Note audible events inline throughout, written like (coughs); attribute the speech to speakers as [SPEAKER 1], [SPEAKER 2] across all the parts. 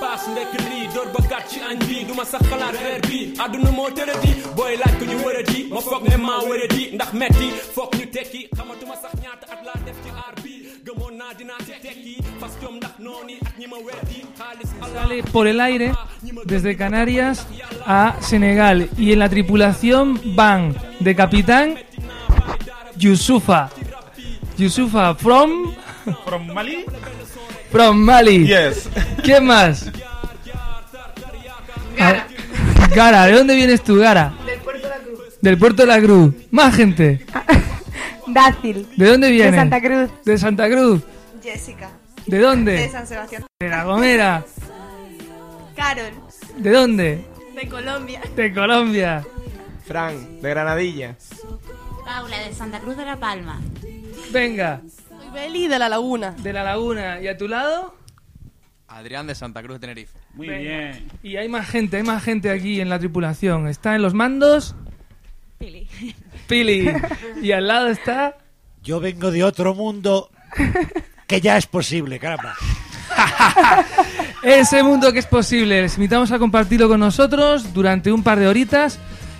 [SPEAKER 1] paas ndekk lii door ba gàtt ci añ bi duma sax xalaat reer bi àdduna moo tëradi booy laaj ko ñu wëradi ma foog ne maa wëradi ndax metti. Foog ñu tekki xamatuma sax ñaata at laa def ci aar bi gëmoon naa dinaa ci tekki fas jom ndax nooni ak ñi ma weddi. Xaalis
[SPEAKER 2] Sale por el aire desde Canarias a Senegal. Y en la tripulación van de capitán Yusufa. Yusufa from
[SPEAKER 3] From Mali?
[SPEAKER 2] from Mali.
[SPEAKER 3] Yes.
[SPEAKER 2] ¿Quién más? Gara. Gara, ¿de dónde vienes tú, Gara?
[SPEAKER 4] Del Puerto de la Cruz.
[SPEAKER 2] Del puerto de la Cruz. Más gente. (laughs)
[SPEAKER 4] Dácil.
[SPEAKER 2] ¿De dónde viene?
[SPEAKER 4] De Santa Cruz.
[SPEAKER 2] De Santa Cruz.
[SPEAKER 4] Jessica.
[SPEAKER 2] ¿De dónde?
[SPEAKER 4] De San Sebastián.
[SPEAKER 2] De La Gomera.
[SPEAKER 4] Carol.
[SPEAKER 2] ¿De dónde?
[SPEAKER 4] De Colombia.
[SPEAKER 2] De Colombia.
[SPEAKER 5] Fran, de Granadilla.
[SPEAKER 6] Paula, de Santa Cruz de la Palma.
[SPEAKER 2] Venga.
[SPEAKER 7] Soy Beli de La Laguna.
[SPEAKER 2] De La Laguna. ¿Y a tu lado?
[SPEAKER 8] Adrián de Santa Cruz de Tenerife.
[SPEAKER 3] Muy
[SPEAKER 2] Venga.
[SPEAKER 3] bien.
[SPEAKER 2] Y hay más gente, hay más gente aquí en la tripulación. Está en los mandos
[SPEAKER 6] Pili.
[SPEAKER 2] Pili. y al lado está...
[SPEAKER 9] Yo vengo de otro mundo que ya es posible, caramba. (laughs)
[SPEAKER 2] Ese mundo que es posible. Les invitamos a compartirlo con nosotros durante un par de horitas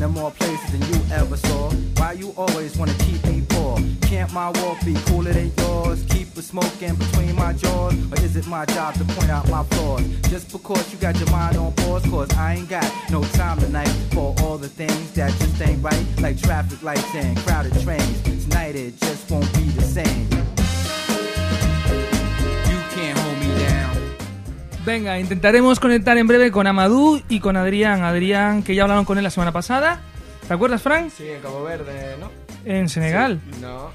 [SPEAKER 10] Been in more places than you ever saw. Why you always wanna keep me poor? Can't my walk be cooler than yours? Keep a smoking between my jaws? Or is it my job to point out my flaws? Just because you got your mind on pause, cause I ain't got no time tonight for all the things that just ain't right. Like traffic lights and crowded trains. Tonight it just won't be the same.
[SPEAKER 2] Venga, intentaremos conectar en breve con Amadou y con Adrián. Adrián, que ya hablaron con él la semana pasada. ¿Te acuerdas, Frank?
[SPEAKER 5] Sí, en Cabo Verde, ¿no?
[SPEAKER 2] En Senegal.
[SPEAKER 5] Sí, No.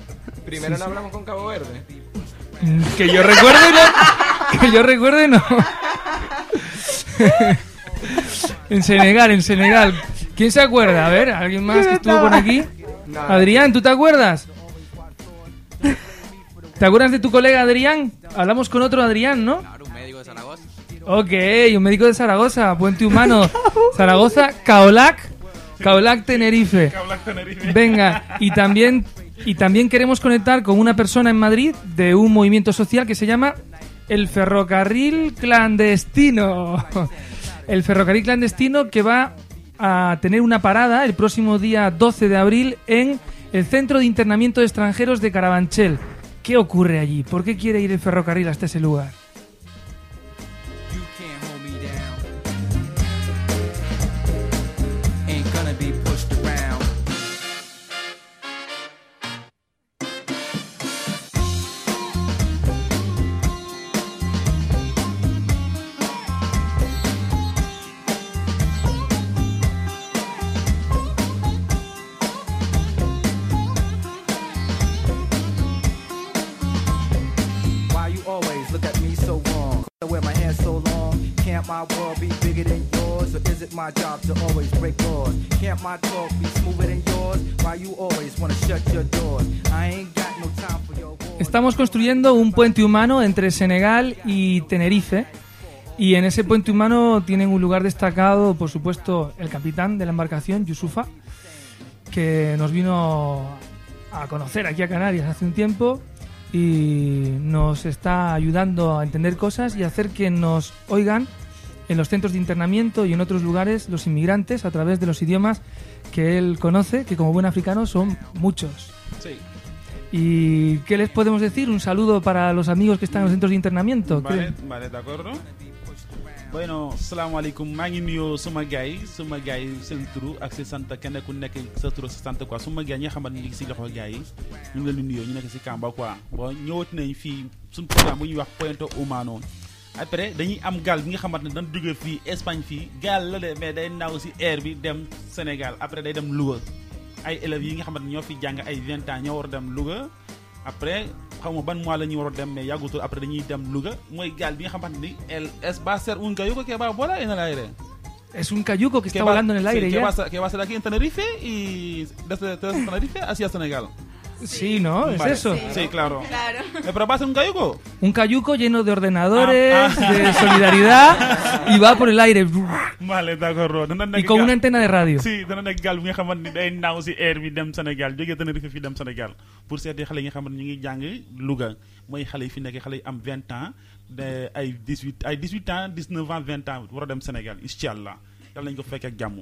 [SPEAKER 5] Primero
[SPEAKER 2] Sí,
[SPEAKER 5] no
[SPEAKER 2] sí.
[SPEAKER 5] hablamos con Cabo Verde.
[SPEAKER 2] Mm, Que yo recuerde, no. (laughs) Que yo recuerde, no. (laughs) en Senegal, en Senegal. ¿Quién se acuerda? A ver, ¿alguien más que estuvo por aquí?
[SPEAKER 5] No.
[SPEAKER 2] Adrián, ¿tú te acuerdas? ¿Te acuerdas de tu colega Adrián? Hablamos con otro Adrián, ¿no?
[SPEAKER 8] Claro, un médico de Zaragoza.
[SPEAKER 2] Ok, un médico de Zaragoza, puente humano. (laughs) Zaragoza, Caolac, Caolac Tenerife.
[SPEAKER 3] Caolac Tenerife.
[SPEAKER 2] Venga, y también, y también queremos conectar con una persona en Madrid de un movimiento social que se llama el Ferrocarril Clandestino. El Ferrocarril Clandestino que va a tener una parada el próximo día 12 de abril en el Centro de Internamiento de Extranjeros de Carabanchel. ¿Qué ocurre allí? ¿Por qué quiere ir el ferrocarril hasta ese lugar?
[SPEAKER 10] My so long. Can't my world be bigger than yours? Or is it my job to always break laws? Can't my talk be smoother than yours? Why you always wanna shut your doors? I ain't got no time.
[SPEAKER 2] Estamos construyendo un puente humano entre Senegal y Tenerife. Y en ese puente humano tienen un lugar destacado, por supuesto, el capitán de la embarcación, Yusufa, que nos vino a conocer aquí a Canarias hace un tiempo y nos está ayudando a entender cosas y hacer que nos oigan en los centros de internamiento y en otros lugares los inmigrantes a través de los idiomas que él conoce, que como buen africano son muchos.
[SPEAKER 3] Sí.
[SPEAKER 2] ¿Y qué les podemos decir? Un saludo para los amigos que están en los centros de internamiento.
[SPEAKER 3] Vale,
[SPEAKER 2] ¿Qué-
[SPEAKER 3] vale, de acuerdo. Bueno, salaamaaleykum maa ngi nuyoo suma gars yi suma gars yi seen turu ak seen sant kenn ku nekk sa turu sa sant quoi. Suma gars yi nga xamante ñu ngi si loxo gars yi ñu ngi leen di nuyoo ñu nekk si Kamba quoi. Bon ñëwati fii suñu programme bu ñuy wax Puerto Humano. Après dañuy am gaal bi nga xamante ne dañ jóge fii Espagne fii. Gaal la de mais day naaw si air bi dem Sénégal. Après day dem Louga. Ay élèves yi nga xamante ne ñoo fi jàng ay vingt ans ñoo war dem Louga. Après xaw ma ban mois la ñuy war a dem mais yàggutul après dañuy dem Louga mooy gaal bi nga xamante ni el es va a ser un gallo que va a volar en el aire
[SPEAKER 2] Es un cayuco que
[SPEAKER 3] que
[SPEAKER 2] está
[SPEAKER 3] va-
[SPEAKER 2] volando en el
[SPEAKER 3] sí,
[SPEAKER 2] aire
[SPEAKER 3] que
[SPEAKER 2] ya.
[SPEAKER 3] va, a ser- que va a ser aquí en Tenerife y desde, desde Tenerife hacia Senegal.
[SPEAKER 2] Sí, ¿no? Es
[SPEAKER 3] Vale.
[SPEAKER 2] eso.
[SPEAKER 3] Sí, claro.
[SPEAKER 4] Claro.
[SPEAKER 3] Eh, ¿Pero va a ser un cayuco?
[SPEAKER 2] Un cayuco lleno de ordenadores,
[SPEAKER 3] Ah, ah.
[SPEAKER 2] de solidaridad (laughs) y va por el aire.
[SPEAKER 3] Vale, d'accord. Dana
[SPEAKER 2] Y con una antena de radio.
[SPEAKER 3] si dana nekk gaal bi nga xamante ni day naaw si air bi dem Sénégal jógee Tenerife fi dem Sénégal pour seeti xale yi nga xamante ñu ngi jàng Louga mooy xale yi fi nekk xale yi am 20 ans de ay 18 ay 18 ans 19 ans 20 ans war a dem Sénégal incha allah yàlla nañu ko fekk ak jàmm.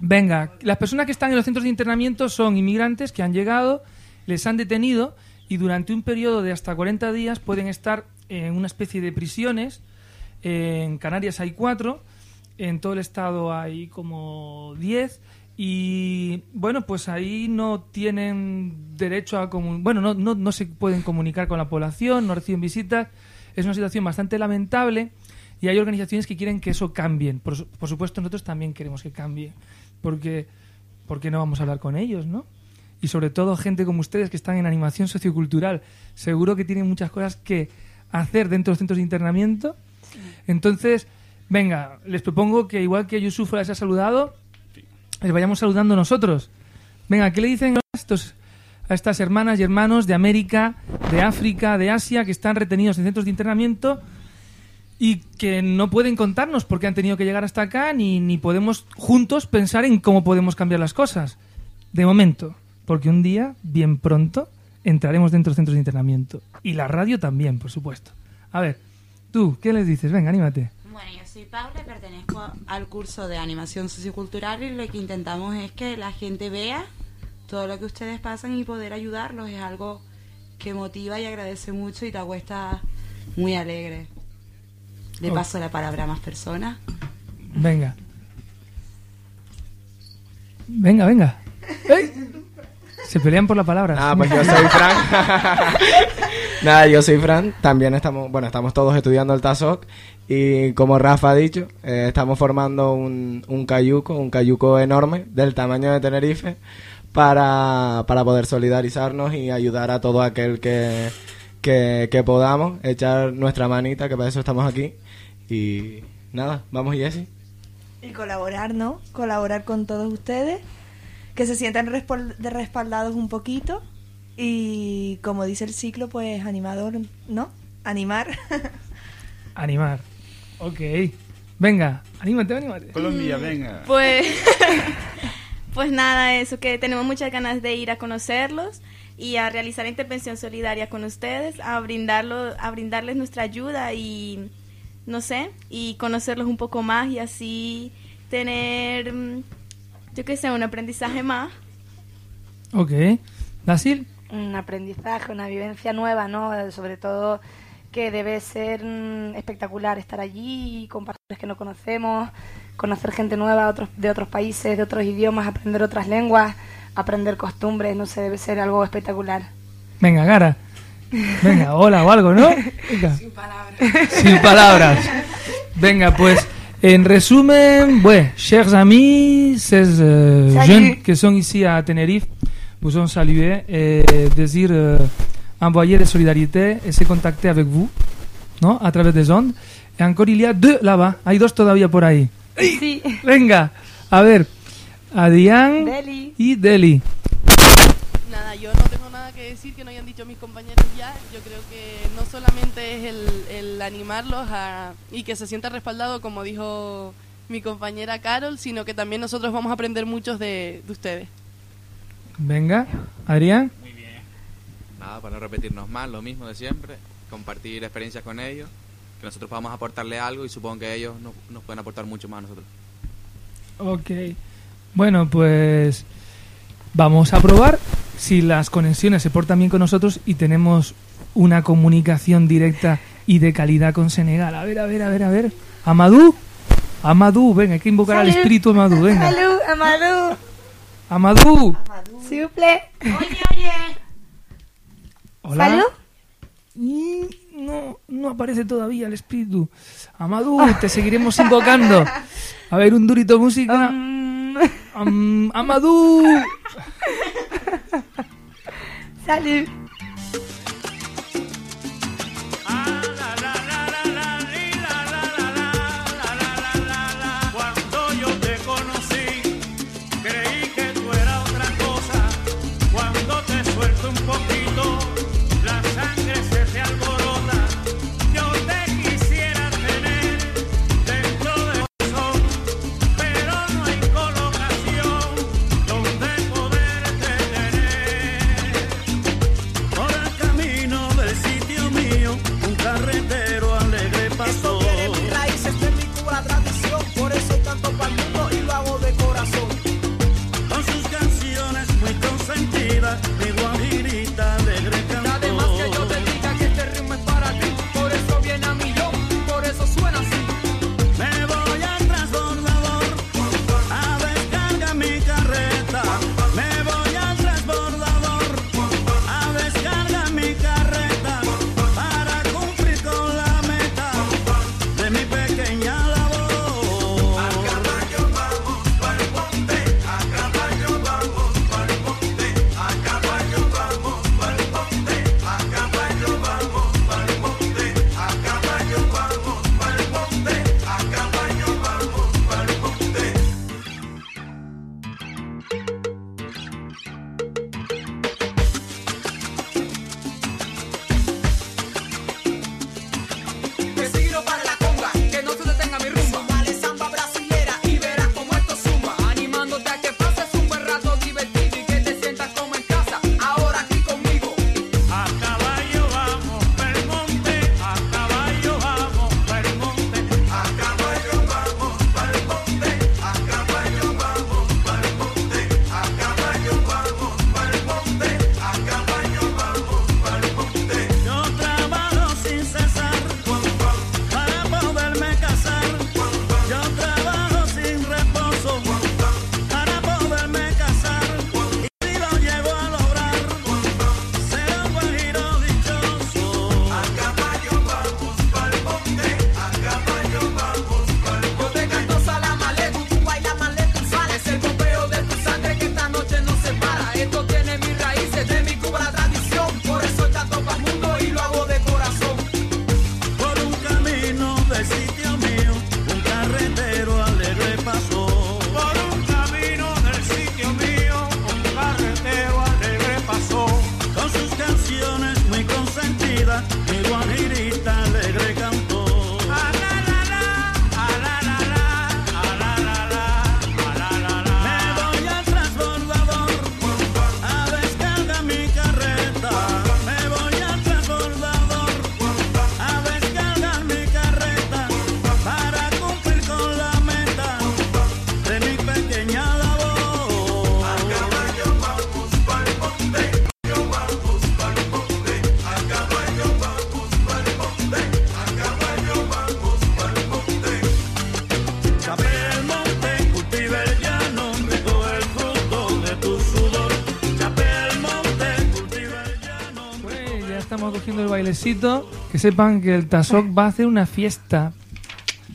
[SPEAKER 2] Venga, las personas que están en los centros de internamiento son inmigrantes que han llegado, les han detenido y durante un periodo de hasta 40 días pueden estar en una especie de prisiones. En Canarias hay cuatro, en todo el estado hay como 10 y bueno, pues ahí no tienen derecho a bueno, no, no, no se pueden comunicar con la población, no reciben visitas. Es una situación bastante lamentable y hay organizaciones que quieren que eso cambie. Por, por supuesto, nosotros también queremos que cambie porque ¿por qué no vamos a hablar con ellos, no? Y sobre todo gente como ustedes que están en animación sociocultural, seguro que tienen muchas cosas que hacer dentro de los centros de internamiento. Entonces, venga, les propongo que igual que Yusuf les ha saludado, les vayamos saludando nosotros. Venga, ¿qué le dicen a estos a estas hermanas y hermanos de América, de África, de Asia que están retenidos en centros de internamiento y que no pueden contarnos por qué han tenido que llegar hasta acá ni, ni podemos juntos pensar en cómo podemos cambiar las cosas. De momento, porque un día, bien pronto, entraremos dentro de centros de internamiento. Y la radio también, por supuesto. A ver, tú, ¿qué les dices? Venga, anímate.
[SPEAKER 6] Bueno, yo soy Paula, pertenezco al curso de animación sociocultural y lo que intentamos es que la gente vea todo lo que ustedes pasan y poder ayudarlos. Es algo que motiva y agradece mucho y Tagüe está muy alegre. Le
[SPEAKER 2] Oh.
[SPEAKER 6] paso la palabra a más personas.
[SPEAKER 2] Venga. Venga, venga. (laughs) ¡Ey! Se pelean por la palabra.
[SPEAKER 5] Ah, pues yo soy Fran. (laughs) Nada, yo soy Fran. También estamos, bueno, estamos todos estudiando el TASOC. Y como Rafa ha dicho, eh, estamos formando un, un cayuco, un cayuco enorme, del tamaño de Tenerife, para, para poder solidarizarnos y ayudar a todo aquel que, que, que podamos, echar nuestra manita, que para eso estamos aquí. Y nada, vamos, Jessy.
[SPEAKER 4] Y colaborar, ¿no? Colaborar con todos ustedes, que se sientan respaldados un poquito y como dice el ciclo, pues animador, ¿no? Animar. (laughs)
[SPEAKER 2] Animar. Ok. Venga, anímate, anímate.
[SPEAKER 3] Colombia, venga.
[SPEAKER 11] Pues, (laughs) pues nada, eso que tenemos muchas ganas de ir a conocerlos y a realizar intervención solidaria con ustedes, a brindarlo, a brindarles nuestra ayuda y no sé, y conocerlos un poco más y así tener, mm, yo qué sé, un aprendizaje más.
[SPEAKER 2] Ok. ¿Dasil?
[SPEAKER 12] un aprendizaje, una vivencia nueva, ¿no? Sobre todo que debe ser mm, espectacular estar allí, compartir que no conocemos, conocer gente nueva otros, de otros países, de otros idiomas, aprender otras lenguas, aprender costumbres, no sé, debe ser algo espectacular.
[SPEAKER 2] Venga, Gara. Venga, hola o algo, ¿no? (laughs) Venga.
[SPEAKER 12] Sin palabras.
[SPEAKER 2] Sin palabras. Venga, pues, en resumen, bueno, chers amis, ces euh, jeunes qui sont ici à Tenerife, vous ont salué et désirent euh, envoyer des solidarités et se contacter avec vous, ¿no? A través des ondes. Et encore il y a deux là-bas, hay dos todavía por ahí.
[SPEAKER 12] Sí.
[SPEAKER 2] Venga, a ver, Adrián
[SPEAKER 12] Deli.
[SPEAKER 2] y Deli.
[SPEAKER 7] Nada, yo no tengo nada que decir que no hayan dicho mis compañeros ya. Yo creo que solamente es el, el animarlos a, y que se sienta respaldado, como dijo mi compañera Carol, sino que también nosotros vamos a aprender muchos de, de ustedes.
[SPEAKER 2] Venga, Adrián.
[SPEAKER 8] Nada, para no repetirnos más, lo mismo de siempre, compartir experiencias con ellos, que nosotros podamos aportarle algo y supongo que ellos nos, nos pueden aportar mucho más a nosotros.
[SPEAKER 2] Ok. Bueno, pues vamos a probar si las conexiones se portan bien con nosotros y tenemos una comunicación directa y de calidad con Senegal. A ver, a ver, a ver, a ver. Amadou. Amadou, venga, hay que invocar al espíritu Amadou, venga.
[SPEAKER 12] Salud, Amadou.
[SPEAKER 2] Amadou.
[SPEAKER 12] Plaît.
[SPEAKER 6] Oye, oye.
[SPEAKER 2] Hola.
[SPEAKER 12] Salud.
[SPEAKER 2] No, no aparece todavía el espíritu. Amadou, te seguiremos invocando. A ver, un durito música. Am- Amadou.
[SPEAKER 12] Salud.
[SPEAKER 2] Bailecito, que sepan que el TASOC va a hacer una fiesta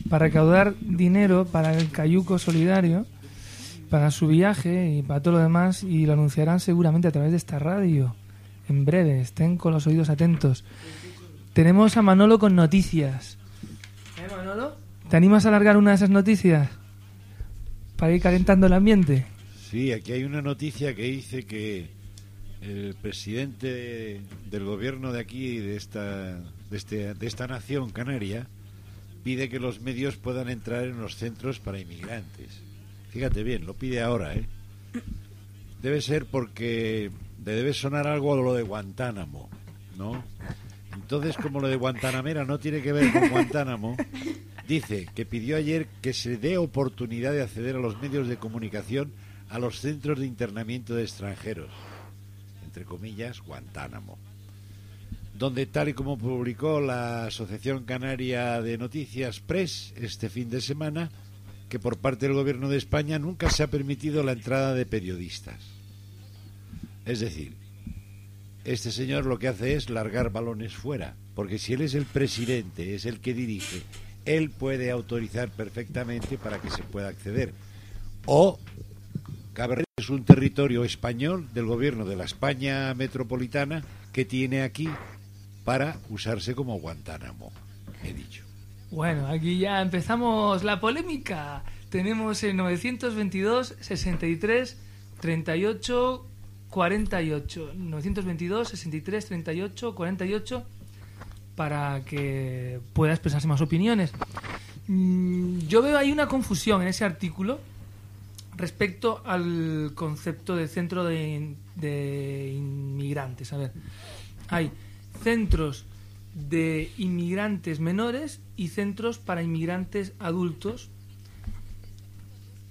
[SPEAKER 2] para recaudar dinero para el Cayuco Solidario, para su viaje y para todo lo demás, y lo anunciarán seguramente a través de esta radio. En breve, estén con los oídos atentos. Tenemos a Manolo con noticias. ¿Eh, Manolo? ¿Te animas a alargar una de esas noticias? Para ir calentando el ambiente.
[SPEAKER 9] Sí, aquí hay una noticia que dice que el presidente del gobierno de aquí, de esta, de, este- de esta nación canaria, pide que los medios puedan entrar en los centros para inmigrantes. Fíjate bien, lo pide ahora, ¿eh? Debe ser porque le debe sonar algo a lo de Guantánamo, ¿no? Entonces, como lo de Guantanamera no tiene que ver con Guantánamo, dice que pidió ayer que se dé oportunidad de acceder a los medios de comunicación a los centros de internamiento de extranjeros, entre comillas, Guantánamo, donde tal y como publicó la Asociación Canaria de Noticias Press este fin de semana, que por parte del Gobierno de España nunca se ha permitido la entrada de periodistas. Es decir, este señor lo que hace es largar balones fuera, porque si él es el presidente, es el que dirige, él puede autorizar perfectamente para que se pueda acceder. O Cabernet es un territorio español del gobierno de la España metropolitana que tiene aquí para usarse como Guantánamo, he dicho.
[SPEAKER 2] Bueno, aquí ya empezamos la polémica. Tenemos el 922 63 38 48. 922 63 38 48 para que pueda expresarse más opiniones. Mm, Yo veo ahí una confusión en ese artículo respecto al concepto de centro de, de inmigrantes. A ver, hay centros de inmigrantes menores y centros para inmigrantes adultos.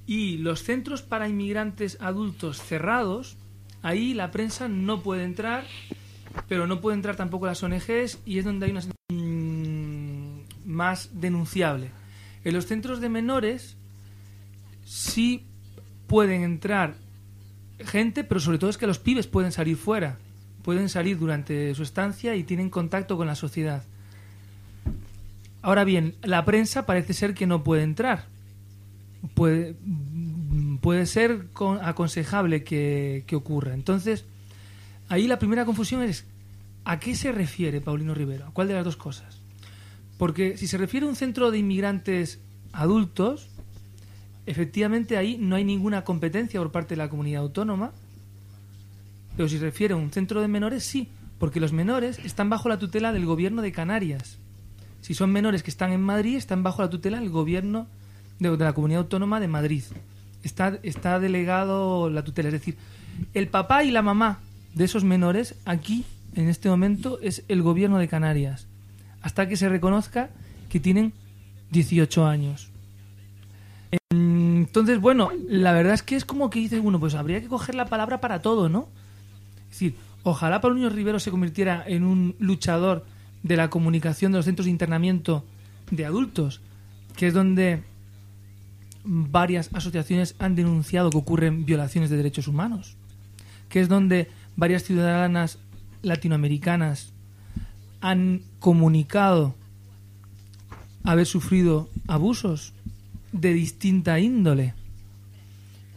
[SPEAKER 2] Y los centros para inmigrantes adultos cerrados, ahí la prensa no puede entrar, pero no puede entrar tampoco las ONGs y es donde hay una mm, más denunciable. En los centros de menores sí pueden entrar gente, pero sobre todo es que los pibes pueden salir fuera, pueden salir durante su estancia y tienen contacto con la sociedad. Ahora bien, la prensa parece ser que no puede entrar. Puede, puede ser con- aconsejable que, que ocurra. Entonces, ahí la primera confusión es ¿a qué se refiere Paulino Rivero? ¿A cuál de las dos cosas? Porque si se refiere a un centro de inmigrantes adultos, efectivamente ahí no hay ninguna competencia por parte de la comunidad autónoma. Pero si se refiere a un centro de menores, sí, porque los menores están bajo la tutela del gobierno de Canarias. Si son menores que están en Madrid, están bajo la tutela del gobierno de, la comunidad autónoma de Madrid. Está, está delegado la tutela. Es decir, el papá y la mamá de esos menores aquí, en este momento, es el gobierno de Canarias. Hasta que se reconozca que tienen 18 años. Entonces, bueno, la verdad es que es como que dices, bueno, pues habría que coger la palabra para todo, ¿no? Es decir, ojalá Paulino Rivero se convirtiera en un luchador de la comunicación de los centros de internamiento de adultos, que es donde varias asociaciones han denunciado que ocurren violaciones de derechos humanos, que es donde varias ciudadanas latinoamericanas han comunicado haber sufrido abusos de distinta índole.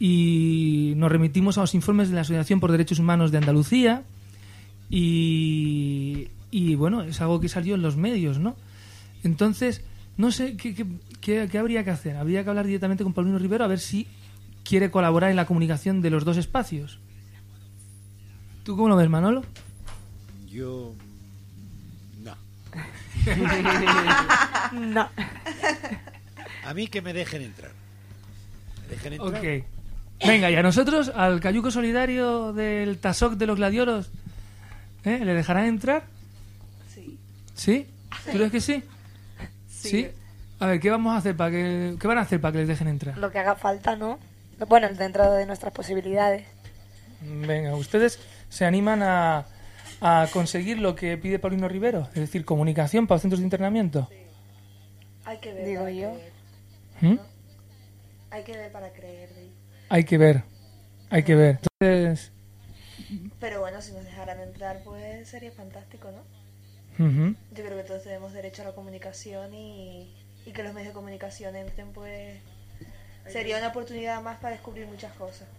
[SPEAKER 2] Y nos remitimos a los informes de la Asociación por Derechos Humanos de Andalucía y, y, bueno, es algo que salió en los medios, ¿no? Entonces, no sé ¿qué, qué, qué- qué habría que hacer. Habría que hablar directamente con Paulino Rivero a ver si quiere colaborar en la comunicación de los dos espacios. ¿Tú cómo lo ves, Manolo?
[SPEAKER 9] Yo... No. (laughs)
[SPEAKER 12] no.
[SPEAKER 9] A mí que me dejen entrar. ¿Me dejen entrar?
[SPEAKER 2] Ok. Venga, y a nosotros, al cayuco solidario del Tasoc de los Gladiolos, ¿eh? ¿le dejarán entrar?
[SPEAKER 4] Sí.
[SPEAKER 2] ¿Sí? ¿Tú crees que sí?
[SPEAKER 12] Sí.
[SPEAKER 2] A ver, ¿qué vamos a hacer para que qué van a hacer para que les dejen entrar?
[SPEAKER 12] Lo que haga falta, ¿no? Bueno, dentro de nuestras posibilidades.
[SPEAKER 2] Venga, ustedes se animan a, a conseguir lo que pide Paulino Rivero, es decir, comunicación para los centros de internamiento.
[SPEAKER 4] Hay que ver.
[SPEAKER 12] Digo yo.
[SPEAKER 4] creer.
[SPEAKER 2] ¿Mm?
[SPEAKER 4] Hay que ver para creer.
[SPEAKER 2] Hay que ver, hay que ver. Entonces,
[SPEAKER 4] Pero bueno, si nos dejaran entrar, pues sería fantástico, ¿no?
[SPEAKER 13] Yo creo que todos tenemos derecho a la comunicación y, y que los medios de comunicación entren, pues sería una oportunidad más para descubrir muchas cosas.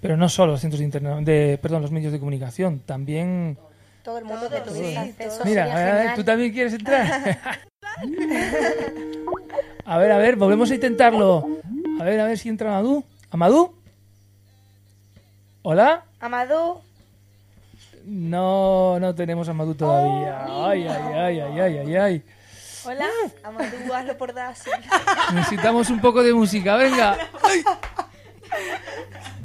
[SPEAKER 14] Pero no solo los centros de internet, de, perdón, los medios de comunicación, también...
[SPEAKER 12] Todo el mundo que tuviese
[SPEAKER 13] sí.
[SPEAKER 14] Mira, a ver,
[SPEAKER 12] genial.
[SPEAKER 14] ¿tú también quieres entrar? (laughs) (laughs) a ver, a ver, volvemos a intentarlo. A ver, a ver si entra Amadú. ¿Amadú? ¿Hola?
[SPEAKER 12] Amadou,
[SPEAKER 14] No, no tenemos a Amadú todavía. Ay, ay, ay, ay, ay, ay, ay.
[SPEAKER 12] hola.
[SPEAKER 13] Amadou, hazlo por Dazzle.
[SPEAKER 14] Necesitamos un poco de música, venga. Ay. (laughs)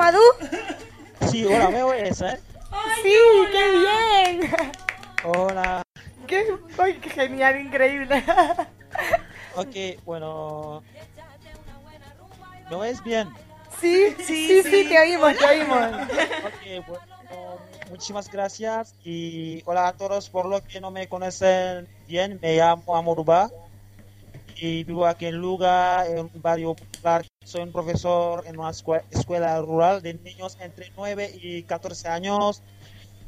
[SPEAKER 12] Amadou.
[SPEAKER 15] Sí, hola, me oyes, ¿eh?
[SPEAKER 12] Sí, qué bien.
[SPEAKER 15] Hola.
[SPEAKER 12] Qué, ay, qué genial, increíble.
[SPEAKER 15] Ok, bueno. ¿Me oyes bien?
[SPEAKER 12] Sí, sí, sí, te oímos, te oímos.
[SPEAKER 15] Ok, bueno, muchísimas gracias y hola a todos por los que no me conocen bien. Me llamo Amoruba y vivo aquí en Luga, en un barrio. Soy un profesor en una escue- escuela rural de niños entre 9 y 14 años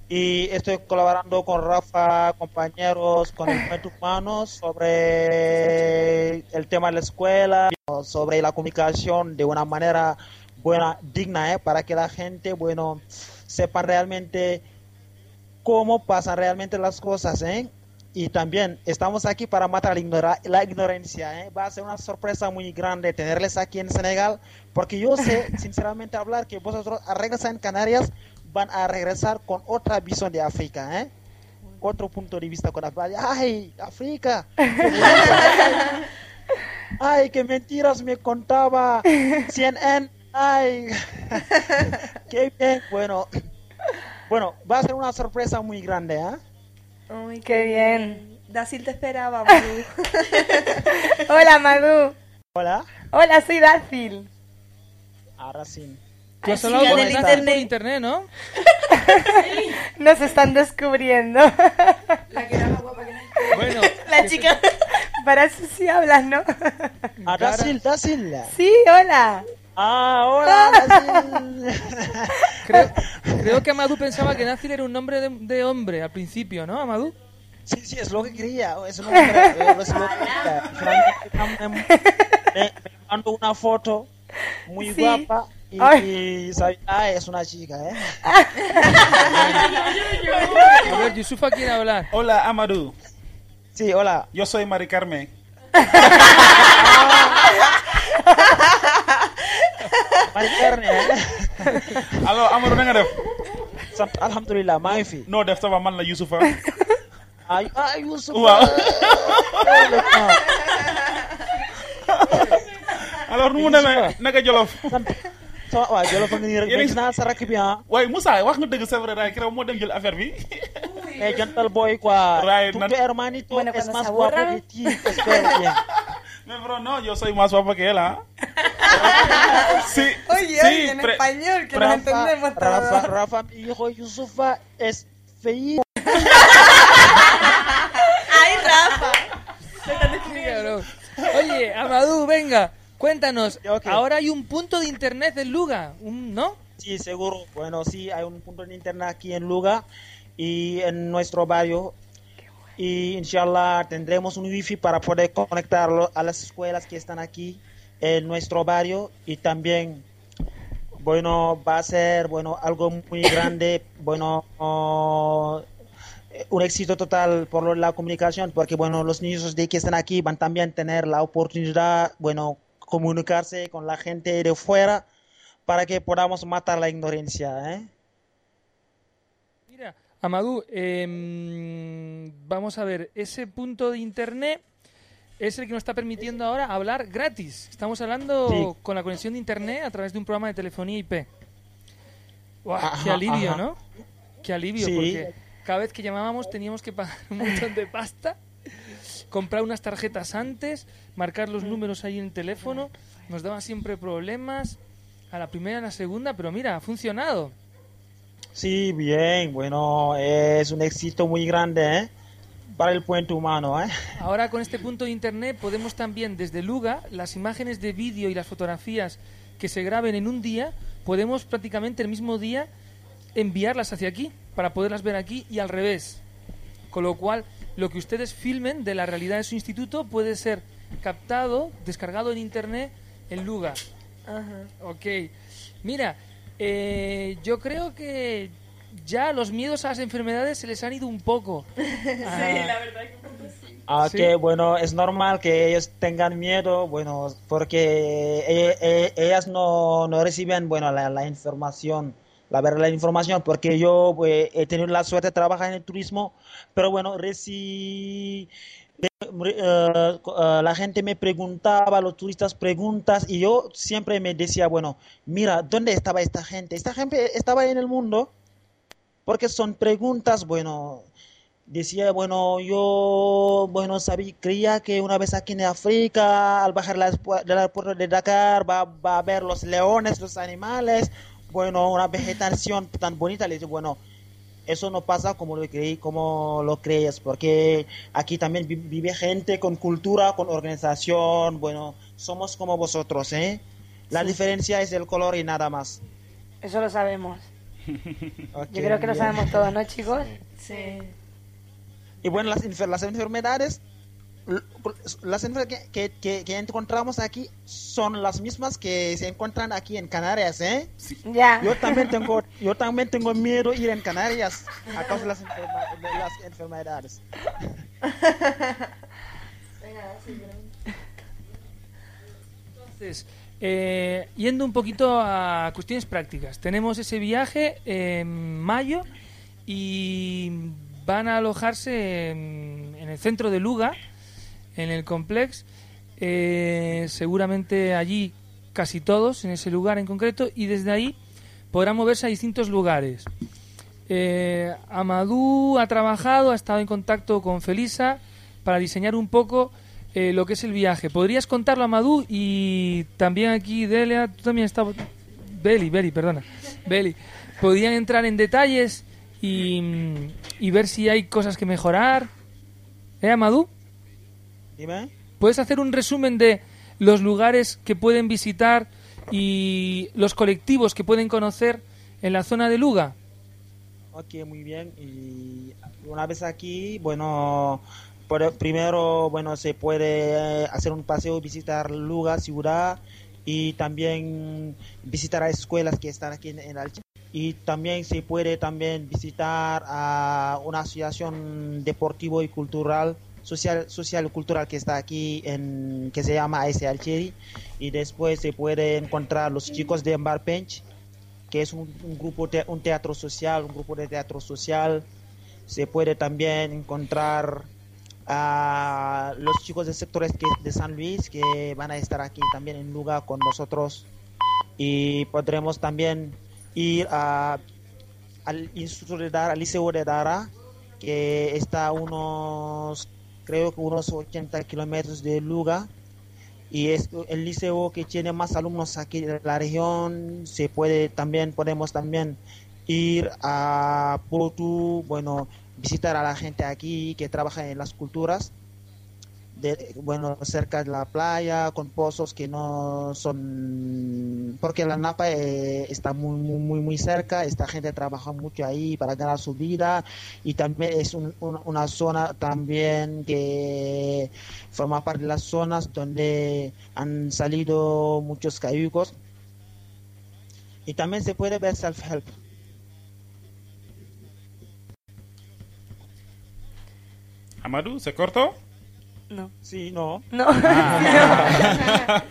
[SPEAKER 15] y estoy colaborando con Rafa, compañeros, con el Puente Humano sobre el tema de la escuela, sobre la comunicación de una manera buena, digna, ¿eh? para que la gente, bueno, sepa realmente cómo pasan realmente las cosas, ¿eh? Y también estamos aquí para matar la, ignora- la ignorancia, ¿eh? Va a ser una sorpresa muy grande tenerles aquí en Senegal, porque yo sé, (laughs) sinceramente hablar, que vosotros al regresar en Canarias van a regresar con otra visión de África, ¿eh? Otro punto de vista con África. ¡Ay, África! (laughs) ¡Ay, qué mentiras me contaba CNN! ¡Ay! (laughs) ¡Qué bien! Bueno, bueno, va a ser una sorpresa muy grande, ¿eh?
[SPEAKER 4] Ay,
[SPEAKER 12] Qué bien.
[SPEAKER 4] Dacil te esperaba, Manu. (laughs)
[SPEAKER 12] Hola, Madu.
[SPEAKER 15] Hola.
[SPEAKER 12] Hola, soy Dacil.
[SPEAKER 15] Ahora sí.
[SPEAKER 2] Tú has hablado
[SPEAKER 4] sí, internet.
[SPEAKER 2] por internet, ¿no? (laughs)
[SPEAKER 12] Nos están descubriendo.
[SPEAKER 2] Bueno,
[SPEAKER 12] La chica. Para eso sí hablas, ¿no?
[SPEAKER 15] Ah, Dacil, Dacil.
[SPEAKER 12] Sí, hola.
[SPEAKER 15] Ah, hola, Dacil.
[SPEAKER 2] creo, creo que Amadou pensaba que Dacil era un nombre de, de hombre al principio, ¿no, Amadou?
[SPEAKER 15] Sí, sí, es lo que quería. Es lo que, es lo que quería. Finalmente, me, mandó una foto muy
[SPEAKER 12] Sí.
[SPEAKER 15] guapa y sabía, ah, es una chica, ¿eh?
[SPEAKER 2] A ver, Yusufa quiere hablar.
[SPEAKER 3] Hola, Amadou.
[SPEAKER 15] Sí, hola.
[SPEAKER 3] Yo soy Mari Carmen. (laughs)
[SPEAKER 15] Mari Carne, ¿eh?
[SPEAKER 3] Alors, Amadou na nga def?
[SPEAKER 15] Sant alhamdulilah maa ngi fi.
[SPEAKER 3] noo def ça va man la Youssoufa.
[SPEAKER 15] ay ay Youssouf.
[SPEAKER 3] waaw. alors nu mu demee naka Jolof.
[SPEAKER 15] sama waaw Jolof a ngi nii rek gis naa sa rakk bi ah.
[SPEAKER 3] waaye Moussa wax nga dëgg c'est vrai daal keroog moo dem jël affaire bi.
[SPEAKER 15] Eh, jantal boy quoi.
[SPEAKER 3] Right,
[SPEAKER 15] Tutto
[SPEAKER 3] nan-
[SPEAKER 15] hermanito
[SPEAKER 12] Bueno,
[SPEAKER 15] es
[SPEAKER 12] cuando
[SPEAKER 15] más
[SPEAKER 12] se
[SPEAKER 15] guapo
[SPEAKER 12] aburran.
[SPEAKER 15] que ti. Espero bien.
[SPEAKER 3] Mais bro, no, yo soy más guapo que él, ¿ah? (laughs) sí,
[SPEAKER 12] Oye,
[SPEAKER 3] sí,
[SPEAKER 12] oye, en
[SPEAKER 3] pre-
[SPEAKER 12] español, que nos entendemos todos.
[SPEAKER 15] Rafa, Rafa, mi hijo Yusufa es feíto.
[SPEAKER 11] ¡Ay, Rafa!
[SPEAKER 2] Oye, Amadou, venga, cuéntanos. Ahora hay un punto de internet en Luga, ¿no?
[SPEAKER 15] Sí, seguro. Bueno, sí, hay un punto de internet aquí en Luga y en nuestro barrio. Y inshallah tendremos un wifi para poder conectarlo a las escuelas que están aquí en nuestro barrio y también bueno va a ser bueno algo muy grande bueno oh, un éxito total por la comunicación porque bueno los niños de que están aquí van también a tener la oportunidad bueno comunicarse con la gente de fuera para que podamos matar la ignorancia ¿eh?
[SPEAKER 2] Amadou, em, vamos a ver, ese punto de internet es el que nos está permitiendo ahora hablar gratis. Estamos hablando
[SPEAKER 15] Sí.
[SPEAKER 2] con la conexión de internet a través de un programa de telefonía IP.
[SPEAKER 15] Ajá,
[SPEAKER 2] qué alivio,
[SPEAKER 15] ajá.
[SPEAKER 2] ¿no? Qué alivio,
[SPEAKER 15] Sí.
[SPEAKER 2] porque cada vez que llamábamos teníamos que pagar un montón de pasta, comprar unas tarjetas antes, marcar los números ahí en el teléfono, nos daba siempre problemas a la primera a la segunda, pero mira, ha funcionado.
[SPEAKER 15] Sí, bien, bueno, es un éxito muy grande ¿eh? para el puente humano. ¿eh? (laughs)
[SPEAKER 2] Ahora con este punto de internet podemos también desde Luga las imágenes de vídeo y las fotografías que se graben en un día, podemos prácticamente el mismo día enviarlas hacia aquí para poderlas ver aquí y al revés. Con lo cual, lo que ustedes filmen de la realidad de su instituto puede ser captado, descargado en internet en Luga.
[SPEAKER 4] Ajá.
[SPEAKER 2] Ok. Mira, eh, yo creo que ya los miedos a las enfermedades se les han ido un poco. (laughs) Ah,
[SPEAKER 11] verdad que un poco sí.
[SPEAKER 15] Ah,
[SPEAKER 2] Sí.
[SPEAKER 15] que bueno, es normal que ellos tengan miedo, bueno, porque e- e- ellas no, no reciben, bueno, la, la información, la verdad, la información, porque yo pues, he tenido la suerte de trabajar en el turismo, pero bueno, reci- eh, eh, la gente me preguntaba, los turistas preguntas, y yo siempre me decía, bueno, mira, ¿dónde estaba esta gente? Esta gente estaba en el mundo, porque son preguntas, bueno, decía, bueno, yo, bueno, sabía, creía que una vez aquí en África, al bajar la del aeropuerto de Dakar, va, va a ver los leones, los animales, bueno, una vegetación tan bonita. Le dije, bueno, eso no pasa como lo creí, como lo crees, porque aquí también vi- vive gente con cultura, con organización, bueno, somos como vosotros, ¿eh? La diferencia es el color y nada más.
[SPEAKER 12] Eso lo sabemos. (laughs) Yo creo que lo sabemos todos, ¿no, chicos?
[SPEAKER 4] Sí.
[SPEAKER 15] Y bueno, las, las enfermedades, las enfermedades que, que- que- encontramos aquí son las mismas que se encuentran aquí en Canarias, ¿eh?
[SPEAKER 12] Ya.
[SPEAKER 15] Yo también (laughs) tengo, yo también tengo miedo ir en Canarias a causa de las, enferma- de las enfermedades.
[SPEAKER 2] Entonces, eh, yendo un poquito a cuestiones prácticas, tenemos ese viaje en mayo y van a alojarse en, en el centro de Luga, en el complex, eh, seguramente allí casi todos, en ese lugar en concreto, y desde ahí podrán moverse a distintos lugares. Eh, ha trabajado, ha estado en contacto con Felisa para diseñar un poco eh, lo que es el viaje. ¿Podrías contarlo, Amadou? Y también aquí, Delia, tú también estabas... Beli, Beli, perdona. Beli. ¿Podrían entrar en detalles y, y ver si hay cosas que mejorar? ¿Eh, Amadou?
[SPEAKER 15] Dime.
[SPEAKER 2] ¿Puedes hacer un resumen de los lugares que pueden visitar y los colectivos que pueden conocer en la zona de Luga?
[SPEAKER 15] Ok, muy bien. Y una vez aquí, bueno, por- primero, bueno, se puede hacer un paseo, visitar Luga, ciudad, y también visitar a escuelas que están aquí en, en Alche. Y también se puede también visitar a una asociación deportivo y cultural, social, social cultural que está aquí, en, que se llama AS Alcheri. Y después se puede encontrar los chicos de Embar Pench, que es un, grupo, te- un teatro social, un grupo de teatro social. Se puede también encontrar a los chicos de sectores que, de San Luis que van a estar aquí también en lugar con nosotros. Y podremos también ir al Instituto de Dara, al Liceo de Dara, que está unos, creo que unos 80 kilómetros de Luga. Y es el liceo que tiene más alumnos aquí de la región. Se puede también podemos también ir a Porto bueno visitar a la gente aquí que trabaja en las culturas de, bueno cerca de la playa con pozos que no son porque la Napa eh, está muy muy muy cerca esta gente trabaja mucho ahí para ganar su vida y también es un- un- una zona también que forma parte de las zonas donde han salido muchos cayucos y también se puede ver self-help
[SPEAKER 3] Amadou, ¿se cortó?
[SPEAKER 12] No.
[SPEAKER 15] Sí, no.
[SPEAKER 12] No.
[SPEAKER 3] Ah.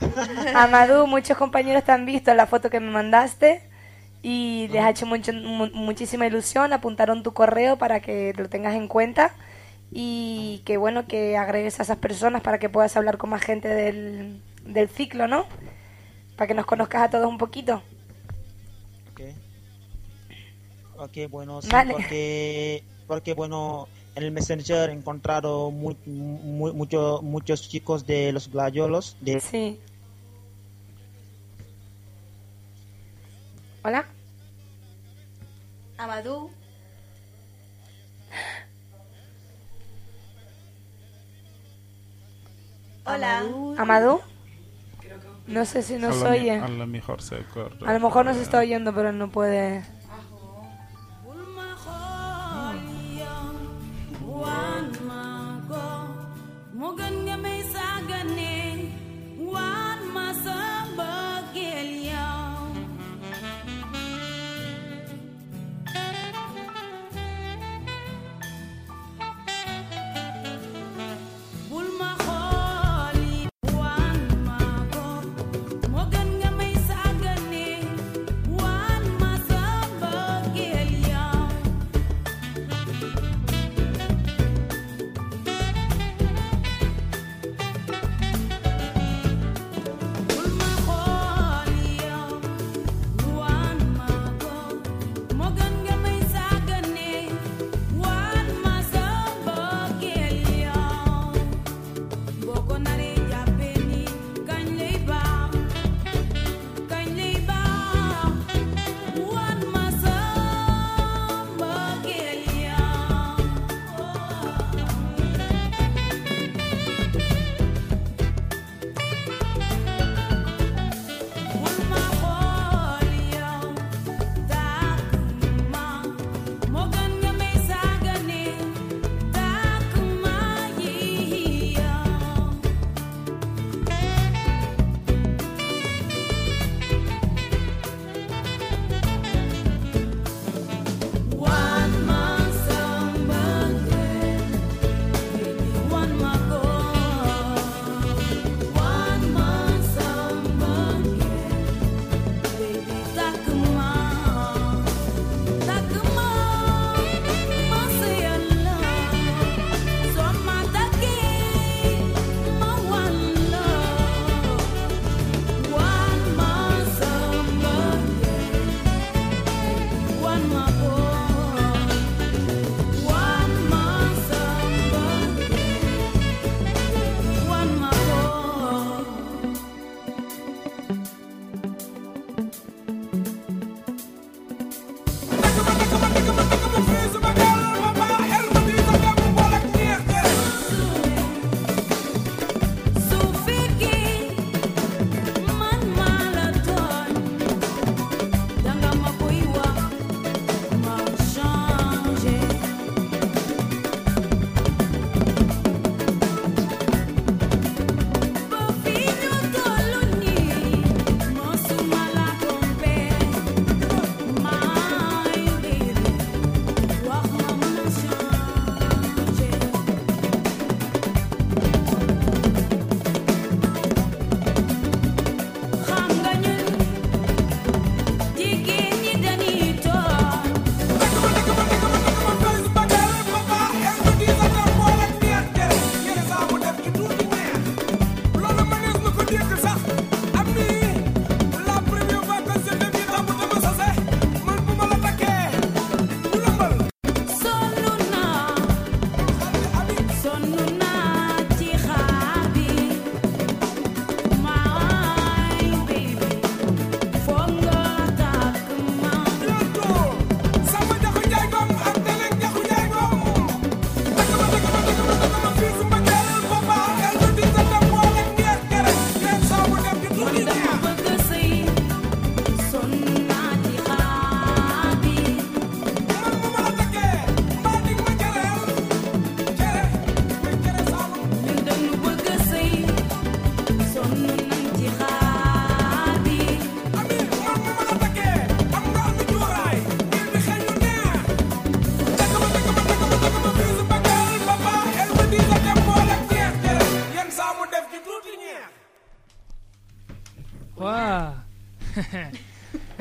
[SPEAKER 3] (laughs)
[SPEAKER 12] Amadou, muchos compañeros te han visto la foto que me mandaste y les ha hecho mucho- mu- muchísima ilusión. Apuntaron tu correo para que lo tengas en cuenta y que bueno que agregues a esas personas para que puedas hablar con más gente del, del ciclo, ¿no? Para que nos conozcas a todos un poquito.
[SPEAKER 15] Ok, bueno, sí,
[SPEAKER 12] Vale.
[SPEAKER 15] porque, porque, bueno, en el Messenger he encontrado muy, muy- mucho- muchos chicos de los glayolos. De...
[SPEAKER 12] Sí. Hola.
[SPEAKER 11] Amadou. Hola.
[SPEAKER 12] Amadou. No sé si nos
[SPEAKER 3] a
[SPEAKER 12] oye.
[SPEAKER 3] a lo mejor se.
[SPEAKER 12] A lo mejor nos está oyendo, pero no puede.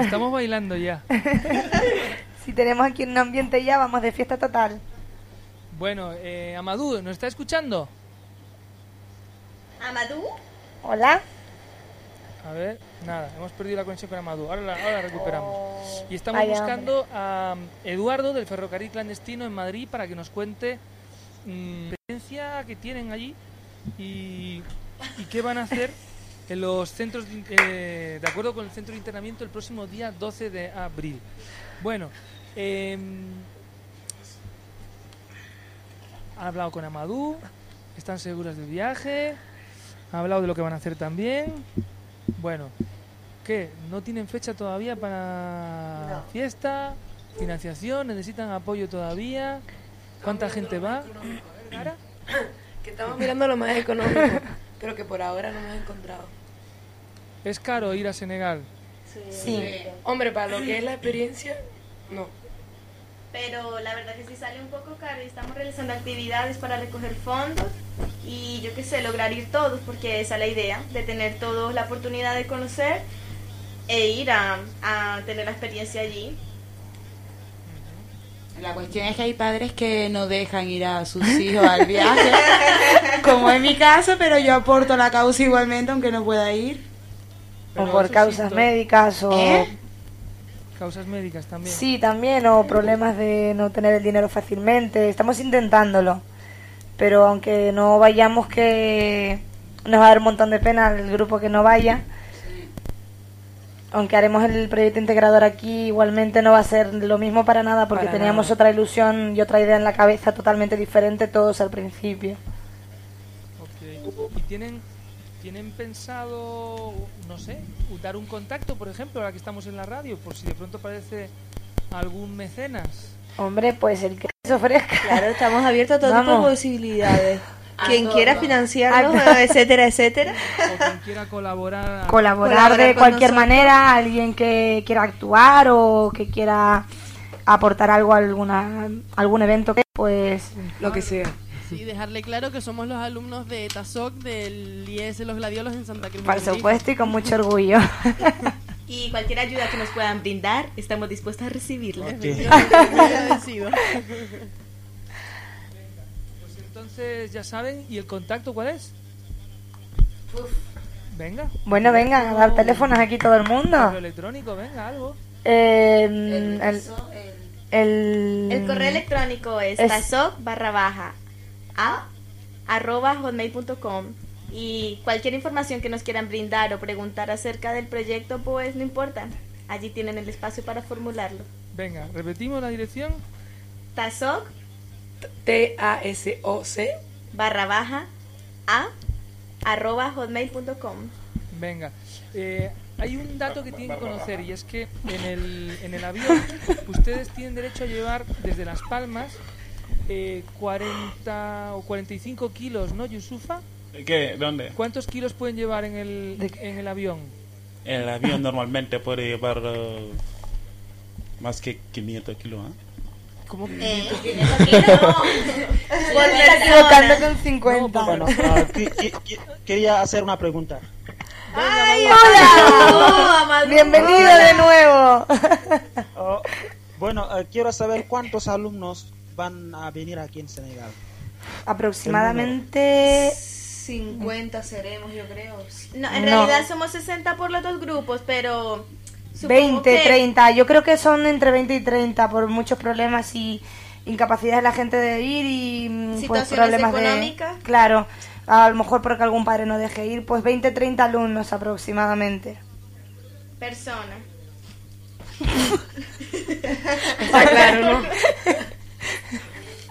[SPEAKER 2] Estamos bailando ya. (laughs)
[SPEAKER 12] Si tenemos aquí un ambiente ya, vamos de fiesta total.
[SPEAKER 2] Bueno, eh, Amadou, ¿nos está escuchando?
[SPEAKER 11] Amadou.
[SPEAKER 12] Hola.
[SPEAKER 2] A ver, nada, hemos perdido la conexión con Amadou. Ahora la, ahora la recuperamos. Y estamos
[SPEAKER 12] Vaya,
[SPEAKER 2] buscando a um, Eduardo del ferrocarril clandestino en Madrid para que nos cuente mm, la experiencia que tienen allí y, y qué van a hacer en los centros, eh, de acuerdo con el centro de internamiento, el próximo día 12 de abril. Bueno, em, han hablado con Amadou, están seguras del viaje, han hablado de lo que van a hacer también. Bueno, ¿qué? ¿No tienen fecha todavía para fiesta? ¿Financiación? ¿Necesitan apoyo todavía? ¿Cuánta gente va? (coughs)
[SPEAKER 16] Que estamos mirando lo más económico, (laughs) pero que por ahora no hemos encontrado.
[SPEAKER 2] ¿Es caro ir a Senegal?
[SPEAKER 16] Hombre, para lo que es la experiencia, no.
[SPEAKER 11] Pero la verdad que sí sale un poco caro y estamos realizando actividades para recoger fondos y yo qué sé, lograr ir todos, porque esa es la idea, de tener todos la oportunidad de conocer e ir a, a tener la experiencia allí.
[SPEAKER 6] La cuestión es que hay padres que no dejan ir a sus hijos al viaje, (laughs) como en mi caso, pero yo aporto la causa igualmente aunque no pueda ir.
[SPEAKER 12] o por causas médicas o...
[SPEAKER 6] ¿Eh?
[SPEAKER 2] Causas médicas también.
[SPEAKER 12] Sí, también, o problemas de no tener el dinero fácilmente. Estamos intentándolo. Pero aunque no vayamos, que nos va a dar un montón de pena el grupo que no vaya. Aunque haremos el proyecto integrador aquí, igualmente no va a ser lo mismo para nada, porque
[SPEAKER 16] Para
[SPEAKER 12] teníamos
[SPEAKER 16] nada.
[SPEAKER 12] otra ilusión y otra idea en la cabeza totalmente diferente todos al principio.
[SPEAKER 2] Ok. ¿Y tienen, tienen pensado, no sé, dar un contacto, por ejemplo, ahora que estamos en la radio, por si de pronto aparece algún mecenas?
[SPEAKER 12] Hombre, pues el que se ofrezca.
[SPEAKER 4] Claro, estamos abiertos a todo tipo
[SPEAKER 12] Vamos.
[SPEAKER 4] de posibilidades. Quien quiera financiarnos, (laughs) etcétera, etcétera.
[SPEAKER 2] O quien quiera colaborar.
[SPEAKER 12] colaborar,
[SPEAKER 4] Colaborar
[SPEAKER 12] de cualquier
[SPEAKER 4] nosotros.
[SPEAKER 12] manera, alguien que quiera actuar o que quiera aportar algo a alguna, algún evento, que pues
[SPEAKER 16] lo que sea.
[SPEAKER 7] Sí, dejarle claro que somos los alumnos de TASOC del IES Los Gladiolos en Santa Cruz.
[SPEAKER 12] Por supuesto y con mucho (laughs) orgullo. (laughs)
[SPEAKER 11] Y cualquier ayuda que nos puedan brindar, estamos dispuestos a recibirla.
[SPEAKER 7] Muy agradecido.
[SPEAKER 2] Entonces ya saben, ¿y el contacto cuál es? Venga.
[SPEAKER 12] Bueno, venga, a dar teléfonos aquí todo el mundo.
[SPEAKER 2] Correo electrónico, venga, algo.
[SPEAKER 12] Eh, el, el,
[SPEAKER 11] El correo electrónico es,
[SPEAKER 12] Es-
[SPEAKER 11] tasoc barra baja a arroba hotmail.com y cualquier información que nos quieran brindar o preguntar acerca del proyecto, pues no importa. Allí tienen el espacio para formularlo.
[SPEAKER 2] Venga, repetimos la dirección.
[SPEAKER 11] Tasoc
[SPEAKER 16] T-A-S-O-C
[SPEAKER 11] barra baja a arroba hotmail.com.
[SPEAKER 2] Venga. Eh, hay un dato que tienen que conocer y es que en el, en el avión ustedes tienen derecho a llevar desde Las Palmas eh, 40 o 45 kilos, ¿no, Yusufa?
[SPEAKER 3] ¿Qué? ¿Dónde?
[SPEAKER 2] ¿Cuántos kilos pueden llevar en el, en el avión?
[SPEAKER 3] El avión normalmente puede llevar eh, más que 500 kilos. ¿ah?
[SPEAKER 2] ¿Cómo
[SPEAKER 11] Eh, (laughs)
[SPEAKER 12] Está equivocando con 50.
[SPEAKER 15] Bueno, ah, (laughs) qui- qui- qui- quería hacer una pregunta.
[SPEAKER 12] ¡Ay, hola! (laughs) Bienvenido de nuevo.
[SPEAKER 15] Oh, bueno, eh, quiero saber cuántos alumnos van a venir aquí en Senegal.
[SPEAKER 12] Aproximadamente
[SPEAKER 4] 50 seremos, yo creo.
[SPEAKER 11] No, en
[SPEAKER 12] No.
[SPEAKER 11] realidad somos 60 por los dos grupos, pero... supongo
[SPEAKER 12] 20,
[SPEAKER 11] que-
[SPEAKER 12] 30. Yo creo que son entre 20 y 30 por muchos problemas y incapacidad de la gente de ir y mm, pues problemas
[SPEAKER 11] económicas.
[SPEAKER 12] de... Claro, a lo mejor porque algún padre no deje ir, pues 20, 30 alumnos aproximadamente.
[SPEAKER 11] Persona. (laughs)
[SPEAKER 12] Está claro, ¿no?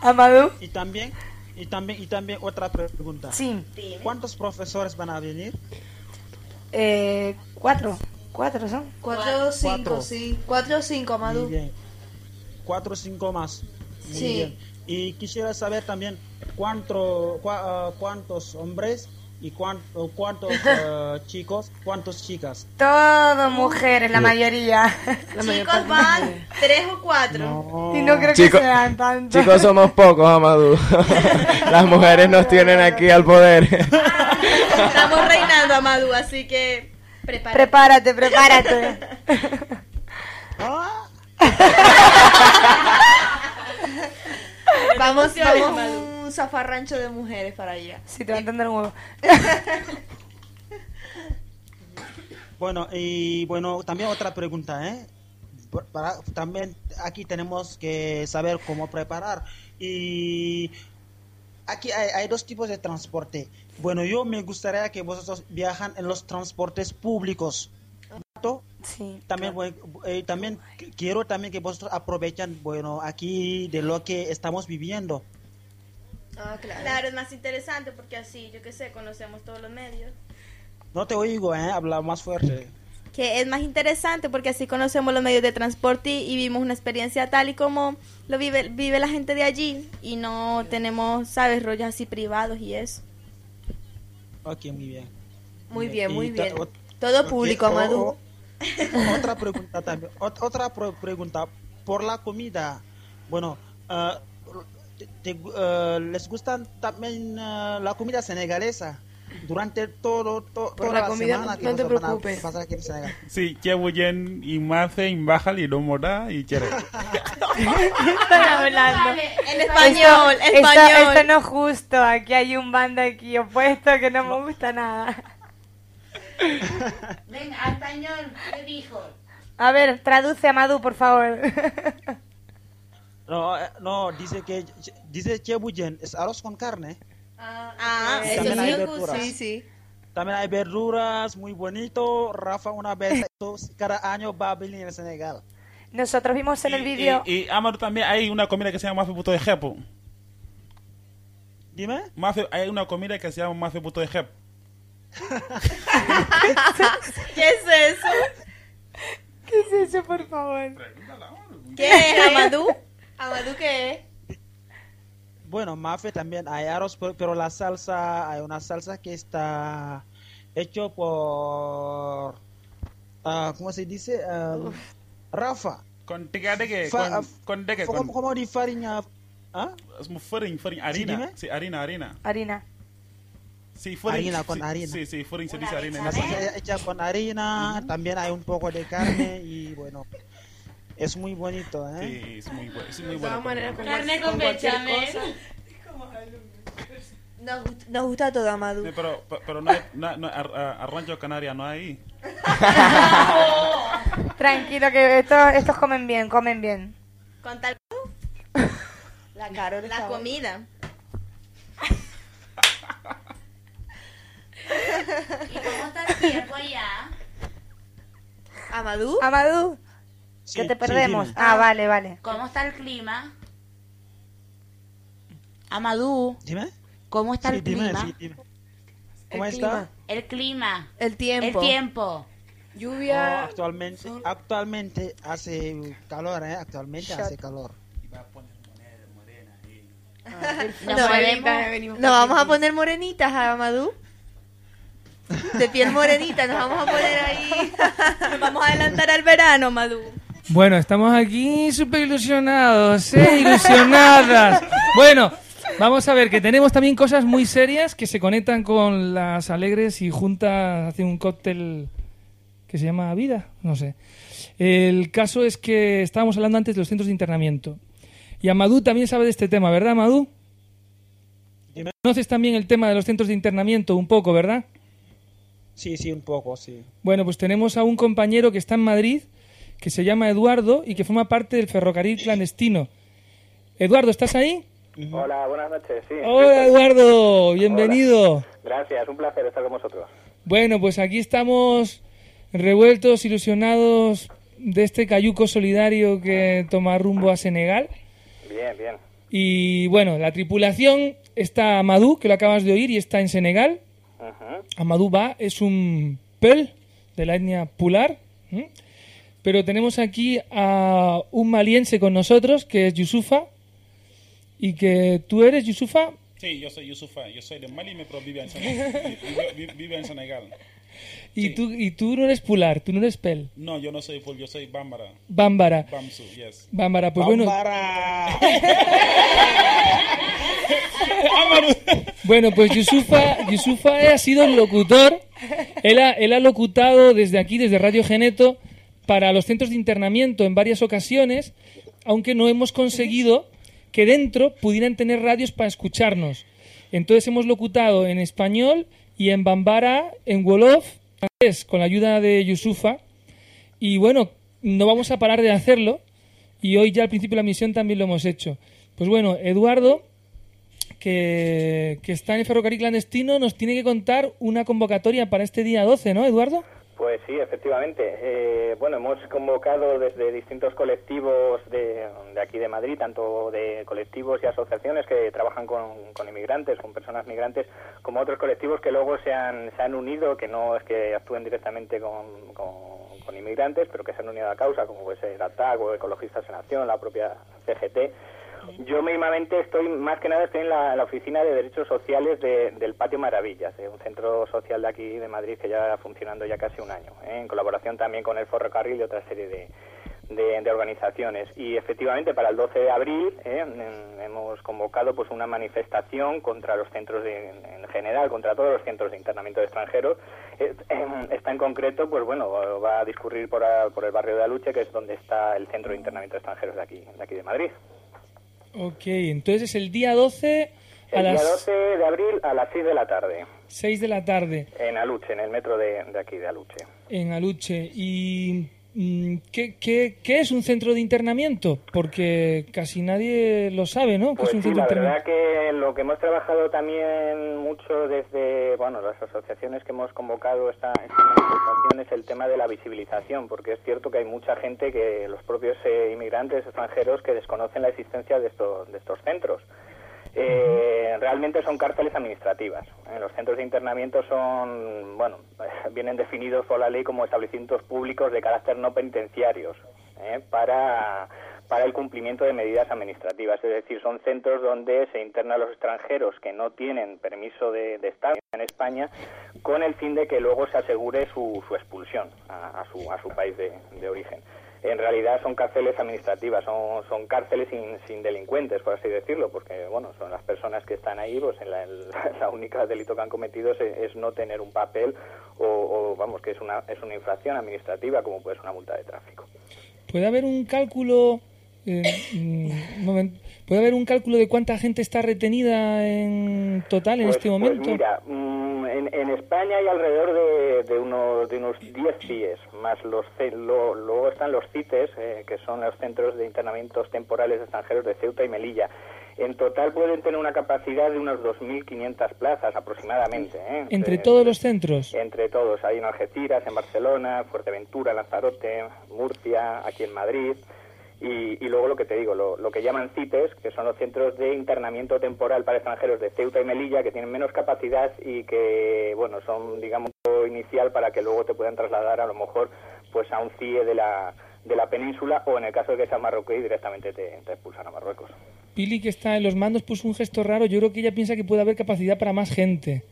[SPEAKER 12] Amadou.
[SPEAKER 15] Y también, y también, y también otra pregunta.
[SPEAKER 12] Sí.
[SPEAKER 15] ¿Cuántos profesores van a venir?
[SPEAKER 12] Eh, cuatro. Cuatro son.
[SPEAKER 4] 4 o 5,
[SPEAKER 15] Cuatro.
[SPEAKER 4] sí. 4 o 5,
[SPEAKER 15] Muy
[SPEAKER 4] Amadou.
[SPEAKER 15] bien. Cuatro o cinco más. Muy
[SPEAKER 4] Sí.
[SPEAKER 15] bien. Y quisiera saber también cuánto, cua- ah, cuántos hombres y cuánto- cuántos (laughs) ah, chicos, cuántos chicas.
[SPEAKER 12] Todo mujeres, la
[SPEAKER 15] Sí.
[SPEAKER 12] mayoría. (laughs)
[SPEAKER 11] Chicos van tres o cuatro.
[SPEAKER 12] Y no creo
[SPEAKER 5] Chico-
[SPEAKER 12] que sean tantos.
[SPEAKER 5] Chicos, somos pocos, Amadou. (laughs) Las mujeres nos tienen aquí al poder.
[SPEAKER 11] Estamos reinando, Amadou, así que
[SPEAKER 12] Prepárate, prepárate. (laughs) (laughs)
[SPEAKER 4] vamos,
[SPEAKER 12] emociones,
[SPEAKER 4] vamos
[SPEAKER 12] Madu.
[SPEAKER 4] un zafarrancho de mujeres para allá.
[SPEAKER 12] Sí, te va a entender un huevo. (laughs)
[SPEAKER 15] Bueno, y bueno, también otra pregunta, ¿eh? Para, también aquí tenemos que saber cómo preparar. Y aquí hay, hay dos tipos de transporte. Bueno, yo me gustaría que vosotros viajan en los transportes públicos.
[SPEAKER 12] Sí.
[SPEAKER 15] También, eh, también qu- quiero también que vosotros aprovechen, bueno, aquí de lo que estamos viviendo.
[SPEAKER 4] Ah, claro.
[SPEAKER 11] Claro, es más interesante porque así, yo qué sé, conocemos todos los medios.
[SPEAKER 15] No te oigo, ¿eh? Habla más fuerte.
[SPEAKER 11] Que es más interesante porque así conocemos los medios de transporte y, y vivimos una experiencia tal y como lo vive, vive la gente de allí y no tenemos, ¿sabes? Rollos así privados y eso.
[SPEAKER 15] Ok, muy bien.
[SPEAKER 4] Muy bien, muy bien. Todo público,
[SPEAKER 15] o-
[SPEAKER 4] Madu.
[SPEAKER 15] o- otra (laughs) pregunta también. ot- otra pregunta. Por la comida. Bueno, ah, te- ah, ¿les gusta también ah, la comida senegalesa? Durante todo, toda
[SPEAKER 16] la
[SPEAKER 15] la
[SPEAKER 16] comida,
[SPEAKER 15] semana que
[SPEAKER 16] no te preocupes.
[SPEAKER 15] pasar aquí en Senegal.
[SPEAKER 3] Sí, ceebu jën yi maafe yi mbaxal yi doomu daa yi cere.
[SPEAKER 12] Están hablando.
[SPEAKER 11] En español,
[SPEAKER 12] Esto- esto-
[SPEAKER 11] español.
[SPEAKER 12] Esto, no es justo. Aquí hay un bando aquí opuesto que no me gusta nada.
[SPEAKER 17] Venga, a español, ¿qué dijo?
[SPEAKER 12] A ver, traduce a Madu, por favor.
[SPEAKER 15] No, eh, no, dice que dice ceebu jën es arroz con carne.
[SPEAKER 11] Ah,
[SPEAKER 15] Y
[SPEAKER 11] eso
[SPEAKER 15] también hay
[SPEAKER 11] sí.
[SPEAKER 15] verduras.
[SPEAKER 4] Sí, sí.
[SPEAKER 15] También hay verduras, muy bonito. Rafa una vez cada año va a venir en Senegal.
[SPEAKER 12] Nosotros vimos en el vídeo.
[SPEAKER 3] Y, y Amadou también hay una comida que se llama mafe puto de jepo.
[SPEAKER 15] Dime.
[SPEAKER 3] Mafe, hay una comida que se llama mafe puto de jep. (laughs)
[SPEAKER 11] ¿Qué es eso?
[SPEAKER 12] ¿Qué es eso, por favor?
[SPEAKER 11] ¿Qué es, Amadou? ¿Amadou qué es?
[SPEAKER 15] Bueno, mafe también hay arroz, pero, pero la salsa, hay una salsa que está hecho por, ah, ¿cómo se dice? Ah, Rafa.
[SPEAKER 3] Con tiga dege,
[SPEAKER 15] Fa-
[SPEAKER 3] con, con dege,
[SPEAKER 15] ¿Cómo,
[SPEAKER 3] con...
[SPEAKER 15] cómo di farinha? ¿Ah?
[SPEAKER 3] Es fariñ,
[SPEAKER 15] Sí,
[SPEAKER 3] harina. Sí, harina, harina.
[SPEAKER 12] Harina.
[SPEAKER 3] Sí, fariñ.
[SPEAKER 15] Harina con
[SPEAKER 3] sí,
[SPEAKER 15] harina.
[SPEAKER 3] Sí, sí, fariñ se dice
[SPEAKER 15] La
[SPEAKER 3] harina.
[SPEAKER 15] salsa hecha con harina, también hay un poco de carne y bueno, es muy bonito, ¿eh?
[SPEAKER 3] Sí, es muy bueno. Es muy bueno.
[SPEAKER 17] Carne
[SPEAKER 16] con
[SPEAKER 17] con bechamel.
[SPEAKER 4] Nos, gust- nos gusta todo, Amadou.
[SPEAKER 3] Sí, pero, pero no hay, no, no, canaria no hay. (laughs)
[SPEAKER 12] Tranquilo, que estos, estos comen bien, comen bien.
[SPEAKER 11] Con tal (laughs)
[SPEAKER 4] La Carol
[SPEAKER 11] la comida. (laughs)
[SPEAKER 17] ¿Y cómo está el tiempo allá?
[SPEAKER 4] ¿Amadou?
[SPEAKER 12] Amadou,
[SPEAKER 15] Sí,
[SPEAKER 12] que te perdemos. ah, vale, vale.
[SPEAKER 17] ¿Cómo está el clima? Amadou,
[SPEAKER 15] Dime.
[SPEAKER 17] ¿cómo está
[SPEAKER 15] Sí,
[SPEAKER 17] el
[SPEAKER 15] dime,
[SPEAKER 17] clima?
[SPEAKER 15] sí, dime. ¿Cómo
[SPEAKER 16] El
[SPEAKER 15] está?
[SPEAKER 16] clima.
[SPEAKER 17] El clima.
[SPEAKER 4] El tiempo.
[SPEAKER 17] El tiempo.
[SPEAKER 15] Oh,
[SPEAKER 16] Lluvia.
[SPEAKER 15] actualmente, actualmente hace calor, ¿eh? Actualmente hace calor.
[SPEAKER 17] Nos
[SPEAKER 4] No,
[SPEAKER 17] podemos-
[SPEAKER 4] Nos vamos a poner morenitas, Amadou. De piel morenita, nos vamos a poner ahí. (laughs)
[SPEAKER 11] Nos vamos a adelantar al verano, Madu.
[SPEAKER 2] Bueno, estamos aquí súper ilusionados, ¿eh? Ilusionadas. Bueno, vamos a ver que tenemos también cosas muy serias que se conectan con las alegres y juntas hacen un cóctel que se llama Vida, no sé. El caso es que estábamos hablando antes de los centros de internamiento. Y Amadou también sabe de este tema, ¿verdad?
[SPEAKER 15] Dime.
[SPEAKER 2] Conoces también el tema de los centros de internamiento un poco, ¿verdad?
[SPEAKER 15] Sí, sí, un poco, sí.
[SPEAKER 2] Bueno, pues tenemos a un compañero que está en Madrid, que se llama Eduardo y que forma parte del ferrocarril clandestino. Eduardo, ¿estás ahí?
[SPEAKER 18] Hola, buenas noches, sí.
[SPEAKER 2] Hola, Eduardo, bienvenido.
[SPEAKER 18] Gracias, un placer estar con vosotros.
[SPEAKER 2] Bueno, pues aquí estamos revueltos, ilusionados de este cayuco solidario que toma rumbo a Senegal.
[SPEAKER 18] Bien, bien.
[SPEAKER 2] Y bueno, la tripulación está Amadou, que lo acabas de oír, y está en Senegal.
[SPEAKER 18] Ujú.
[SPEAKER 2] Amadou Ba es un Pel de la etnia Pular. Pero tenemos aquí a un maliense con nosotros, que es Yusufa. Y que tú eres Yusufa.
[SPEAKER 3] Sí, yo soy Yusufa. Yo soy de Mali, pero vivo en Senegal. (laughs) Vivo, en Senegal.
[SPEAKER 2] Y, tú, y tú no eres Pular, tú no eres Pel.
[SPEAKER 3] No, yo no soy Pul, yo soy Bambara.
[SPEAKER 2] Bámbara.
[SPEAKER 3] Bamsu, yes.
[SPEAKER 2] Bámbara, pues bueno.
[SPEAKER 15] Bambara. (laughs)
[SPEAKER 2] Bueno, pues Yusufa, Yusufa ha sido el locutor, él, ha, él ha locutado desde aquí, desde Radio Geneto, para los centros de internamiento en varias ocasiones, aunque no hemos conseguido que dentro pudieran tener radios para escucharnos. Entonces hemos locutado en español y en Bambara, en Wolof, con la ayuda de Yusufa. Y bueno, no vamos a parar de hacerlo. Y hoy ya al principio de la misión también lo hemos hecho. Pues bueno, Eduardo, que, que está en el ferrocarril clandestino, nos tiene que contar una convocatoria para este día 12, ¿no, Eduardo?
[SPEAKER 18] Pues sí, efectivamente. Eh, bueno, hemos convocado desde distintos colectivos de, de aquí de Madrid, tanto de colectivos y asociaciones que trabajan con, inmigrantes, con personas migrantes, como otros colectivos que luego se han, se han unido, que no es que actúen directamente con, con, con inmigrantes, pero que se han unido a causa, como puede ser ATAC o Ecologistas en Acción, la propia CGT. Yo mismamente estoy, más que nada, estoy en la, oficina de derechos sociales de- del Patio Maravillas, de un centro social de aquí de Madrid que ya funcionando ya casi un año, ¿eh? en colaboración también con el Ferrocarril y otra serie de, organizaciones. Y efectivamente, para el 12 de abril ¿eh? hemos convocado pues una manifestación contra los centros de- en general, contra todos los centros de internamiento de extranjeros. Eh, (clears throat) Esta en concreto, pues bueno, va a discurrir por, por el barrio de Aluche, que es donde está el centro de internamiento de extranjeros de aquí, de aquí de Madrid.
[SPEAKER 2] Ok, entonces es el día 12 a
[SPEAKER 18] El día
[SPEAKER 2] las
[SPEAKER 18] 12 de abril a las 6 de la tarde,
[SPEAKER 2] 6 de la tarde
[SPEAKER 18] en Aluche, en el metro de, de aquí de Aluche.
[SPEAKER 2] en Aluche. ¿Y ¿qué, qué, qué es un centro de internamiento? Porque casi nadie lo sabe, ¿no? ¿Qué
[SPEAKER 18] Pues
[SPEAKER 2] es un
[SPEAKER 18] sí, la verdad que lo que hemos trabajado también mucho desde, bueno, las asociaciones que hemos convocado esta, esta manifestación es el tema de la visibilización, porque es cierto que hay mucha gente que, los propios eh, inmigrantes extranjeros, que desconocen la existencia de estos, de estos centros. Eh, realmente son cárceles administrativas. Eh, Los centros de internamiento son, bueno, (laughs) vienen definidos por la ley como establecimientos públicos de carácter no penitenciarios eh, para, para el cumplimiento de medidas administrativas. Es decir, son centros donde se internan los extranjeros que no tienen permiso de, de estar en España con el fin de que luego se asegure su, su expulsión a, su, a su país de origen en realidad son cárceles administrativas, son, son cárceles sin, sin delincuentes, por así decirlo, porque bueno, son las personas que están ahí, pues en la, (laughs) única delito que han cometido es, es no tener un papel o, vamos, que es una, es una infracción administrativa como puede ser una multa de tráfico.
[SPEAKER 2] ¿Puede haber un cálculo... eh, mm, ¿Puede haber un cálculo de cuánta gente está retenida en total en
[SPEAKER 18] Pues-
[SPEAKER 2] este
[SPEAKER 18] pues
[SPEAKER 2] momento?
[SPEAKER 18] mira, mm, en, en España hay alrededor de, de unos, de unos 10 CIES, más los lo- luego están los CITES, eh, que son los Centros de Internamientos Temporales Extranjeros de Ceuta y Melilla. En total pueden tener una capacidad de unas 2.500 plazas aproximadamente. ¿eh?
[SPEAKER 2] ¿Entre
[SPEAKER 18] Eh,
[SPEAKER 2] todos los centros?
[SPEAKER 18] Entre todos, hay en Algeciras, en Barcelona, Fuerteventura, Lanzarote, Murcia, aquí en Madrid. Y, luego lo que te digo, lo, que llaman CITES, que son los centros de internamiento temporal para extranjeros de Ceuta y Melilla, que tienen menos capacidad y que, bueno, son, digamos, inicial para que luego te puedan trasladar a lo mejor pues a un CIE de la, de la península o en el caso de que sea marroquí directamente te, te expulsan a Marruecos.
[SPEAKER 2] Pili, que está en los mandos, puso un gesto raro. Yo creo que ella piensa que puede haber capacidad para más gente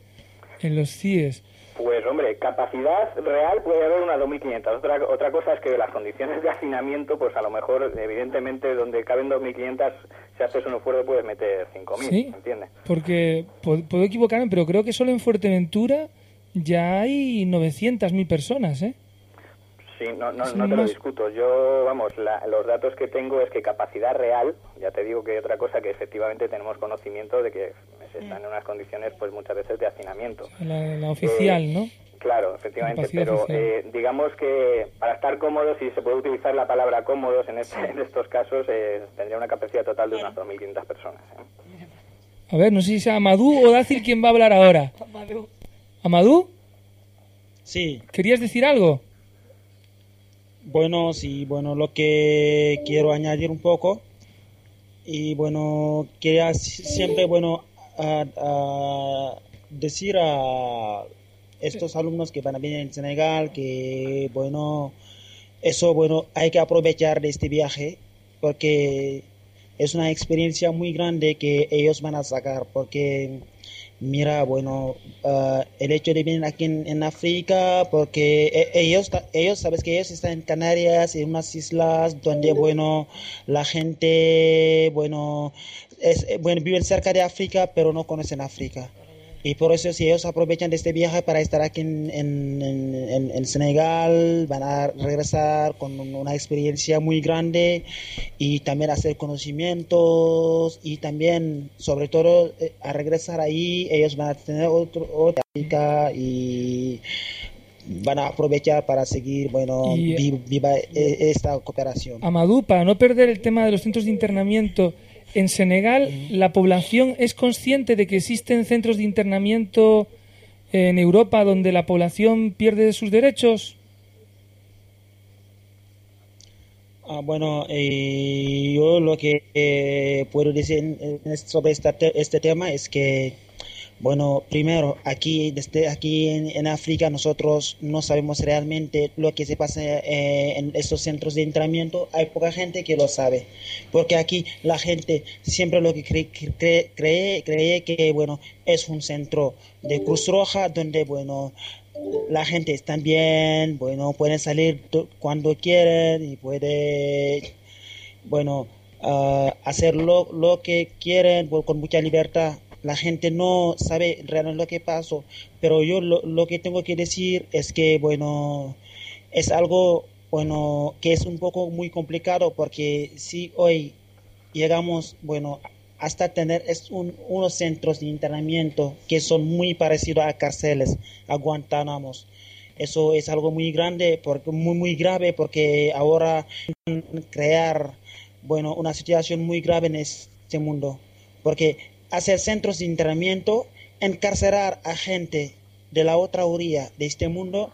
[SPEAKER 2] en los CIES.
[SPEAKER 18] Pues hombre, capacidad real puede haber una 2.500. Otra, otra cosa es que las condiciones de hacinamiento, pues a lo mejor, evidentemente, donde caben 2.500, si haces un esfuerzo puedes meter 5.000,
[SPEAKER 2] Sí.
[SPEAKER 18] ¿entiendes?
[SPEAKER 2] Porque po- puedo equivocarme, pero creo que solo en Fuerteventura ya hay 900.000 personas, ¿eh?
[SPEAKER 18] Sí, no, no, no te lo discuto. Yo, vamos, la- los datos que tengo es que capacidad real, ya te digo que hay otra cosa que efectivamente tenemos conocimiento de que están en unas condiciones, pues muchas veces de hacinamiento.
[SPEAKER 2] La, la oficial,
[SPEAKER 18] Eh,
[SPEAKER 2] ¿no?
[SPEAKER 18] Claro, efectivamente, pero eh, digamos que para estar cómodos, si se puede utilizar la palabra cómodos en, este- en estos casos, eh, tendría una capacidad total de unas 2.500 personas. ¿eh?
[SPEAKER 2] A ver, no sé si sea Amadú o Dácil quien va a hablar ahora. ¿Amadú?
[SPEAKER 15] Sí.
[SPEAKER 2] ¿Querías decir algo?
[SPEAKER 15] Bueno, sí, bueno, lo que quiero añadir un poco y bueno, quería si- siempre, bueno, a- a decir a estos alumnos que van a venir en Senegal que, bueno, eso, bueno, hay que aprovechar de este viaje porque es una experiencia muy grande que ellos van a sacar porque Mira, bueno, ah, el hecho de venir aquí en, en África, porque e- ellos, ellos, sabes que ellos están en Canarias, en unas islas donde, bueno, la gente, bueno, es, eh, bueno, viven cerca de África, pero no conocen África. Y por eso si ellos aprovechan de este viaje para estar aquí en, en- en- en- en Senegal, van a regresar con un- una experiencia muy grande y también hacer conocimientos y también, sobre todo, eh, a regresar ahí, ellos van a tener otro, otra y van a aprovechar para seguir, bueno,
[SPEAKER 2] Y-
[SPEAKER 15] vi- viva eh, esta cooperación.
[SPEAKER 2] Amadou, para no perder el tema de los centros de internamiento, en Senegal la población es consciente de que existen centros de internamiento en Europa donde la población pierde sus derechos.
[SPEAKER 15] Ah, bueno, eh, yo lo que eh, puedo decir sobre esta te- este tema es que, bueno, primero, aquí, desde aquí en, en África, nosotros no sabemos realmente lo que se pasa eh, en estos centros de entrenamiento. Hay poca gente que lo sabe, porque aquí la gente siempre lo que cree, cree, que, bueno, es un centro de Cruz Roja donde, bueno, la gente está bien, bueno, pueden salir cuando quieren y puede, bueno, ah, hacer lo, lo que quieren con mucha libertad. La gente no sabe realmente lo que pasó, pero yo lo, lo que tengo que decir es que, bueno, es algo, bueno, que es un poco muy complicado porque si hoy llegamos, bueno, hasta tener es un- unos centros de internamiento que son muy parecidos a cárceles, a Guantánamos. Eso es algo muy grande, porque, muy, muy grave, porque ahora crear, bueno, una situación muy grave en este mundo. Porque hacer centros de internamiento, encarcelar a gente de la otra orilla de este mundo,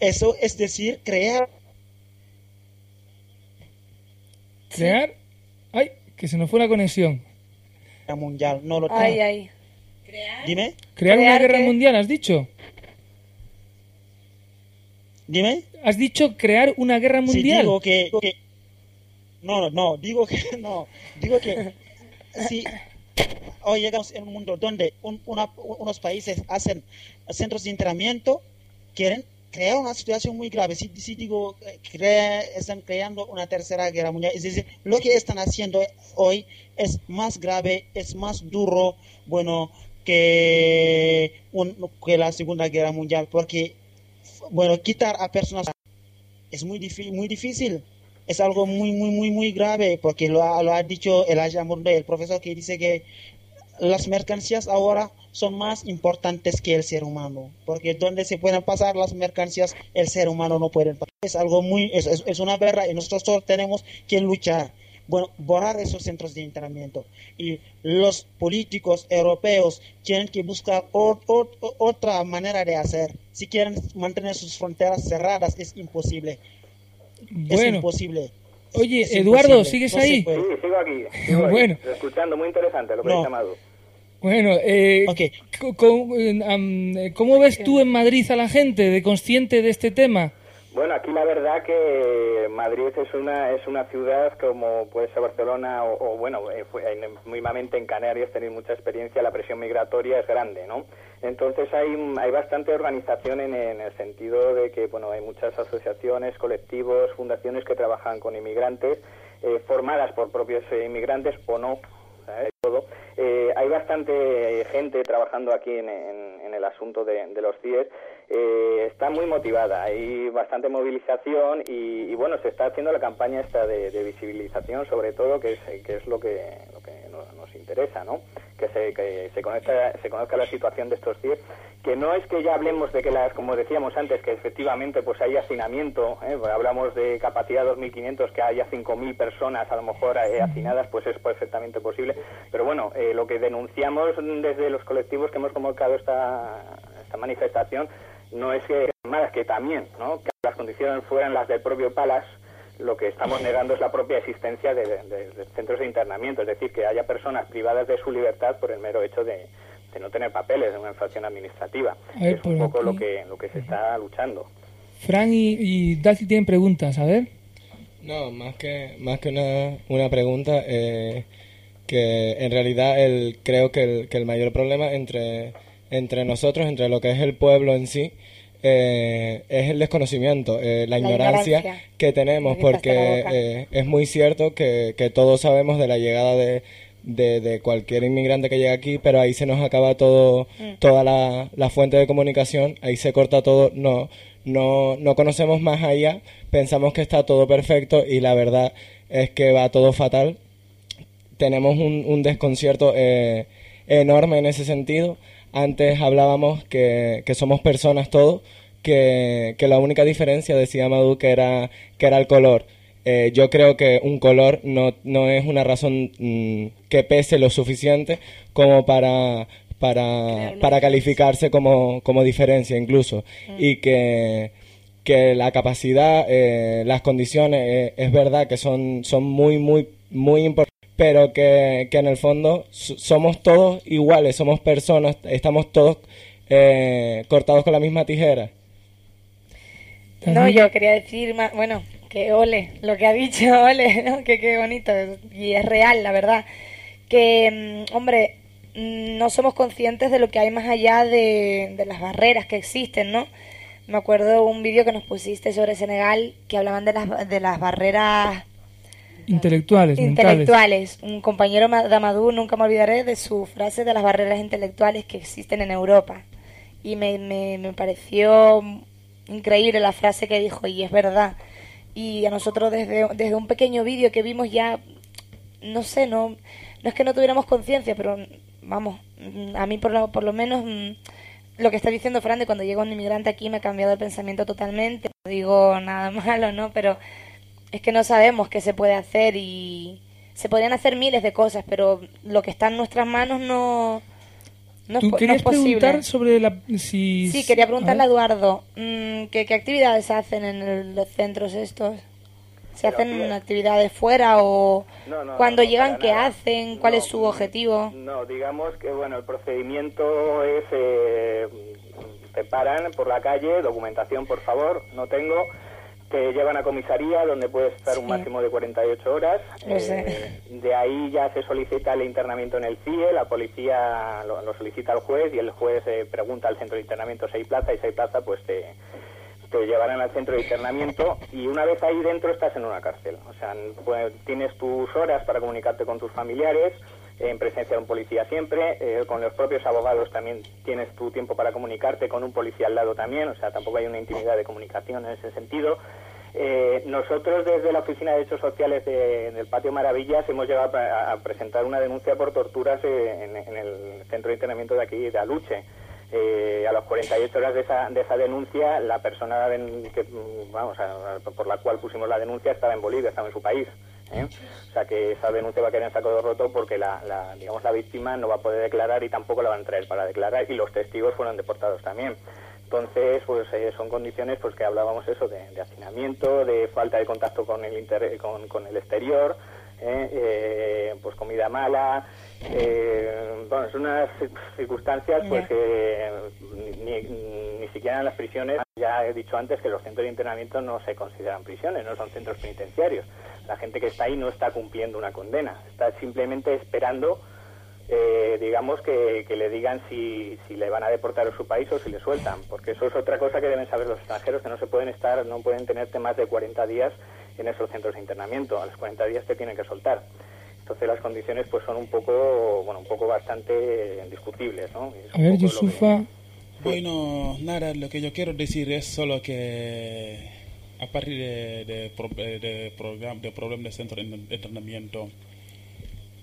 [SPEAKER 15] eso es decir, crear
[SPEAKER 2] Crear... ¡Ay! Que se nos fue la conexión.
[SPEAKER 15] guerra mundial. No lo
[SPEAKER 12] Ay, ay.
[SPEAKER 15] Dime,
[SPEAKER 2] ¿Crear una
[SPEAKER 12] Crear
[SPEAKER 2] guerra mundial, has dicho?
[SPEAKER 15] dime.
[SPEAKER 2] ¿Has dicho crear una guerra
[SPEAKER 15] Sí,
[SPEAKER 2] mundial?
[SPEAKER 15] digo que, que- no, no, (laughs) no, digo que no, digo que si hoy llegamos en un mundo donde un- una- unos países hacen centros de entrenamiento, quieren crear una situación muy grave. Si, digo, eh, crea- están creando una tercera guerra mundial, es decir, lo que están haciendo hoy es más grave, es más duro, bueno, que, que la segunda guerra mundial, porque bueno, quitar a personas es muy, difí- muy difícil. Es algo muy, muy, muy, muy grave, porque lo ha, lo ha dicho el Ayamurde, el profesor que dice que las mercancías ahora son más importantes que el ser humano, porque donde se pueden pasar las mercancías, el ser humano no puede pasar. Es algo muy, es, es, una verdad y nosotros tenemos que luchar. Bueno, borrar esos centros de entrenamiento. Y los políticos europeos tienen que buscar otra manera de hacer. Si quieren mantener sus fronteras cerradas, es imposible. Es
[SPEAKER 2] Bueno.
[SPEAKER 15] imposible.
[SPEAKER 2] Oye,
[SPEAKER 15] Es
[SPEAKER 2] Eduardo,
[SPEAKER 15] imposible.
[SPEAKER 2] ¿sigues
[SPEAKER 15] No
[SPEAKER 2] ahí?
[SPEAKER 18] Sí, sigo aquí. Sigo (laughs) aquí,
[SPEAKER 2] Bueno.
[SPEAKER 18] Escuchando, muy interesante lo que
[SPEAKER 15] No.
[SPEAKER 18] dice Amado.
[SPEAKER 2] Bueno, eh, co- eh, ¿cómo ves tú en Madrid a la gente de consciente de este tema?
[SPEAKER 18] Bueno, aquí la verdad que Madrid es una es una ciudad como puede ser Barcelona o, o, bueno, eh, fue- en- mismamente en Canarias tenéis mucha experiencia, la presión migratoria es grande, ¿no? Entonces hay, hay bastante organización en, el sentido de que, bueno, hay muchas asociaciones, colectivos, fundaciones que trabajan con inmigrantes, eh, formadas por propios eh, inmigrantes o no, ¿sabes? todo. Eh, hay bastante gente trabajando aquí en, el asunto de, los CIES. Eh, está muy motivada, hay bastante movilización y, y, bueno, se está haciendo la campaña esta de, de visibilización sobre todo, que es, que es lo que, lo que no- nos interesa, ¿no? Que se, que se, conozca, se conozca la situación de estos CIES, que no es que ya hablemos de que las, como decíamos antes, que efectivamente pues hay hacinamiento, ¿eh? Pues hablamos de capacidad 2.500, que haya 5.000 personas a lo mejor eh, hacinadas, pues es perfectamente posible, pero bueno, eh, lo que denunciamos desde los colectivos que hemos convocado esta, esta manifestación no es que que también, ¿no? Que las condiciones fueran las del propio Palas, lo que estamos negando es la propia existencia de, de- de centros de internamiento, es decir, que haya personas privadas de su libertad por el mero hecho de, de no tener papeles de una infracción administrativa.
[SPEAKER 2] A ver,
[SPEAKER 18] es un poco lo que lo que se está luchando.
[SPEAKER 2] Fran y, y Dalcy tienen preguntas, a ver.
[SPEAKER 5] No, más que, más que una, una pregunta, eh, que en realidad el, creo que el, que el mayor problema entre, entre nosotros, entre lo que es el pueblo en sí, eh, es el desconocimiento, eh, la,
[SPEAKER 12] La
[SPEAKER 5] ignorancia,
[SPEAKER 12] ignorancia.
[SPEAKER 5] que tenemos, porque eh, es muy cierto que, que todos sabemos de la llegada de, de, de cualquier inmigrante que llega aquí, pero ahí se nos acaba todo,
[SPEAKER 12] Mm.
[SPEAKER 5] toda la, la fuente de comunicación, ahí se corta todo, no, no, no conocemos más allá, pensamos que está todo perfecto y la verdad es que va todo fatal. Tenemos un, un desconcierto enorme en ese sentido. Antes hablábamos que, que somos personas todos, que, que la única diferencia, decía Madu, que era, que era el color. Eh, yo creo que un color no, no es una razón mm, que pese lo suficiente como para, para, para calificarse como, como diferencia incluso. Y que, que la capacidad, eh, las condiciones, eh, es verdad que son, son muy, muy, muy importantes, pero que, que en el fondo so- somos todos iguales, somos personas, estamos todos eh, cortados con la misma tijera.
[SPEAKER 12] No, yo quería decir, ma- bueno, que ole, lo que ha dicho, (laughs) ole, ¿no? que qué bonito, y es real, la verdad, que, mm, hombre, mm, no somos conscientes de lo que hay más allá de, de las barreras que existen, ¿no? Me acuerdo un vídeo que nos pusiste sobre Senegal que hablaban de las, de las barreras
[SPEAKER 2] Intelectuales,
[SPEAKER 12] intelectuales. Un compañero de Amadou, nunca me olvidaré de su frase de las barreras intelectuales que existen en Europa. Y me, me, me pareció increíble la frase que dijo, y es verdad. Y a nosotros desde, desde un pequeño vídeo que vimos ya, no sé, no, no es que no tuviéramos conciencia, pero vamos, a mí por lo, por lo menos mm, lo que está diciendo Fran de cuando llega un inmigrante aquí me ha cambiado el pensamiento totalmente. No digo nada (laughs) malo, ¿no? Pero es que no sabemos qué se puede hacer y se podrían hacer miles de cosas, pero lo que está en nuestras manos no, no, es,
[SPEAKER 2] ¿Tú
[SPEAKER 12] po- no
[SPEAKER 2] querías
[SPEAKER 12] es posible.
[SPEAKER 2] preguntar sobre la... Si,
[SPEAKER 12] Sí, quería preguntarle a. Eduardo, mm, ¿qué, qué actividades se hacen en el- los centros estos? ¿Se hacen actividades fuera o
[SPEAKER 18] No, no,
[SPEAKER 12] cuando
[SPEAKER 18] no,
[SPEAKER 12] llegan qué
[SPEAKER 18] nada.
[SPEAKER 12] hacen? ¿Cuál es su objetivo?
[SPEAKER 18] No, digamos que bueno, el procedimiento es eh, te paran por la calle, documentación por favor, no tengo, te llevan a comisaría donde puedes estar un máximo de 48 horas. Eh, de ahí ya se solicita el internamiento en el CIE, la policía lo, lo solicita al juez y el juez eh, pregunta al centro de internamiento si hay plaza y si hay plaza pues te, te llevarán al centro de internamiento y una vez ahí dentro estás en una cárcel. O sea, pues, tienes tus horas para comunicarte con tus familiares, en presencia de un policía siempre, eh, con los propios abogados también tienes tu tiempo para comunicarte, con un policía al lado también, o sea, tampoco hay una intimidad de comunicación en ese sentido. Eh, nosotros desde la Oficina de Derechos Sociales de- del Patio Maravillas hemos llegado a, presentar una denuncia por torturas eh, en, el centro de internamiento de aquí de Aluche. Eh, a las 48 horas de esa, de esa denuncia, la persona que, vamos, a- por la cual pusimos la denuncia estaba en Bolivia, estaba en su país. ¿Eh? O sea que esa denuncia va a quedar en saco de roto porque la, la, digamos, la víctima no va a poder declarar y tampoco la van a traer para declarar y los testigos fueron deportados también. Entonces, pues eh, son condiciones pues que hablábamos eso de, de hacinamiento, de falta de contacto con el inter- con, con el exterior, ¿eh? Eh, pues comida mala, eh, bueno, son unas circunstancias pues que ni, ni siquiera en las prisiones, ya he dicho antes que los centros de internamiento no se consideran prisiones, no son centros penitenciarios. La gente que está ahí no está cumpliendo una condena, está simplemente esperando eh, digamos que, que le digan si, si le van a deportar a su país o si le sueltan, porque eso es otra cosa que deben saber los extranjeros, que no se pueden estar, no pueden tenerte más de 40 días en esos centros de internamiento, a los 40 días te tienen que soltar. Entonces las condiciones pues son un poco, bueno, un poco bastante discutibles, ¿no?
[SPEAKER 2] A ver,
[SPEAKER 18] lo que-
[SPEAKER 2] Yusufa,
[SPEAKER 3] Bueno, nada, lo que yo quiero decir es solo que a partir de, de, eh, de, de problema de centro de entrenamiento,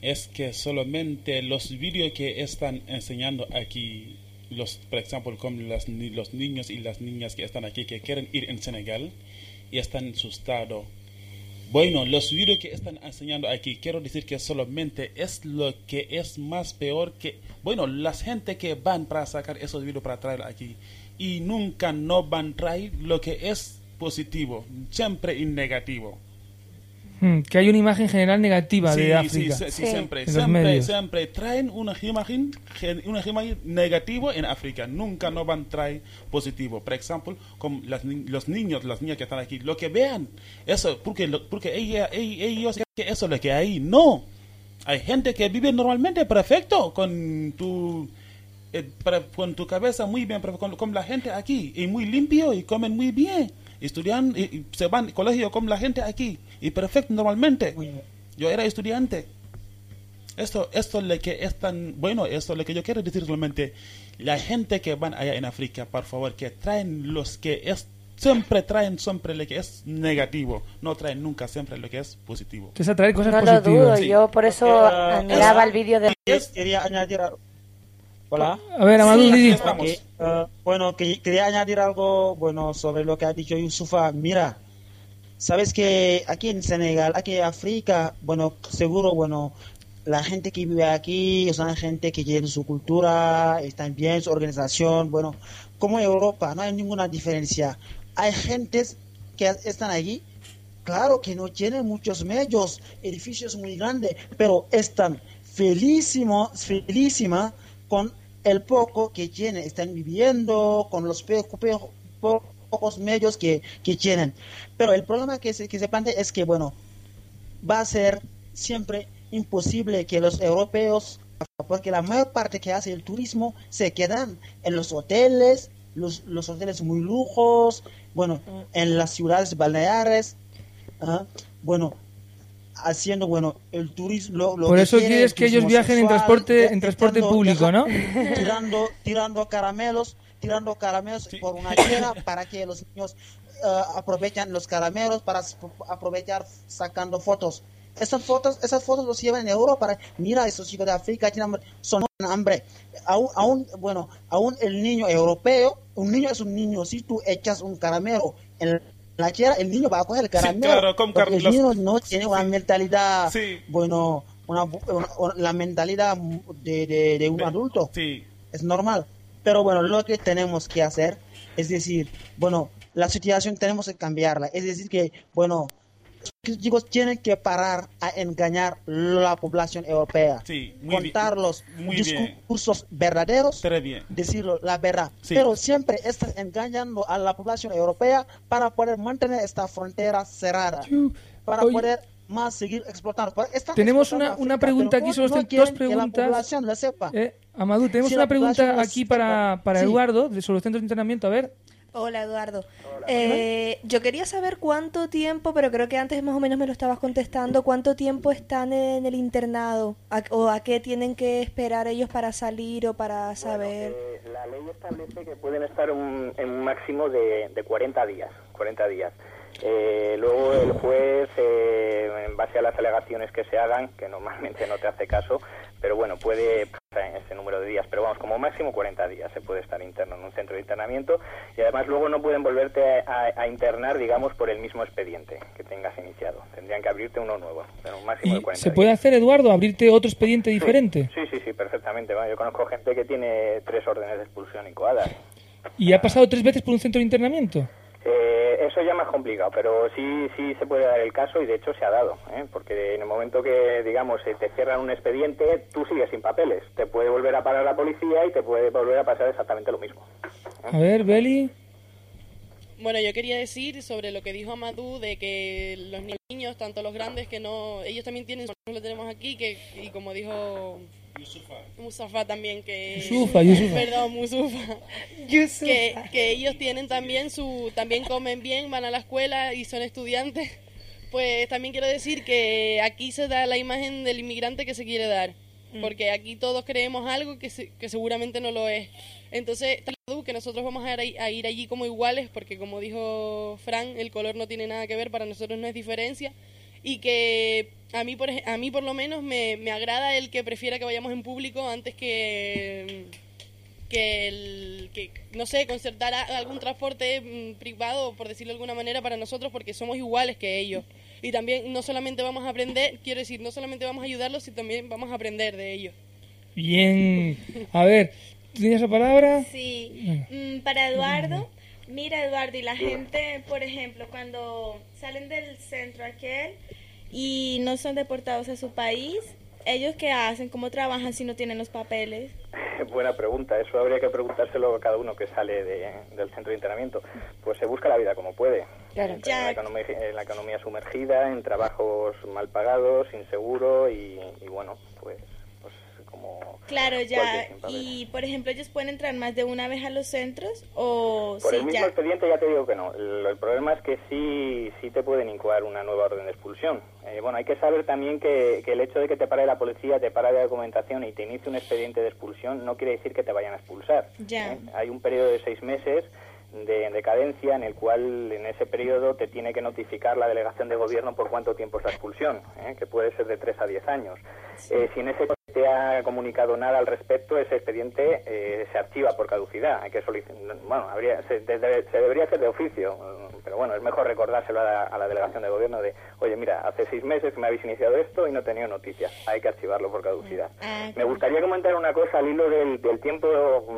[SPEAKER 3] es que solamente los vídeos que están enseñando aquí, los, por ejemplo, como las los niños y las niñas que están aquí que quieren ir en Senegal y están asustados. Bueno, los vídeos que están enseñando aquí, quiero decir que solamente es lo que es más peor que... Bueno, las gente que van para sacar esos vídeos para traer aquí y nunca no van a traer lo que es positivo, siempre y negativo.
[SPEAKER 2] hmm, que hay una imagen general negativa
[SPEAKER 3] Sí,
[SPEAKER 2] de
[SPEAKER 3] sí,
[SPEAKER 2] África.
[SPEAKER 3] sí, sí, siempre,
[SPEAKER 2] en
[SPEAKER 3] siempre, siempre traen una imagen, gen- una imagen negativa en África, nunca no van a traer positivo. Por ejemplo, como las los niños, las niñas que están aquí, lo que vean, eso, porque, lo- porque ella, ella- ellos que eso es lo que hay, no. Hay gente que vive normalmente perfecto con tu eh, con tu cabeza muy bien, con, con la gente aquí, y muy limpio, y comen muy bien, estudian, y, y se van al colegio con la gente aquí, y perfecto normalmente. Yo era estudiante. Esto, esto es lo que es tan bueno, esto es lo que yo quiero decir realmente. La gente que van allá en África, por favor, que traen los que es, siempre traen siempre lo que es negativo, no traen nunca siempre lo que es positivo.
[SPEAKER 2] Atraer cosas
[SPEAKER 12] No lo dudo, yo por eso
[SPEAKER 15] Eh,
[SPEAKER 12] admiraba el vídeo de...
[SPEAKER 15] Quería añadir algo. Hola.
[SPEAKER 2] A ver, Amadou,
[SPEAKER 15] Sí. Eh, bueno, que- quería añadir algo bueno sobre lo que ha dicho Yusufa. Mira, sabes que aquí en Senegal, aquí en África, bueno, seguro, bueno, la gente que vive aquí son gente que tiene su cultura, están bien, su organización, bueno, como en Europa, no hay ninguna diferencia. Hay gentes que están allí, claro que no tienen muchos medios, edificios muy grandes, pero están felísimos, felísimas con el poco que tienen, están viviendo con los po- pocos medios que, que tienen. Pero el problema que se, que se plantea es que, bueno, va a ser siempre imposible que los europeos, porque la mayor parte que hace el turismo se quedan en los hoteles, los, los hoteles muy lujos, bueno, en las ciudades balneares, ¿ah? bueno, haciendo, bueno, el turismo. lo- lo
[SPEAKER 2] Por eso
[SPEAKER 15] quiere,
[SPEAKER 2] quieres que ellos viajen en transporte, en transporte
[SPEAKER 15] tirando-
[SPEAKER 2] público, ¿no? (laughs)
[SPEAKER 15] tirando, tirando caramelos, tirando caramelos por una tierra para que los niños eh, aprovechen los caramelos para aprovechar sacando fotos. Esas fotos, esas fotos los llevan en Europa. Mira, esos chicos de África tienen hambre, son hambre. Aún, aún, bueno, aún el niño europeo, un niño es un niño. Si tú echas un caramelo en la tierra, el niño va a coger el (laughs) caramelo.
[SPEAKER 3] claro,
[SPEAKER 15] porque el niño no tiene una mentalidad, bueno, una, la mentalidad de, de- de un adulto. Es normal. Pero bueno, lo que tenemos que hacer es decir, bueno, la situación tenemos que cambiarla. Es decir, que, bueno, chicos tienen que parar a engañar la población europea.
[SPEAKER 3] muy
[SPEAKER 15] contar
[SPEAKER 3] bien,
[SPEAKER 15] los
[SPEAKER 3] muy bien.
[SPEAKER 15] discursos verdaderos,
[SPEAKER 3] bien.
[SPEAKER 15] decirlo la verdad.
[SPEAKER 3] Sí.
[SPEAKER 15] Pero siempre están engañando a la población europea para poder mantener esta frontera cerrada, para
[SPEAKER 2] Oye.
[SPEAKER 15] poder más seguir explotando.
[SPEAKER 2] Tenemos
[SPEAKER 15] explotando
[SPEAKER 2] una,
[SPEAKER 15] África,
[SPEAKER 2] una pregunta aquí, solo
[SPEAKER 15] no
[SPEAKER 2] dos preguntas.
[SPEAKER 15] la población lo sepa.
[SPEAKER 2] Eh, Amadou, tenemos
[SPEAKER 15] Si
[SPEAKER 2] una
[SPEAKER 15] la
[SPEAKER 2] pregunta aquí para, para
[SPEAKER 15] Sí.
[SPEAKER 2] Eduardo sobre los centros de entrenamiento. A ver,
[SPEAKER 4] Hola Eduardo. Eh, yo quería saber cuánto tiempo, pero creo que antes más o menos me lo estabas contestando, cuánto tiempo están en el internado A- o a qué tienen que esperar ellos para salir o para saber.
[SPEAKER 18] Eh, la ley establece que pueden estar un- en un máximo de, de 40 días. 40 días. Eh, luego el juez, eh, en base a las alegaciones que se hagan, que normalmente no te hace caso, pero bueno, puede pasar en ese número de días, pero vamos, como máximo 40 días se puede estar interno en un centro de internamiento y además luego no pueden volverte a, a internar, digamos, por el mismo expediente que tengas iniciado. Tendrían que abrirte uno nuevo, pero un máximo
[SPEAKER 2] ¿y
[SPEAKER 18] de 40
[SPEAKER 2] ¿se
[SPEAKER 18] días.
[SPEAKER 2] puede hacer, Eduardo, abrirte otro expediente diferente?
[SPEAKER 18] Sí, sí, sí, perfectamente. Bueno, yo conozco gente que tiene tres órdenes de expulsión incoadas.
[SPEAKER 2] ¿Y ha pasado tres veces por un centro de internamiento?
[SPEAKER 18] Eh, eso ya más complicado, pero sí sí se puede dar el caso y de hecho se ha dado, ¿eh? porque en el momento que, digamos, se te cierran un expediente, tú sigues sin papeles. Te puede volver a parar la policía y te puede volver a pasar exactamente lo mismo.
[SPEAKER 2] A ver, Beli.
[SPEAKER 7] Bueno, yo quería decir sobre lo que dijo Amadou de que los niños, tanto los grandes que no, ellos también tienen, nosotros lo tenemos aquí, que y como dijo Mustafa también que
[SPEAKER 2] Yusufa, Yusufa.
[SPEAKER 7] perdón Musufa
[SPEAKER 12] Yusufa.
[SPEAKER 7] que, que ellos tienen también su también comen bien van a la escuela y son estudiantes. (laughs) Pues también quiero decir que aquí se da la imagen del inmigrante que se quiere dar porque aquí todos creemos algo que, se- que seguramente no lo es. Entonces que nosotros vamos a ir, a ir allí como iguales porque como dijo Fran el color no tiene nada que ver para nosotros no es diferencia y que a mí por, a mí por lo menos me, me agrada el que prefiera que vayamos en público antes que que el que no sé concertar algún transporte mm, privado por decirlo de alguna manera para nosotros porque somos iguales que ellos y también no solamente vamos a aprender quiero decir no solamente vamos a ayudarlos sino también vamos a aprender de ellos
[SPEAKER 2] Bien. A ver, ¿tú ¿tienes la palabra?
[SPEAKER 11] Sí, Mm, para Eduardo, mira Eduardo, y la gente, por ejemplo, cuando salen del centro aquel y no son deportados a su país, ¿ellos qué hacen? ¿Cómo trabajan si no tienen los papeles? (laughs)
[SPEAKER 18] Buena pregunta, eso habría que preguntárselo a cada uno que sale de- del centro de entrenamiento. Pues se busca la vida como puede.
[SPEAKER 11] Claro.
[SPEAKER 18] En, la economía, en la economía sumergida, en trabajos mal pagados, sin seguro y, y bueno, pues como
[SPEAKER 11] Claro, ya. Y, por ejemplo, ellos pueden entrar más de una vez a los centros o
[SPEAKER 18] Por
[SPEAKER 11] sí,
[SPEAKER 18] el mismo
[SPEAKER 11] ya.
[SPEAKER 18] expediente ya te digo que no. El, el problema es que sí, sí te pueden incoar una nueva orden de expulsión. Eh, bueno, hay que saber también que, que el hecho de que te pare la policía, te pare la documentación y te inicie un expediente de expulsión no quiere decir que te vayan a expulsar.
[SPEAKER 11] Ya.
[SPEAKER 18] ¿eh? Hay un periodo de seis meses de, de cadencia en el cual en ese periodo te tiene que notificar la delegación de gobierno por cuánto tiempo es la expulsión, ¿eh? que puede ser de tres a diez años. Eh, si en ese te ha comunicado nada al respecto, ese expediente eh, se archiva por caducidad. Hay que solicitar, bueno, habría, se, de- de- se debería hacer de oficio, mm, pero bueno, es mejor recordárselo a la, a la delegación de gobierno de, oye, mira, hace seis meses que me habéis iniciado esto y no he tenido noticias. Hay que archivarlo por caducidad.
[SPEAKER 11] Ah,
[SPEAKER 18] Me gustaría comentar una cosa al hilo del, del tiempo,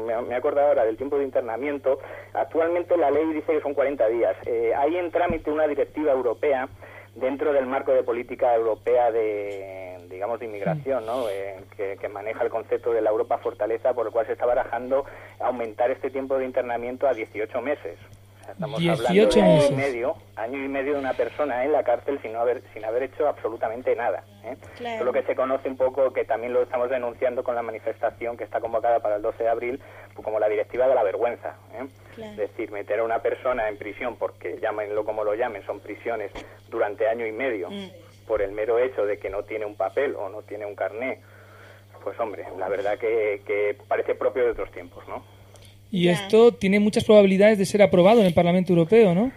[SPEAKER 18] me, me he acordado ahora del tiempo de internamiento. Actualmente la ley dice que son 40 días. Eh, hay en trámite una directiva europea dentro del marco de política europea de, digamos, de inmigración, ¿no? Eh, que, que maneja el concepto de la Europa fortaleza, por el cual se está barajando aumentar este tiempo de internamiento a 18 meses. O sea, Estamos
[SPEAKER 2] 18
[SPEAKER 18] hablando de año y medio, año y medio de una persona en la cárcel sin haber, sin haber hecho absolutamente nada. ¿eh?
[SPEAKER 11] Claro.
[SPEAKER 18] Eso es lo que se conoce un poco, que también lo estamos denunciando con la manifestación que está convocada para el 12 de abril, pues como la directiva de la vergüenza. ¿eh?
[SPEAKER 11] Claro.
[SPEAKER 18] Es decir, meter a una persona en prisión, porque llámenlo como lo llamen, son prisiones durante año y medio,
[SPEAKER 11] Mm.
[SPEAKER 18] Por el mero hecho de que no tiene un papel o no tiene un carné. Pues hombre, la verdad que, que parece propio de otros tiempos, ¿no?
[SPEAKER 2] Y esto tiene muchas probabilidades de ser aprobado en el Parlamento Europeo, ¿no?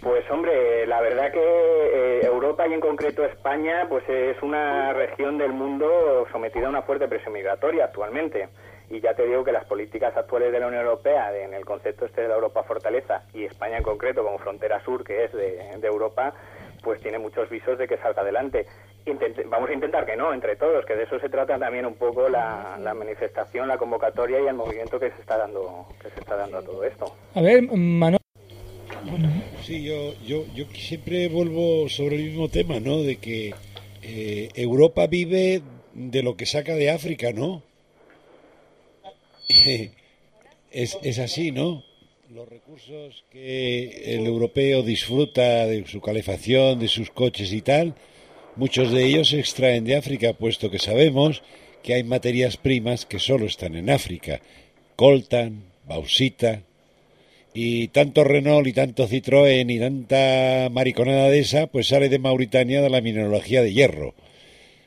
[SPEAKER 18] Pues hombre, la verdad que eh, Europa y en concreto España pues es una región del mundo sometida a una fuerte presión migratoria actualmente. Y ya te digo que las políticas actuales de la Unión Europea, de- en el concepto este de la Europa fortaleza, y España en concreto como frontera sur que es de, de Europa, pues tiene muchos visos de que salga adelante. Intente- vamos a intentar que no, entre todos, que de eso se trata también un poco la, la manifestación, la convocatoria y el movimiento que se está dando, que se está dando a todo esto.
[SPEAKER 2] A ver, Manuel.
[SPEAKER 9] Sí, yo, yo, yo siempre vuelvo sobre el mismo tema, ¿no? De que eh, Europa vive de lo que saca de África, ¿no? (laughs) es, es así, ¿no? Los recursos que el europeo disfruta de su calefacción, de sus coches y tal, muchos de ellos se extraen de África, puesto que sabemos que hay materias primas que solo están en África. Coltan, bauxita, y tanto Renault y tanto Citroën y tanta mariconada de esa, pues sale de Mauritania de la mineralogía de hierro.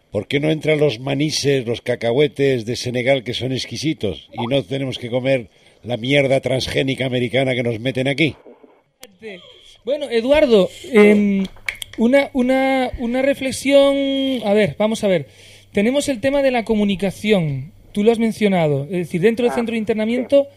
[SPEAKER 9] ¿Por qué no entran los manises, los cacahuetes de Senegal que son exquisitos y no tenemos que comer la mierda transgénica americana que nos meten aquí?
[SPEAKER 2] Bueno, Eduardo, em, una, una, una reflexión. A ver, vamos a ver. Tenemos el tema de la comunicación. Tú lo has mencionado. Es decir, dentro del
[SPEAKER 18] Ah,
[SPEAKER 2] centro de internamiento,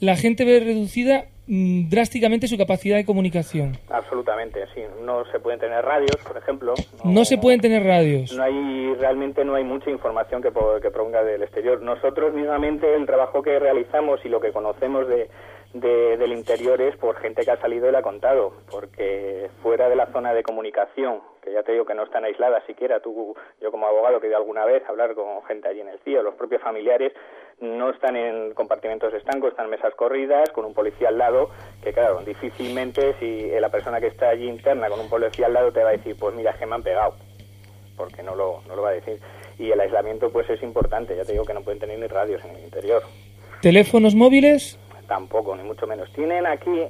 [SPEAKER 2] la gente ve reducida drásticamente su capacidad de comunicación.
[SPEAKER 18] Absolutamente, sí. No se pueden tener radios, por ejemplo.
[SPEAKER 2] No se pueden tener radios.
[SPEAKER 18] No hay realmente no hay mucha información que, que provenga del exterior. Nosotros mismamente el trabajo que realizamos y lo que conocemos de, de- del interior es por gente que ha salido y la ha contado, porque fuera de la zona de comunicación, que ya te digo que no están aisladas siquiera, tú, yo como abogado que he ido alguna vez a hablar con gente allí en el CIO, los propios familiares no están en compartimentos estancos, están en mesas corridas, con un policía al lado, que claro, difícilmente si eh, la persona que está allí interna con un policía al lado te va a decir, pues mira, es que me han pegado porque no lo, no lo va a decir. Y el aislamiento pues es importante, ya te digo que no pueden tener ni radios en el interior,
[SPEAKER 2] Teléfonos móviles.
[SPEAKER 18] tampoco, ni mucho menos. Tienen aquí,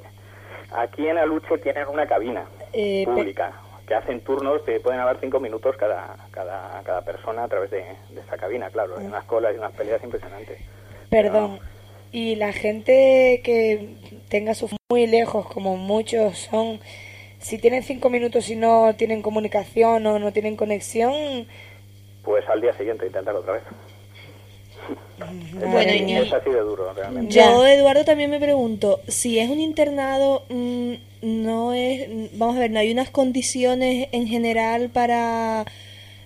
[SPEAKER 18] aquí en Aluche tienen una cabina
[SPEAKER 12] Eh,
[SPEAKER 18] pública que hacen turnos, te pueden hablar cinco minutos cada, cada, cada persona a través de, de esa cabina, claro, hay unas colas y unas peleas impresionantes.
[SPEAKER 12] Perdón. Y la gente que tenga su muy lejos, como muchos son, si tienen cinco minutos y no tienen comunicación o no tienen conexión,
[SPEAKER 18] Pues al día siguiente intentar otra vez.
[SPEAKER 4] Bueno,
[SPEAKER 18] es,
[SPEAKER 4] y-
[SPEAKER 18] es así de duro, realmente.
[SPEAKER 4] Yo, Eduardo, también me pregunto, si es un internado, mm, no es, mm, vamos a ver, no hay unas condiciones en general para,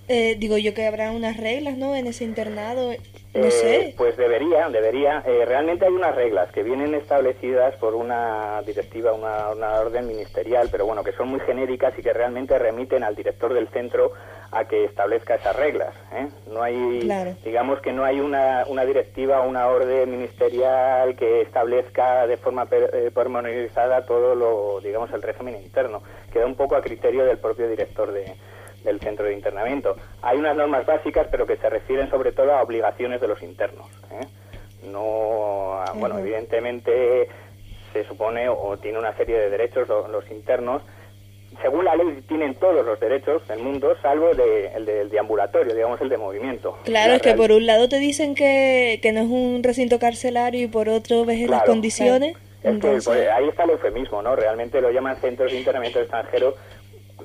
[SPEAKER 4] eh, digo yo que habrá unas reglas, ¿no? En ese internado, no
[SPEAKER 18] Eh,
[SPEAKER 4] sé.
[SPEAKER 18] Pues debería, debería. Eh, realmente hay unas reglas que vienen establecidas por una directiva, una, una orden ministerial, pero bueno, que son muy genéricas y que realmente remiten al director del centro a que establezca esas reglas. ¿eh? No hay,
[SPEAKER 4] Claro.
[SPEAKER 18] digamos que no hay una, una directiva o una orden ministerial que establezca de forma per- eh, pormenorizada todo lo, digamos, el régimen interno. Queda un poco a criterio del propio director de, del centro de internamiento. Hay unas normas básicas, pero que se refieren sobre todo a obligaciones de los internos. ¿eh? No, bueno, evidentemente se supone o tiene una serie de derechos lo- los internos. Según la ley tienen todos los derechos del mundo, salvo de- el del deambulatorio, digamos el de movimiento.
[SPEAKER 4] Claro,
[SPEAKER 18] La
[SPEAKER 4] es que por un lado te dicen que, que no es un recinto carcelario y por otro ves las condiciones.
[SPEAKER 18] Es que pues, ahí está el eufemismo, ¿no? Realmente lo llaman centros de internamiento extranjero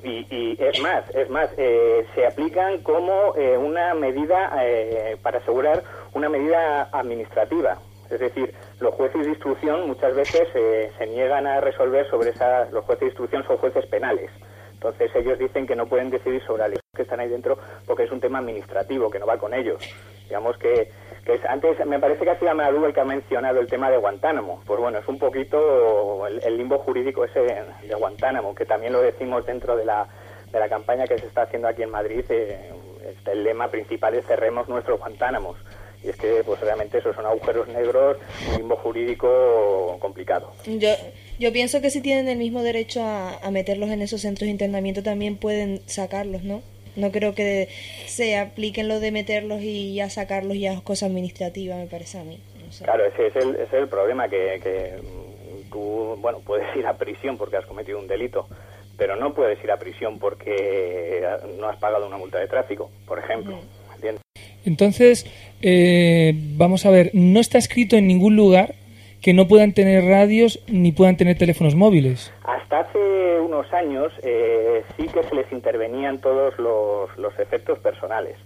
[SPEAKER 18] y, y es más, es más, eh, se aplican como eh, una medida eh, para asegurar una medida administrativa. Es decir, los jueces de instrucción muchas veces eh, se niegan a resolver sobre esas, los jueces de instrucción son jueces penales. Entonces ellos dicen que no pueden decidir sobre los que están ahí dentro porque es un tema administrativo, que no va con ellos. Digamos que, que es, antes me parece que ha sido Amadou el que ha mencionado el tema de Guantánamo. Pues bueno, es un poquito el, limbo jurídico ese de Guantánamo, que también lo decimos dentro de la, de la campaña que se está haciendo aquí en Madrid. eh, el lema principal es cerremos nuestros Guantánamos. Y es que pues realmente esos son agujeros negros, un limbo jurídico complicado.
[SPEAKER 4] Yo, yo pienso que si tienen el mismo derecho a, a meterlos en esos centros de internamiento también pueden sacarlos, ¿no? No creo que se apliquen lo de meterlos y ya sacarlos ya es cosa administrativa, me parece a mí. No sé.
[SPEAKER 18] Claro, ese es el, ese es el problema, que, que mm, tú, bueno, (laughs) puedes ir a prisión porque has cometido un delito, pero no puedes ir a prisión porque no has pagado una multa de tráfico, por ejemplo.
[SPEAKER 2] Entonces, eh, vamos a ver, no está escrito en ningún lugar que no puedan tener radios ni puedan tener teléfonos móviles.
[SPEAKER 18] Hasta hace unos años eh, sí que se les intervenían todos los, los efectos personales.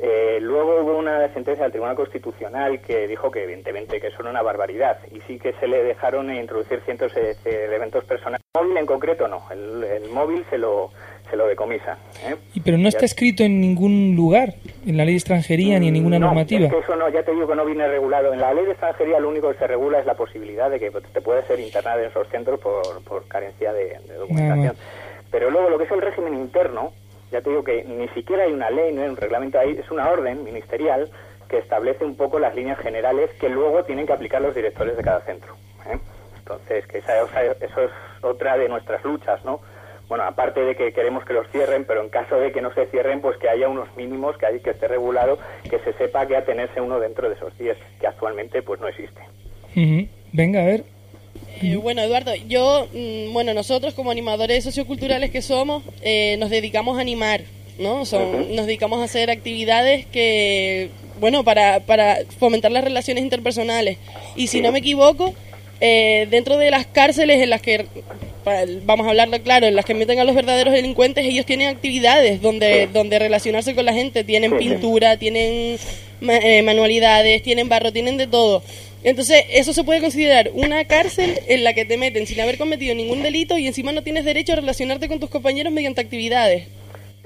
[SPEAKER 18] Eh, luego hubo una sentencia del Tribunal Constitucional que dijo que evidentemente que eso era una barbaridad y sí que se le dejaron introducir cientos de, de elementos personales. El móvil en concreto no, el, el móvil se lo, se lo decomisan. ¿eh?
[SPEAKER 2] Y, pero no está escrito en ningún lugar, en la ley de extranjería ni en ninguna
[SPEAKER 18] no,
[SPEAKER 2] normativa.
[SPEAKER 18] Es que eso no, ya te digo que no viene regulado. En la ley de extranjería lo único que se regula es la posibilidad de que te puedes ser internado en esos centros por, por carencia de, de documentación. Pero luego lo que es el régimen interno, ya te digo que ni siquiera hay una ley, no hay un reglamento ahí, es una orden ministerial que establece un poco las líneas generales que luego tienen que aplicar los directores de cada centro. ¿eh? Entonces, que esa, eso es otra de nuestras luchas, ¿no? Bueno, aparte de que queremos que los cierren, pero en caso de que no se cierren, pues que haya unos mínimos, que, hay, que esté regulado, que se sepa que atenerse uno dentro de esos 10, que actualmente pues no existe.
[SPEAKER 2] Venga, a ver.
[SPEAKER 7] Eh, bueno, Eduardo, yo, mm, bueno, nosotros como animadores socioculturales que somos, eh, nos dedicamos a animar, ¿no? Son, Nos dedicamos a hacer actividades que, bueno, para, para fomentar las relaciones interpersonales. Y si no me equivoco, eh, dentro de las cárceles en las que, vamos a hablarlo claro, en las que meten a los verdaderos delincuentes, ellos tienen actividades donde, donde relacionarse con la gente, tienen pintura, tienen eh, manualidades, tienen barro, tienen de todo. Entonces, eso se puede considerar una cárcel en la que te meten sin haber cometido ningún delito y encima no tienes derecho a relacionarte con tus compañeros mediante actividades,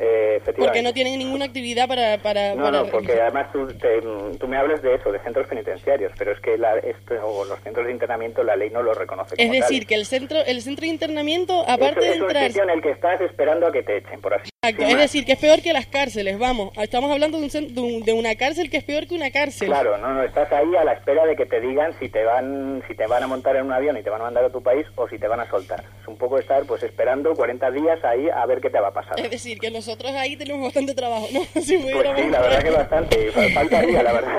[SPEAKER 18] Eh,
[SPEAKER 7] porque no tienen ninguna actividad para... para,
[SPEAKER 18] No,
[SPEAKER 7] para
[SPEAKER 18] no, porque además tú, te- tú me hablas de eso, de centros penitenciarios, pero es que la, esto, o los centros de internamiento la ley no lo reconoce
[SPEAKER 7] Es
[SPEAKER 18] tal.
[SPEAKER 7] decir, que el centro, el centro de internamiento, aparte
[SPEAKER 18] Eso
[SPEAKER 7] de
[SPEAKER 18] es
[SPEAKER 7] entrar...
[SPEAKER 18] sitio en el que estás esperando a que te echen, por así
[SPEAKER 7] Exacto, es decir, que es peor que las cárceles, vamos. Estamos hablando de, un de, un- de una cárcel que es peor que una cárcel.
[SPEAKER 18] Claro, no, no, estás ahí a la espera de que te digan si te van si te van a montar en un avión y te van a mandar a tu país o si te van a soltar. Es un poco estar pues esperando 40 días ahí a ver qué te va a pasar.
[SPEAKER 7] Es decir, que nosotros ahí tenemos bastante trabajo, ¿no? (laughs) Si
[SPEAKER 18] Pues sí, la verdad que bastante, fa- faltaría, la verdad.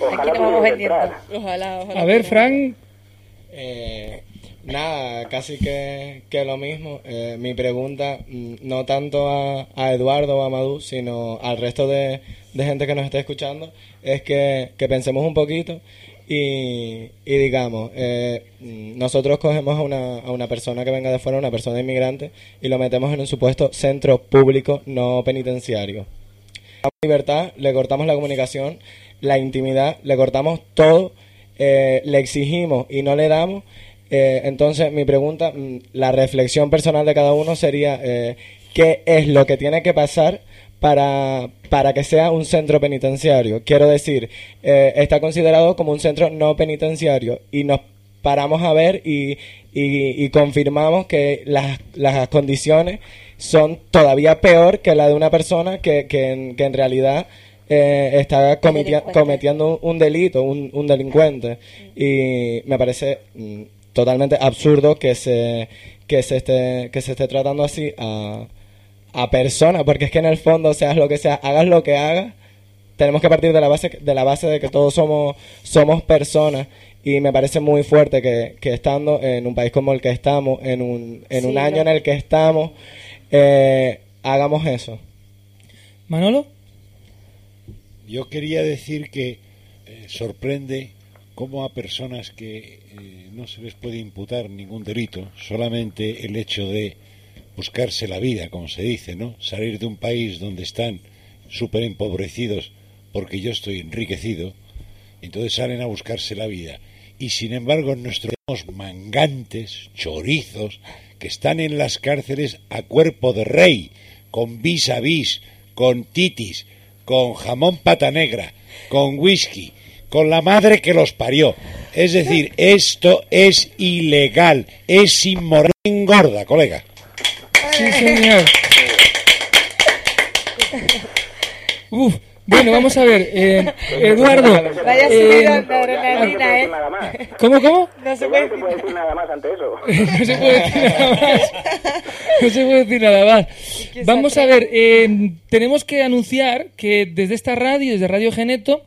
[SPEAKER 18] Ojalá entrar.
[SPEAKER 7] Ojalá, ojalá.
[SPEAKER 2] A ver, Frank,
[SPEAKER 5] Eh, nada, casi que, que lo mismo. Eh, mi pregunta, mm, no tanto a, a Eduardo o a Madú, sino al resto de, de gente que nos esté escuchando, es que, que pensemos un poquito y, y digamos, eh, nosotros cogemos a una, a una persona que venga de fuera, una persona inmigrante, y lo metemos en un supuesto centro público no penitenciario. La libertad, le cortamos la comunicación, la intimidad, le cortamos todo, eh, le exigimos y no le damos. Eh, entonces, mi pregunta, mm, la reflexión personal de cada uno sería, eh, ¿qué es lo que tiene que pasar para, para que sea un centro penitenciario? Quiero decir, eh, está considerado como un centro no penitenciario y nos paramos a ver y, y, y confirmamos que las, las condiciones son todavía peor que la de una persona que, que, en, que en realidad eh, está cometia- cometiendo un, un delito, un, un delincuente. Y me parece mm, totalmente absurdo que se, que se, esté, que se esté tratando así a, a personas, porque es que en el fondo, seas lo que sea, hagas lo que hagas, tenemos que partir de la base de la base de que todos somos somos personas y me parece muy fuerte que, que estando en un país como el que estamos, en un, en un año en el que estamos, eh, hagamos eso.
[SPEAKER 2] Manolo.
[SPEAKER 9] Yo quería decir que eh, sorprende cómo a personas que eh, no se les puede imputar ningún delito, solamente el hecho de buscarse la vida, como se dice, ¿no? Salir de un país donde están súper empobrecidos porque yo estoy enriquecido, entonces salen a buscarse la vida. Y sin embargo, nuestros mangantes, chorizos, que están en las cárceles a cuerpo de rey, con vis a vis, con titis, con jamón pata negra, con whisky, con la madre que los parió. Es decir, esto es ilegal, es inmoral. Engorda, colega.
[SPEAKER 2] Sí, señor. Uf, bueno, vamos a ver. eh, Eduardo.
[SPEAKER 18] Vaya
[SPEAKER 2] eh,
[SPEAKER 18] subidón de adrenalina, ¿eh?
[SPEAKER 2] nada ¿Cómo, cómo?
[SPEAKER 18] No se puede decir nada más ante eso. (laughs)
[SPEAKER 2] no se puede decir nada más. No se puede decir nada más. Vamos a ver, eh, tenemos que anunciar que desde esta radio, desde Radio Geneto,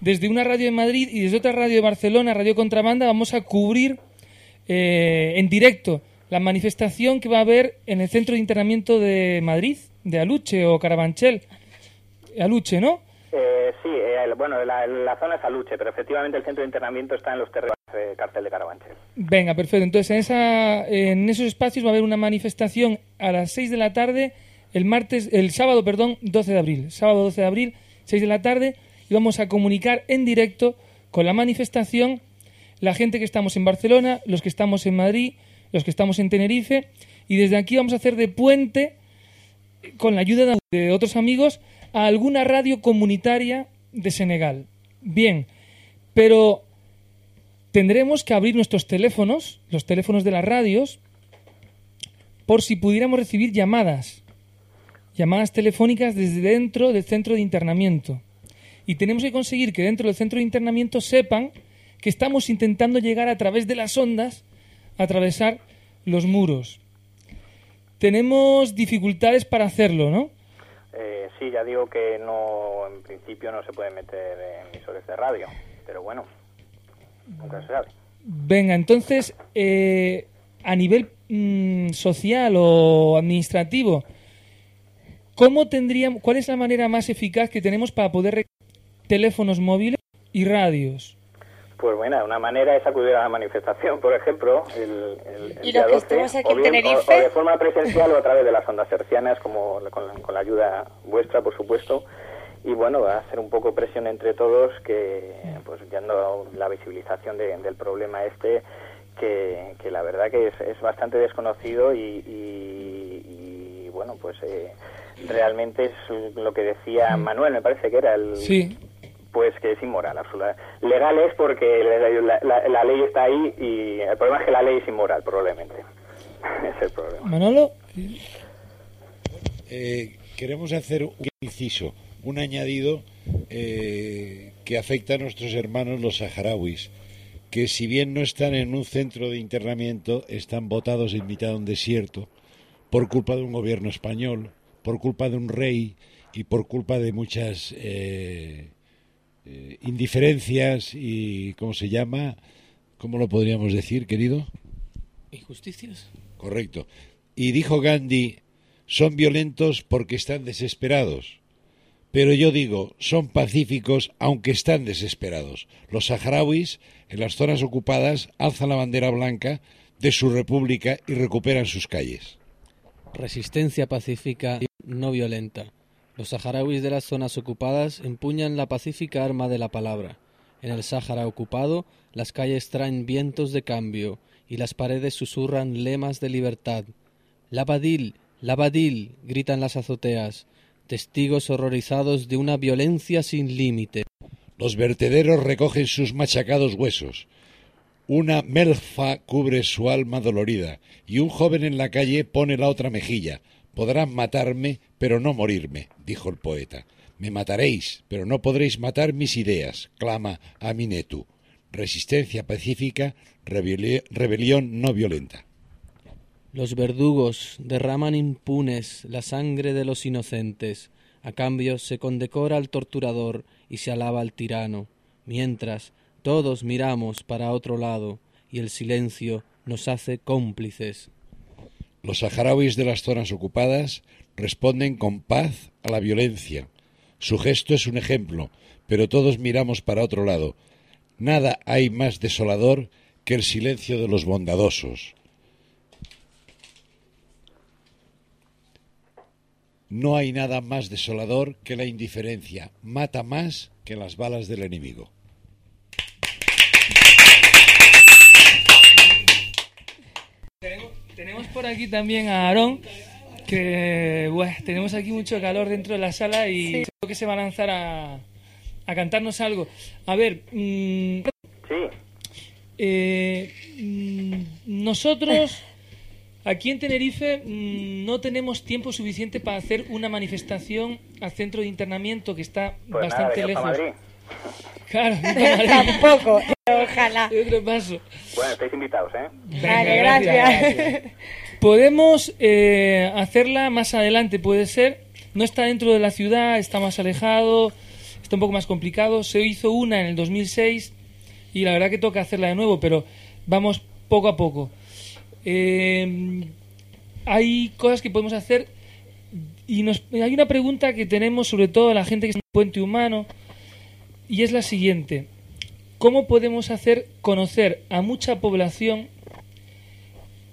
[SPEAKER 2] desde una radio de Madrid y desde otra radio de Barcelona, Radio Contrabanda, vamos a cubrir eh, en directo la manifestación que va a haber en el centro de internamiento de Madrid, de Aluche o Carabanchel. Aluche, ¿no?
[SPEAKER 18] Eh, sí, eh, bueno, la, la zona es Aluche, pero efectivamente el centro de internamiento está en los terrenos de cárcel de Carabanchel.
[SPEAKER 2] Venga, perfecto. Entonces, en, esa, en esos espacios va a haber una manifestación a las 6 de la tarde, el martes, el sábado, perdón, 12 de abril. Sábado 12 de abril, 6 de la tarde, y vamos a comunicar en directo con la manifestación la gente que estamos en Barcelona, los que estamos en Madrid, los que estamos en Tenerife, y desde aquí vamos a hacer de puente, con la ayuda de- otros amigos, a alguna radio comunitaria de Senegal. Bien, pero tendremos que abrir nuestros teléfonos, los teléfonos de las radios, por si pudiéramos recibir llamadas, llamadas telefónicas desde dentro del centro de internamiento. Y tenemos que conseguir que dentro del centro de internamiento sepan que estamos intentando llegar a través de las ondas, atravesar los muros. Tenemos dificultades para hacerlo, ¿no?
[SPEAKER 18] Eh, sí, ya digo que no, en principio no se puede meter emisores de radio, pero bueno, nunca se sabe.
[SPEAKER 2] Venga, entonces, eh, a nivel mm, social o administrativo, ¿cómo tendríamos, ¿cuál es la manera más eficaz que tenemos para poder teléfonos móviles y radios?
[SPEAKER 18] Pues bueno, una manera es acudir a la manifestación, por ejemplo, el, el- el
[SPEAKER 12] Y
[SPEAKER 18] día
[SPEAKER 12] los que
[SPEAKER 18] 12,
[SPEAKER 12] estemos aquí
[SPEAKER 18] o,
[SPEAKER 12] en
[SPEAKER 18] bien-
[SPEAKER 12] Tenerife.
[SPEAKER 18] o- o de forma presencial o a través de las ondas hercianas, como con, la- con la ayuda vuestra, por supuesto. Y bueno, va a ser un poco presión entre todos, que pues dando la visibilización de- del problema este, que, que la verdad que es, es bastante desconocido y, y- y, bueno, pues eh, realmente es lo que decía Manuel, me parece que era el,
[SPEAKER 2] Sí.
[SPEAKER 18] Pues que es inmoral, absolutamente. Legal es porque la, la- la ley está ahí y el problema es que la ley es inmoral, probablemente. (laughs) es el problema.
[SPEAKER 2] Manolo,
[SPEAKER 9] Eh, queremos hacer un inciso, un añadido eh, que afecta a nuestros hermanos los saharauis, que si bien no están en un centro de internamiento, están botados en mitad de un desierto por culpa de un gobierno español, por culpa de un rey y por culpa de muchas eh, eh, indiferencias y, ¿cómo se llama? ¿Cómo lo podríamos decir, querido?
[SPEAKER 19] ¿Injusticias?
[SPEAKER 9] Correcto. Y dijo Gandhi, son violentos porque están desesperados. Pero yo digo, son pacíficos aunque están desesperados. Los saharauis, en las zonas ocupadas, alzan la bandera blanca de su república y recuperan sus calles.
[SPEAKER 19] Resistencia pacífica no violenta. Los saharauis de las zonas ocupadas empuñan la pacífica arma de la palabra. En el Sáhara ocupado, las calles traen vientos de cambio y las paredes susurran lemas de libertad. Lavadil, lavadil, gritan las azoteas, testigos horrorizados de una violencia sin límite.
[SPEAKER 9] Los vertederos recogen sus machacados huesos. Una melfa cubre su alma dolorida y un joven en la calle pone la otra mejilla. Podrán matarme, pero no morirme, dijo el poeta. Me mataréis, pero no podréis matar mis ideas, clama Aminetu. Resistencia pacífica, rebeli- rebelión no violenta.
[SPEAKER 19] Los verdugos derraman impunes la sangre de los inocentes. A cambio se condecora al torturador y se alaba al tirano. Mientras todos miramos para otro lado y el silencio nos hace cómplices.
[SPEAKER 9] Los saharauis de las zonas ocupadas responden con paz a la violencia. Su gesto es un ejemplo, pero todos miramos para otro lado. Nada hay más desolador que el silencio de los bondadosos. No hay nada más desolador que la indiferencia. Mata más que las balas del enemigo.
[SPEAKER 2] Por aquí también a Aarón, que bueno, tenemos aquí mucho calor dentro de la sala y creo que se va a lanzar a, a cantarnos algo. A ver, mm, eh, mm, nosotros aquí en Tenerife mm, no tenemos tiempo suficiente para hacer una manifestación al centro de internamiento que está
[SPEAKER 18] Pues
[SPEAKER 2] bastante lejos. Claro. (laughs)
[SPEAKER 12] Tampoco, ojalá.
[SPEAKER 2] Otro paso.
[SPEAKER 18] Bueno, estáis invitados, ¿eh?
[SPEAKER 2] Venga, gracias. Podemos eh, hacerla más adelante, puede ser. No está dentro de la ciudad, está más alejado, está un poco más complicado. Se hizo una en el 2006 y la verdad que toca hacerla de nuevo, pero vamos poco a poco. Eh, hay cosas que podemos hacer y nos, hay una pregunta que tenemos sobre todo la gente que está en el puente humano y es la siguiente. ¿Cómo podemos hacer conocer a mucha población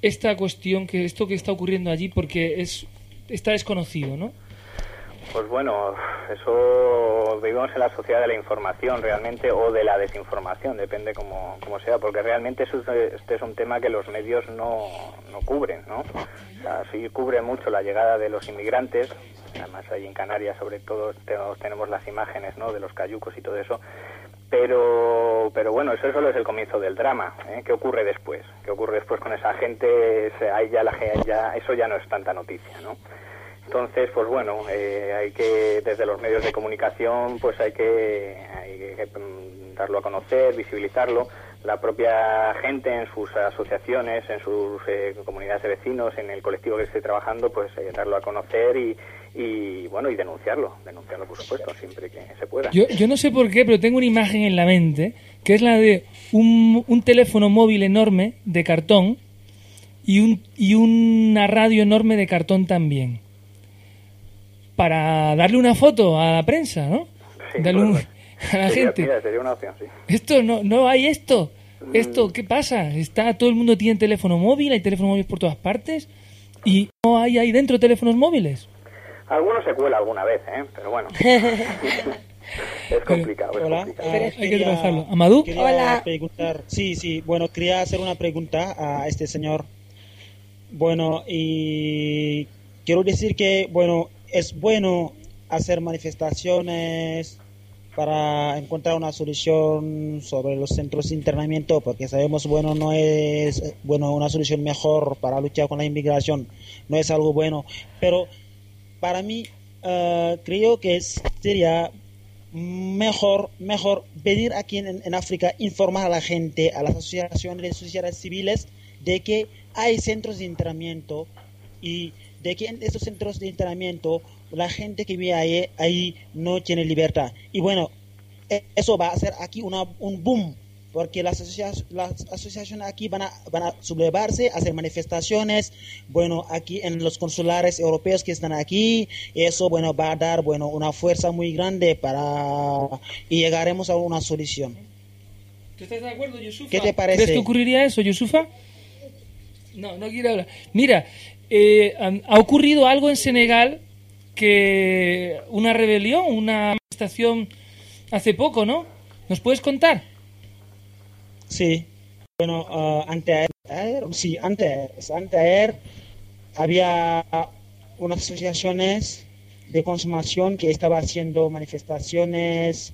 [SPEAKER 2] esta cuestión, que esto que está ocurriendo allí, porque es está desconocido, ¿no?
[SPEAKER 18] Pues bueno, eso vivimos en la sociedad de la información realmente o de la desinformación, depende como, como sea, porque realmente eso es- este es un tema que los medios no, no cubren, ¿no? O sea, sí cubre mucho la llegada de los inmigrantes, además ahí en Canarias sobre todo tenemos, las imágenes, ¿no? De los cayucos y todo eso, pero pero bueno eso solo es el comienzo del drama ¿eh? qué ocurre después qué ocurre después con esa gente ahí ya la eso ya no es tanta noticia no entonces pues bueno eh, hay que desde los medios de comunicación pues hay que, hay que, mm, darlo a conocer visibilizarlo la propia gente en sus asociaciones en sus eh, comunidades de vecinos en el colectivo que esté trabajando pues eh, darlo a conocer y, y bueno y denunciarlo denunciarlo por supuesto siempre que se pueda
[SPEAKER 2] Yo, yo no sé por qué, pero tengo una imagen en la mente, que es la de un, un teléfono móvil enorme de cartón y, un, y una radio enorme de cartón también. Para darle una foto a la prensa, ¿no?
[SPEAKER 18] Sí,
[SPEAKER 2] Darle un-
[SPEAKER 18] correcto. (laughs)
[SPEAKER 2] a la
[SPEAKER 18] Sería-
[SPEAKER 2] gente.
[SPEAKER 18] mira, sería una opción, sí.
[SPEAKER 2] Esto no, no hay esto.
[SPEAKER 18] Mm.
[SPEAKER 2] Esto, ¿qué pasa? Está todo el mundo tiene teléfono móvil, hay teléfonos móviles por todas partes y no hay ahí dentro teléfonos móviles.
[SPEAKER 18] Algunos se cuela alguna vez, ¿eh? Pero bueno. (laughs) es complicado, es
[SPEAKER 15] Hola,
[SPEAKER 18] complicado.
[SPEAKER 15] ah,
[SPEAKER 2] Hay que trabajarlo. Hola.
[SPEAKER 15] preguntar, sí, sí, bueno, quería hacer una pregunta a este señor. Bueno, y quiero decir que, bueno, es bueno hacer manifestaciones para encontrar una solución sobre los centros de internamiento, porque sabemos, bueno, no es, bueno, una solución mejor para luchar con la inmigración, no es algo bueno, pero para mí eh, creo que sería mejor, mejor venir aquí en, en África, informar a la gente, a las asociaciones de sociedades civiles, de que hay centros de internamiento y de que en esos centros de internamiento la gente que vive ahí, ahí no tiene libertad. Y bueno, e- eso va a hacer aquí una, un boom, porque las, asocia- las asociaciones aquí van a, van a sublevarse, hacer manifestaciones, bueno, aquí en los consulares europeos que están aquí, eso, bueno, va a dar, bueno, una fuerza muy grande para, y llegaremos a una solución.
[SPEAKER 2] ¿Tú estás de acuerdo, Yusufa?
[SPEAKER 15] ¿Qué te parece?
[SPEAKER 2] ¿Crees que ocurriría eso, Yusufa? No, no quiero hablar. Mira, eh, ha ocurrido algo en Senegal que una rebelión, una manifestación hace poco, ¿no? ¿Nos puedes contar?
[SPEAKER 15] Sí, bueno, anteayer, sí, antes, anteayer había unas asociaciones de consumación que estaban haciendo manifestaciones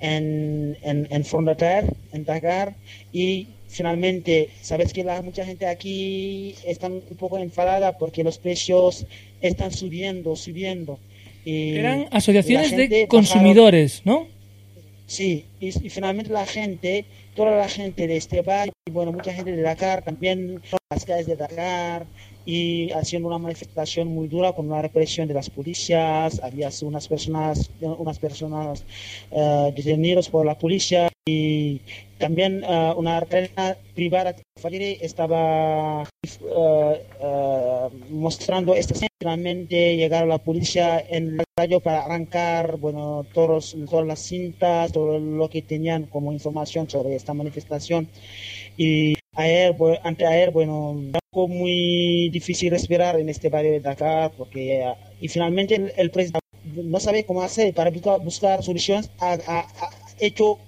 [SPEAKER 15] en, en, en Fondater, en Dakar, y finalmente, sabes que la, mucha gente aquí está un poco enfadada porque los precios están subiendo, subiendo. Y
[SPEAKER 2] Eran asociaciones de
[SPEAKER 15] bajaron-
[SPEAKER 2] consumidores, ¿no?
[SPEAKER 15] Sí, y, y finalmente la gente, toda la gente de este barrio, y bueno, mucha gente de Dakar también, las calles de Dakar, y haciendo una manifestación muy dura con la represión de las policías, había unas personas, unas personas eh, detenidas por la policía y también eh, una cadena privada estaba eh, mostrando esta finalmente llegaron la policía en la radio para arrancar bueno todos todas las cintas todo lo que tenían como información sobre esta manifestación. Y ayer bu- anteayer bueno fue muy difícil respirar en este barrio de Dakar porque y finalmente el, presidente no sabe cómo hacer para buscar, soluciones ha hecho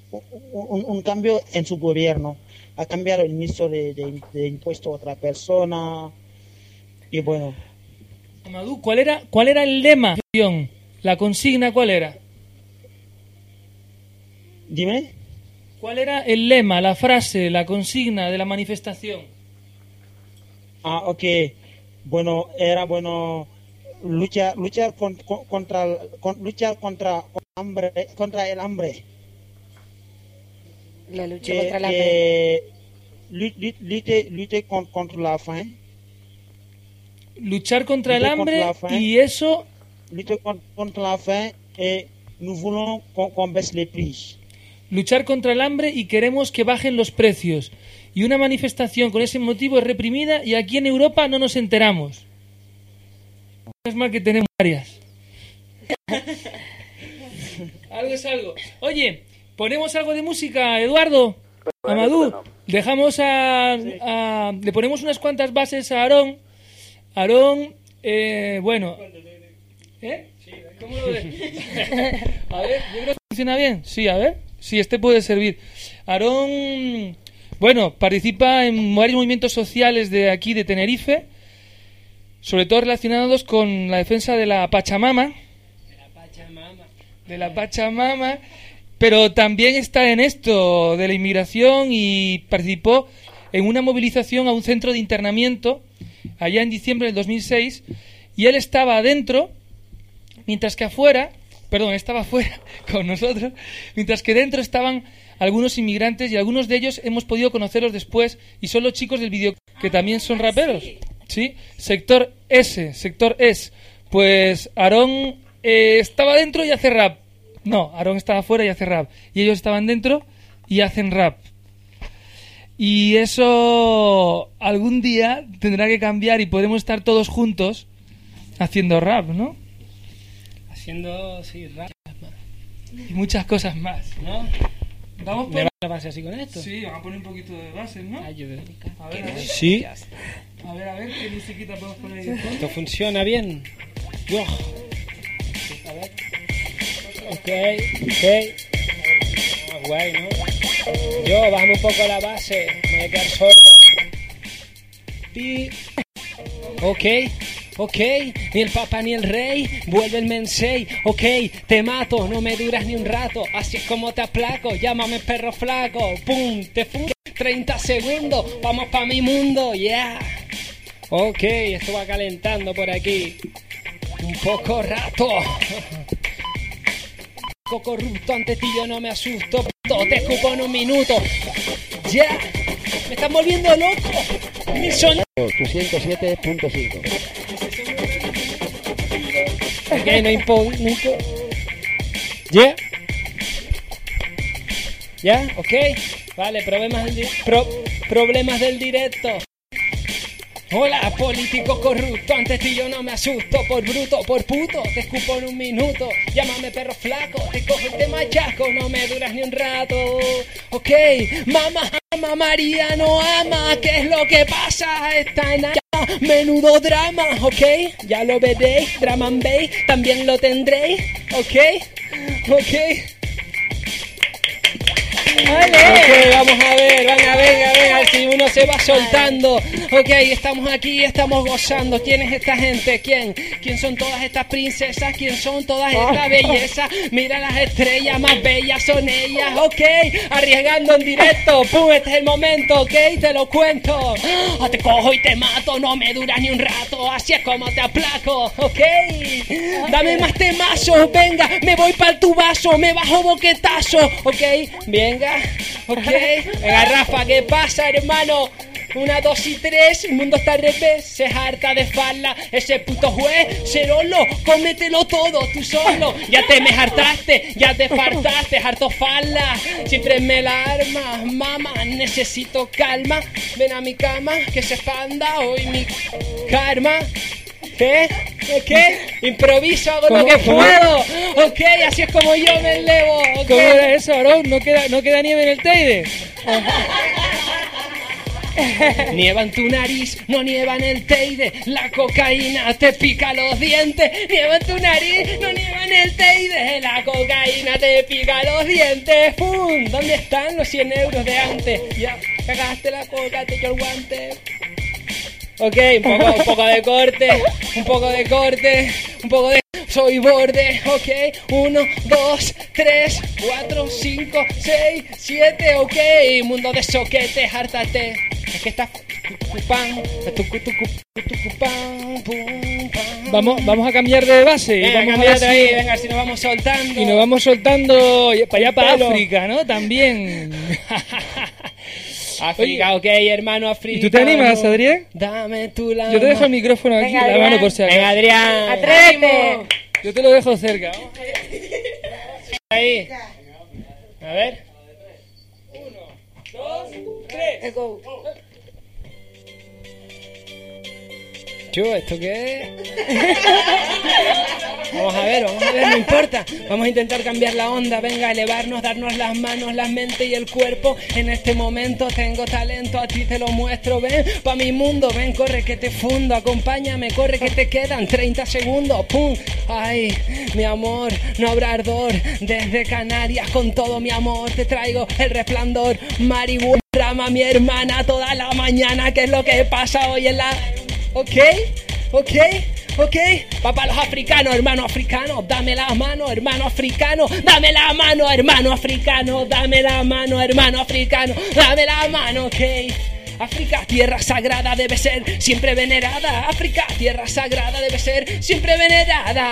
[SPEAKER 15] un, un cambio en su gobierno ha cambiado el ministro de, de, de impuesto a otra persona y bueno
[SPEAKER 2] Amadou, ¿cuál era, ¿cuál era el lema? La consigna, ¿cuál era?
[SPEAKER 15] Dime.
[SPEAKER 2] ¿Cuál era el lema, la frase, la consigna de la manifestación?
[SPEAKER 15] Ah, ok. Bueno, era bueno luchar, luchar con- con- contra, con- luchar contra hambre, contra el hambre.
[SPEAKER 16] La lucha
[SPEAKER 15] Que-
[SPEAKER 16] contra la
[SPEAKER 15] con- contra la faim.
[SPEAKER 2] Luchar contra el
[SPEAKER 15] Lutter
[SPEAKER 2] hambre
[SPEAKER 15] la faim.
[SPEAKER 2] y eso
[SPEAKER 15] Lutter con- contra la faim et nous voulons qu'on qu'on baisse les prix.
[SPEAKER 2] luchar contra el hambre y queremos que bajen los precios. Y una manifestación con ese motivo es reprimida y aquí en Europa no nos enteramos. Es mal que tenemos varias. (laughs) algo es algo. Oye, ponemos algo de música, Eduardo. Amadú, dejamos a, a- Le ponemos unas cuantas bases a Aarón. Aarón, eh, bueno. ¿Eh? ¿Cómo lo ves? (laughs) a ver, yo creo que funciona bien. Sí, a ver. Sí, este puede servir. Aarón, bueno, participa en varios movimientos sociales de aquí, de Tenerife, sobre todo relacionados con la defensa de la Pachamama. De la Pachamama. Pero también está en esto de la inmigración y participó en una movilización a un centro de internamiento allá en diciembre del 2006 y él estaba adentro mientras que afuera, perdón, estaba afuera (laughs) con nosotros, mientras que dentro estaban algunos inmigrantes y algunos de ellos hemos podido conocerlos después y son los chicos del vídeo que también son raperos. ¿Sí? Sector S, sector S. Pues Aarón eh, estaba dentro y hace rap. No, Aarón estaba afuera y hace rap. Y ellos estaban dentro y hacen rap. Y eso algún día tendrá que cambiar y podemos estar todos juntos haciendo rap, ¿no?
[SPEAKER 20] Haciendo, sí, rap,
[SPEAKER 2] Y muchas cosas más.
[SPEAKER 20] ¿no?
[SPEAKER 2] Vamos
[SPEAKER 20] ¿Me
[SPEAKER 2] por...
[SPEAKER 20] vas a base así con esto?
[SPEAKER 2] Sí, vamos a poner un poquito de bases, ¿no? A ver, a ver.
[SPEAKER 20] Sí.
[SPEAKER 2] A ver, a ver, ¿qué musiquita podemos poner ahí?
[SPEAKER 20] Esto funciona bien. Yo. A. Ok, ok. Ah, guay, ¿no? Yo, bájame un poco la base. Me voy a quedar sordo. Pi. Ok, ok. Ni el papa ni el rey. Vuelve el mensei. Ok, te mato. No me duras ni un rato. Así es como te aplaco. Llámame perro flaco. Pum, te fundo. 30 segundos. Vamos pa' mi mundo. Yeah. Ok, esto va calentando por aquí. Un poco rato. (laughs) Corrupto, ante ti yo no me asusto. Todo te escupo en un minuto. Ya. Me están volviendo loco. Mi son...
[SPEAKER 21] Tu 107.5.
[SPEAKER 20] Ok, no impo... Ya. Ya, ok. Vale, problemas del, di- pro- problemas del directo. Hola, político corrupto, ante ti yo no me asusto. Por bruto, por puto, te escupo en un minuto. Llámame perro flaco, te cojo y te machaco No me duras ni un rato. Ok, mamá, mamá María no ama. ¿Qué es lo que pasa? Está en menudo drama. Ok, ya lo veréis, drama and bass También lo tendréis. Ok, ok Vamos a ver, venga, venga, venga, si uno se va soltando. Ok, estamos aquí, estamos gozando. ¿Quién es esta gente? ¿Quién? ¿Quién son todas estas princesas? ¿Quién son todas estas bellezas? Mira las estrellas más bellas, son ellas. Ok, arriesgando en directo. Pum, este es el momento, ok, te lo cuento. Ah, te cojo y te mato, no me dura ni un rato. Así es como te aplaco, ok. Dame más temazos, venga, me voy para tu vaso, me bajo boquetazo, ok. Venga, ok. (laughs) Venga, Rafa, ¿qué pasa, hermano? Una, dos y tres, el mundo está al revés, se harta de farla, ese puto juez, Cerolo, cómetelo todo, tú solo, ya te me hartaste, ya te fartaste, harto farla, siempre me la armas, mamá, necesito calma, ven a mi cama, que se expanda hoy mi karma. ¿Qué? ¿Qué? Improviso, hago lo que
[SPEAKER 2] ¿Cómo?
[SPEAKER 20] puedo. Ok, así es como yo me elevo.
[SPEAKER 2] ¿Cómo era eso, bro? ¿No queda, ¿No queda nieve en el Teide? (laughs)
[SPEAKER 20] Nieva en tu nariz, no nieva en el Teide. La cocaína te pica los dientes. Nieva en tu nariz, no nieva en el Teide. La cocaína te pica los dientes. ¡Pum! ¿Dónde están los 100 euros de antes? Ya cagaste la coca, te echo el guante. Ok, un poco, un poco de corte, un poco de corte, un poco de... Soy borde, ok. Uno, dos, tres, cuatro, cinco, seis, siete, ok. Mundo de soquetes, hártate. Es que está...
[SPEAKER 2] Vamos, vamos a cambiar de base.
[SPEAKER 20] Venga,
[SPEAKER 2] vamos ver si-
[SPEAKER 20] ahí, venga, si nos vamos soltando.
[SPEAKER 2] Y nos vamos soltando para allá, para. África, ¿no? También. (laughs)
[SPEAKER 20] África, ok, hermano África.
[SPEAKER 2] ¿Y tú te animas, Adrián?
[SPEAKER 20] Dame tu la
[SPEAKER 2] Yo te dejo el micrófono aquí,
[SPEAKER 20] Venga,
[SPEAKER 2] la mano
[SPEAKER 20] Adrián.
[SPEAKER 2] por si acaso.
[SPEAKER 20] Venga, Adrián.
[SPEAKER 2] Atrévete. Yo te lo dejo cerca.
[SPEAKER 20] Ahí. A ver.
[SPEAKER 2] Tres.
[SPEAKER 20] Chu, ¿esto qué es? Vamos a ver, vamos a ver, no importa. Vamos a intentar cambiar la onda, venga, elevarnos, darnos las manos, la mente y el cuerpo. En este momento tengo talento, a ti te lo muestro, ven, pa' mi mundo, ven, corre que te fundo, acompáñame, corre que te quedan 30 segundos, pum. Ay, mi amor, no habrá ardor. Desde Canarias con todo mi amor te traigo el resplandor. Marihuana, rama, mi hermana, toda la mañana, ¿qué es lo que pasa hoy en la... ¿Ok? ¿Ok? ¿Ok? Papá los africanos, hermano africano, dame la mano, hermano africano, dame la mano, hermano africano, dame la mano, hermano africano, dame la mano, ok. África, tierra sagrada debe ser siempre venerada. África, tierra sagrada debe ser siempre venerada.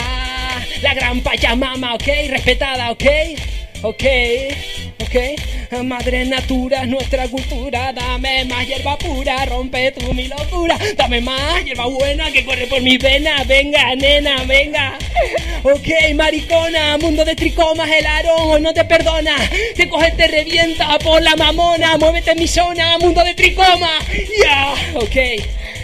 [SPEAKER 20] La gran Pachamama, ok, respetada, ok, ok, ok. Madre natura, nuestra cultura, dame más hierba pura, rompe tú mi locura. Dame más hierba buena que corre por mi vena. Venga, nena, venga. Ok, maricona, mundo de tricomas, el arón no te perdona. Te coge, te revienta por la mamona. Muévete en mi zona, mundo de tricoma. Ya, ok.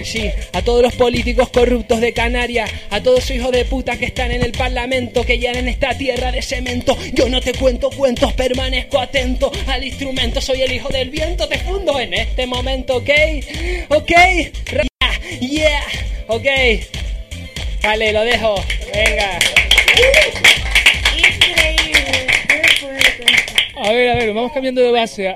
[SPEAKER 20] Sí, a todos los políticos corruptos de Canarias, a todos esos hijos de puta que están en el parlamento, que llenan esta tierra de cemento. Yo no te cuento cuentos, permanezco atento al instrumento. Soy el hijo del viento, te fundo en este momento, ok. Ok, yeah, ok. Vale, lo dejo. Venga.
[SPEAKER 2] A ver, a ver, vamos cambiando de base.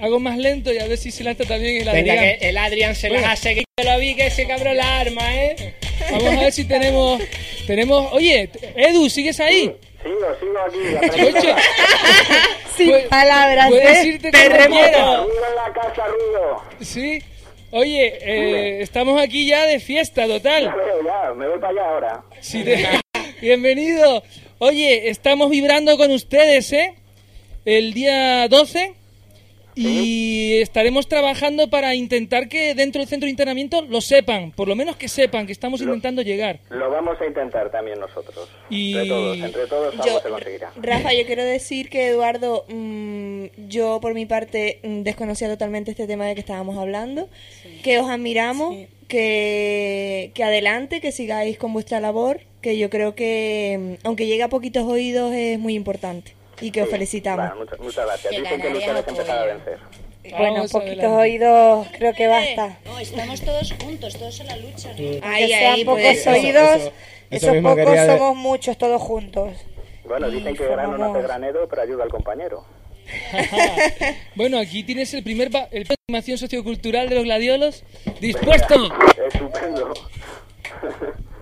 [SPEAKER 2] Hago más lento y a ver si se la está también el
[SPEAKER 20] Venga,
[SPEAKER 2] Adrián.
[SPEAKER 20] que el Adrian se las
[SPEAKER 2] Venga.
[SPEAKER 20] hace. Que yo lo vi que ese cabrón la arma, ¿eh?
[SPEAKER 2] Vamos a ver si tenemos. Tenemos. Oye, Edu, ¿sigues ahí?
[SPEAKER 18] Sigo, sigo aquí. (laughs) (laughs)
[SPEAKER 4] Sin palabras,
[SPEAKER 2] puedes
[SPEAKER 4] ¿eh?
[SPEAKER 2] irte
[SPEAKER 4] Terremoto.
[SPEAKER 18] la casa, ruido.
[SPEAKER 2] Sí. Oye, eh, estamos aquí ya de fiesta total.
[SPEAKER 18] Ya veo, ya, me voy para allá ahora.
[SPEAKER 2] Sí, te- (laughs) Bienvenido. Oye, estamos vibrando con ustedes, ¿eh? El día 12 y estaremos trabajando para intentar que dentro del centro de internamiento lo sepan, por lo menos que sepan que estamos intentando llegar.
[SPEAKER 18] Lo vamos a intentar también nosotros.
[SPEAKER 2] Y-
[SPEAKER 18] Entre todos, entre todos algo
[SPEAKER 4] Yo-
[SPEAKER 18] se conseguirá.
[SPEAKER 4] Rafa, yo quiero decir que Eduardo, mm, yo por mi parte mm, desconocía totalmente este tema de que estábamos hablando, que os admiramos, que, que adelante, que sigáis con vuestra labor, que yo creo que mm, aunque llegue a poquitos oídos es muy importante y que os felicitamos.
[SPEAKER 18] Bueno, muchas, muchas gracias.
[SPEAKER 4] Que
[SPEAKER 18] Dicen que
[SPEAKER 4] Canarias
[SPEAKER 18] luchar es empezar a vencer.
[SPEAKER 12] Bueno,
[SPEAKER 2] Vamos
[SPEAKER 12] poquitos
[SPEAKER 2] adelante.
[SPEAKER 12] oídos creo que basta.
[SPEAKER 17] No, estamos todos juntos, todos en la lucha. ¿no?
[SPEAKER 4] Ahí,
[SPEAKER 12] sean
[SPEAKER 4] ahí,
[SPEAKER 12] pocos
[SPEAKER 4] pues,
[SPEAKER 12] oídos,
[SPEAKER 5] eso- eso
[SPEAKER 12] esos pocos
[SPEAKER 5] de-
[SPEAKER 12] somos muchos todos juntos.
[SPEAKER 18] Bueno,
[SPEAKER 12] Y
[SPEAKER 18] dicen que grano no hace granero, pero ayuda al compañero. (laughs)
[SPEAKER 2] bueno, aquí tienes el primer ba- el de animación sociocultural de los gladiolos. ¡Dispuesto!
[SPEAKER 18] Estupendo.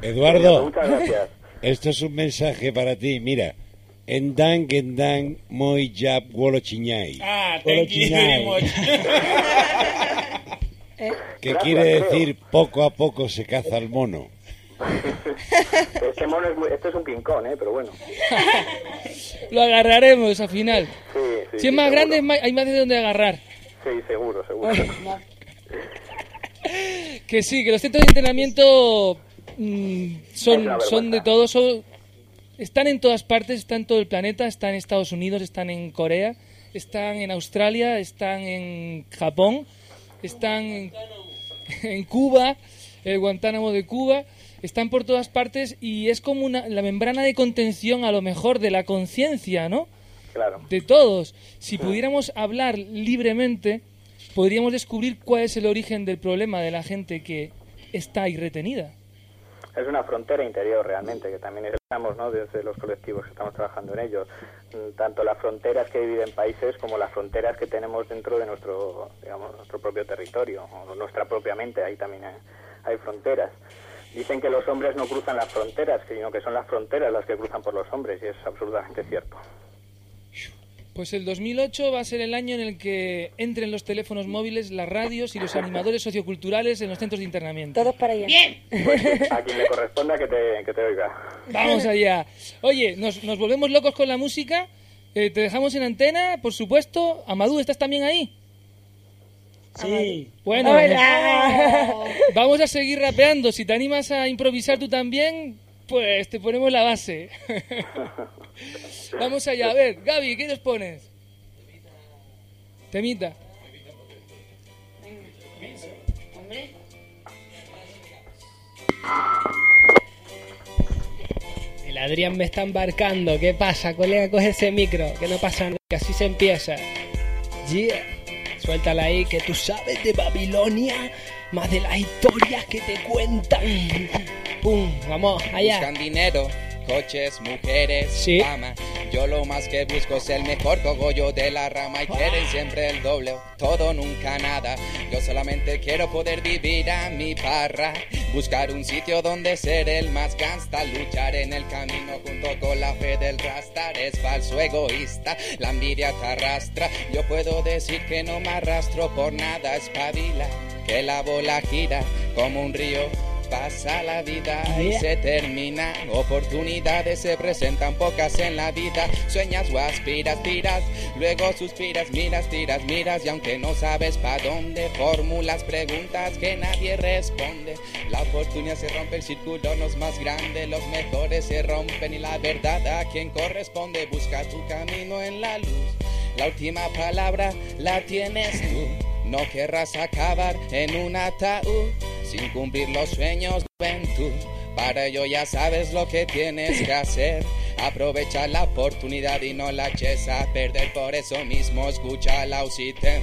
[SPEAKER 9] Eduardo,
[SPEAKER 18] Muchas gracias.
[SPEAKER 9] esto es un mensaje para ti. Mira, Endang, Endang, Moi Jab, Wolo Chiñay.
[SPEAKER 20] Ah, thank you very much. (laughs)
[SPEAKER 9] Que quiere decir poco a poco se caza el mono. (laughs)
[SPEAKER 18] Este mono es muy- este es un pincón, ¿eh? Pero bueno.
[SPEAKER 2] Lo agarraremos al final.
[SPEAKER 18] Sí, sí.
[SPEAKER 2] si es más
[SPEAKER 18] seguro.
[SPEAKER 2] grande, es más- hay más de donde agarrar.
[SPEAKER 18] Sí, seguro, seguro. (laughs)
[SPEAKER 2] Que sí, que los centros de entrenamiento mm, son, son de todo, son- están en todas partes, están en todo el planeta, están en Estados Unidos, están en Corea, están en Australia, están en Japón, están en, (laughs) en Cuba, el Guantánamo de Cuba, están por todas partes y es como una, la membrana de contención a lo mejor de la conciencia, ¿no?
[SPEAKER 18] Claro.
[SPEAKER 2] de todos. Si pudiéramos hablar libremente, podríamos descubrir cuál es el origen del problema de la gente que está ahí retenida.
[SPEAKER 18] Es una frontera interior realmente, que también estamos, ¿no? Desde los colectivos que estamos trabajando en ello. Mm, Tanto las fronteras que dividen países como las fronteras que tenemos dentro de nuestro, digamos, nuestro propio territorio, o nuestra propia mente, ahí también hay, hay fronteras. Dicen que los hombres no cruzan las fronteras, sino que son las fronteras las que cruzan por los hombres, y es absolutamente cierto.
[SPEAKER 2] Pues el 2008 va a ser el año en el que entren los teléfonos móviles, las radios y los animadores socioculturales en los centros de internamiento.
[SPEAKER 12] Todos para allá.
[SPEAKER 18] A quien le corresponda que te, que te oiga.
[SPEAKER 2] Vamos allá. Oye, nos, nos volvemos locos con la música. Eh, te dejamos en antena, por supuesto. Amadú, ¿estás también ahí?
[SPEAKER 20] Sí.
[SPEAKER 2] Bueno,
[SPEAKER 12] Hola. (laughs)
[SPEAKER 2] vamos a seguir rapeando. Si te animas a improvisar tú también, pues te ponemos la base. (laughs) vamos allá. A ver, Gaby, ¿qué nos pones? Temita.
[SPEAKER 20] El Adrián me está embarcando. ¿Qué pasa, colega? Coge ese micro. Que no pasa nada. Así se empieza. Yeah. Suéltala ahí, que tú sabes de Babilonia. Más de las historias que te cuentan. Pum, vamos, allá.
[SPEAKER 22] Buscan dinero, coches, mujeres,
[SPEAKER 20] Sí.
[SPEAKER 22] fama. Yo lo más que busco es el mejor cogollo de la rama y quieren siempre el doble, todo nunca nada. Yo solamente quiero poder vivir a mi parra, buscar un sitio donde ser el más gangsta, luchar en el camino junto con la fe del rastar. Es falso egoísta, la envidia te arrastra. Yo puedo decir que no me arrastro por nada, espabila, que la bola gira como un río. Pasa la vida y se termina. Oportunidades se presentan pocas en la vida. Sueñas o aspiras, tiras. Luego suspiras, miras, tiras, miras. Y aunque no sabes pa' dónde, formulas preguntas que nadie responde. La oportunidad se rompe, el círculo no es más grande. Los mejores se rompen y la verdad a quien corresponde. Busca tu camino en la luz. La última palabra la tienes tú. No querrás acabar en un ataúd sin cumplir los sueños de juventud. Para ello ya sabes lo que tienes que hacer. Aprovecha la oportunidad y no la eches a perder. Por eso mismo escucha la UCITEM.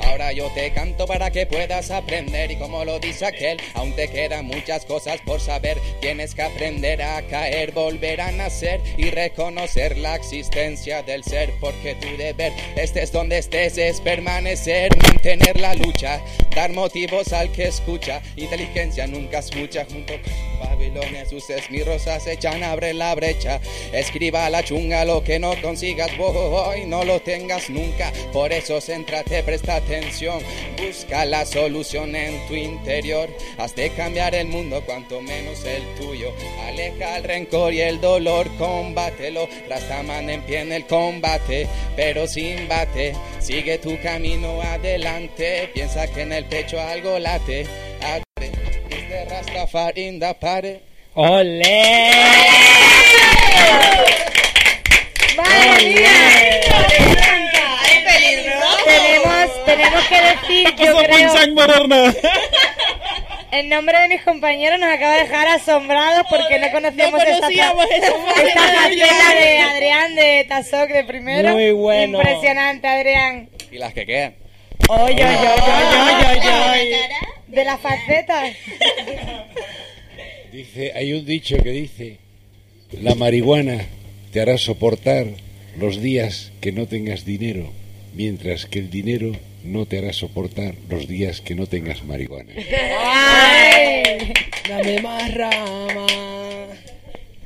[SPEAKER 22] Ahora yo te canto para que puedas aprender. Y como lo dice aquel, aún te quedan muchas cosas por saber. Tienes que aprender a caer, volver a nacer y reconocer la existencia del ser. Porque tu deber, estés donde estés, es permanecer, mantener la lucha, dar motivos al que escucha. Inteligencia nunca escucha junto con Babilonia. Sus esmirrosas echan, abre la brecha. Escriba la chunga lo que no consigas hoy, no lo tengas nunca. Por eso céntrate, presta atención. Busca la solución en tu interior. Has de cambiar el mundo, cuanto menos el tuyo. Aleja el rencor y el dolor, combátelo. Rastaman en pie en el combate, pero sin bate. Sigue tu camino adelante. Piensa que en el pecho algo late. Abre, desde Rastafari da pare.
[SPEAKER 20] ¡Olé!
[SPEAKER 12] ¡Madre mía! Tenemos, tenemos que decir, yo creo... El nombre de mis compañeros nos acaba de dejar asombrados porque no conocíamos
[SPEAKER 16] No
[SPEAKER 12] esta, esta
[SPEAKER 16] de
[SPEAKER 12] faceta
[SPEAKER 16] Adrián.
[SPEAKER 12] de Adrián de Tazoc de primero.
[SPEAKER 20] Muy bueno.
[SPEAKER 12] Impresionante, Adrián.
[SPEAKER 22] Y las que quedan.
[SPEAKER 12] Oye, oye, oye, oye, oye. De las facetas.
[SPEAKER 9] Dice, hay un dicho que dice, la marihuana te hará soportar los días que no tengas dinero, mientras que el dinero no te hará soportar los días que no tengas marihuana.
[SPEAKER 2] ¡Ay! Dame más rama.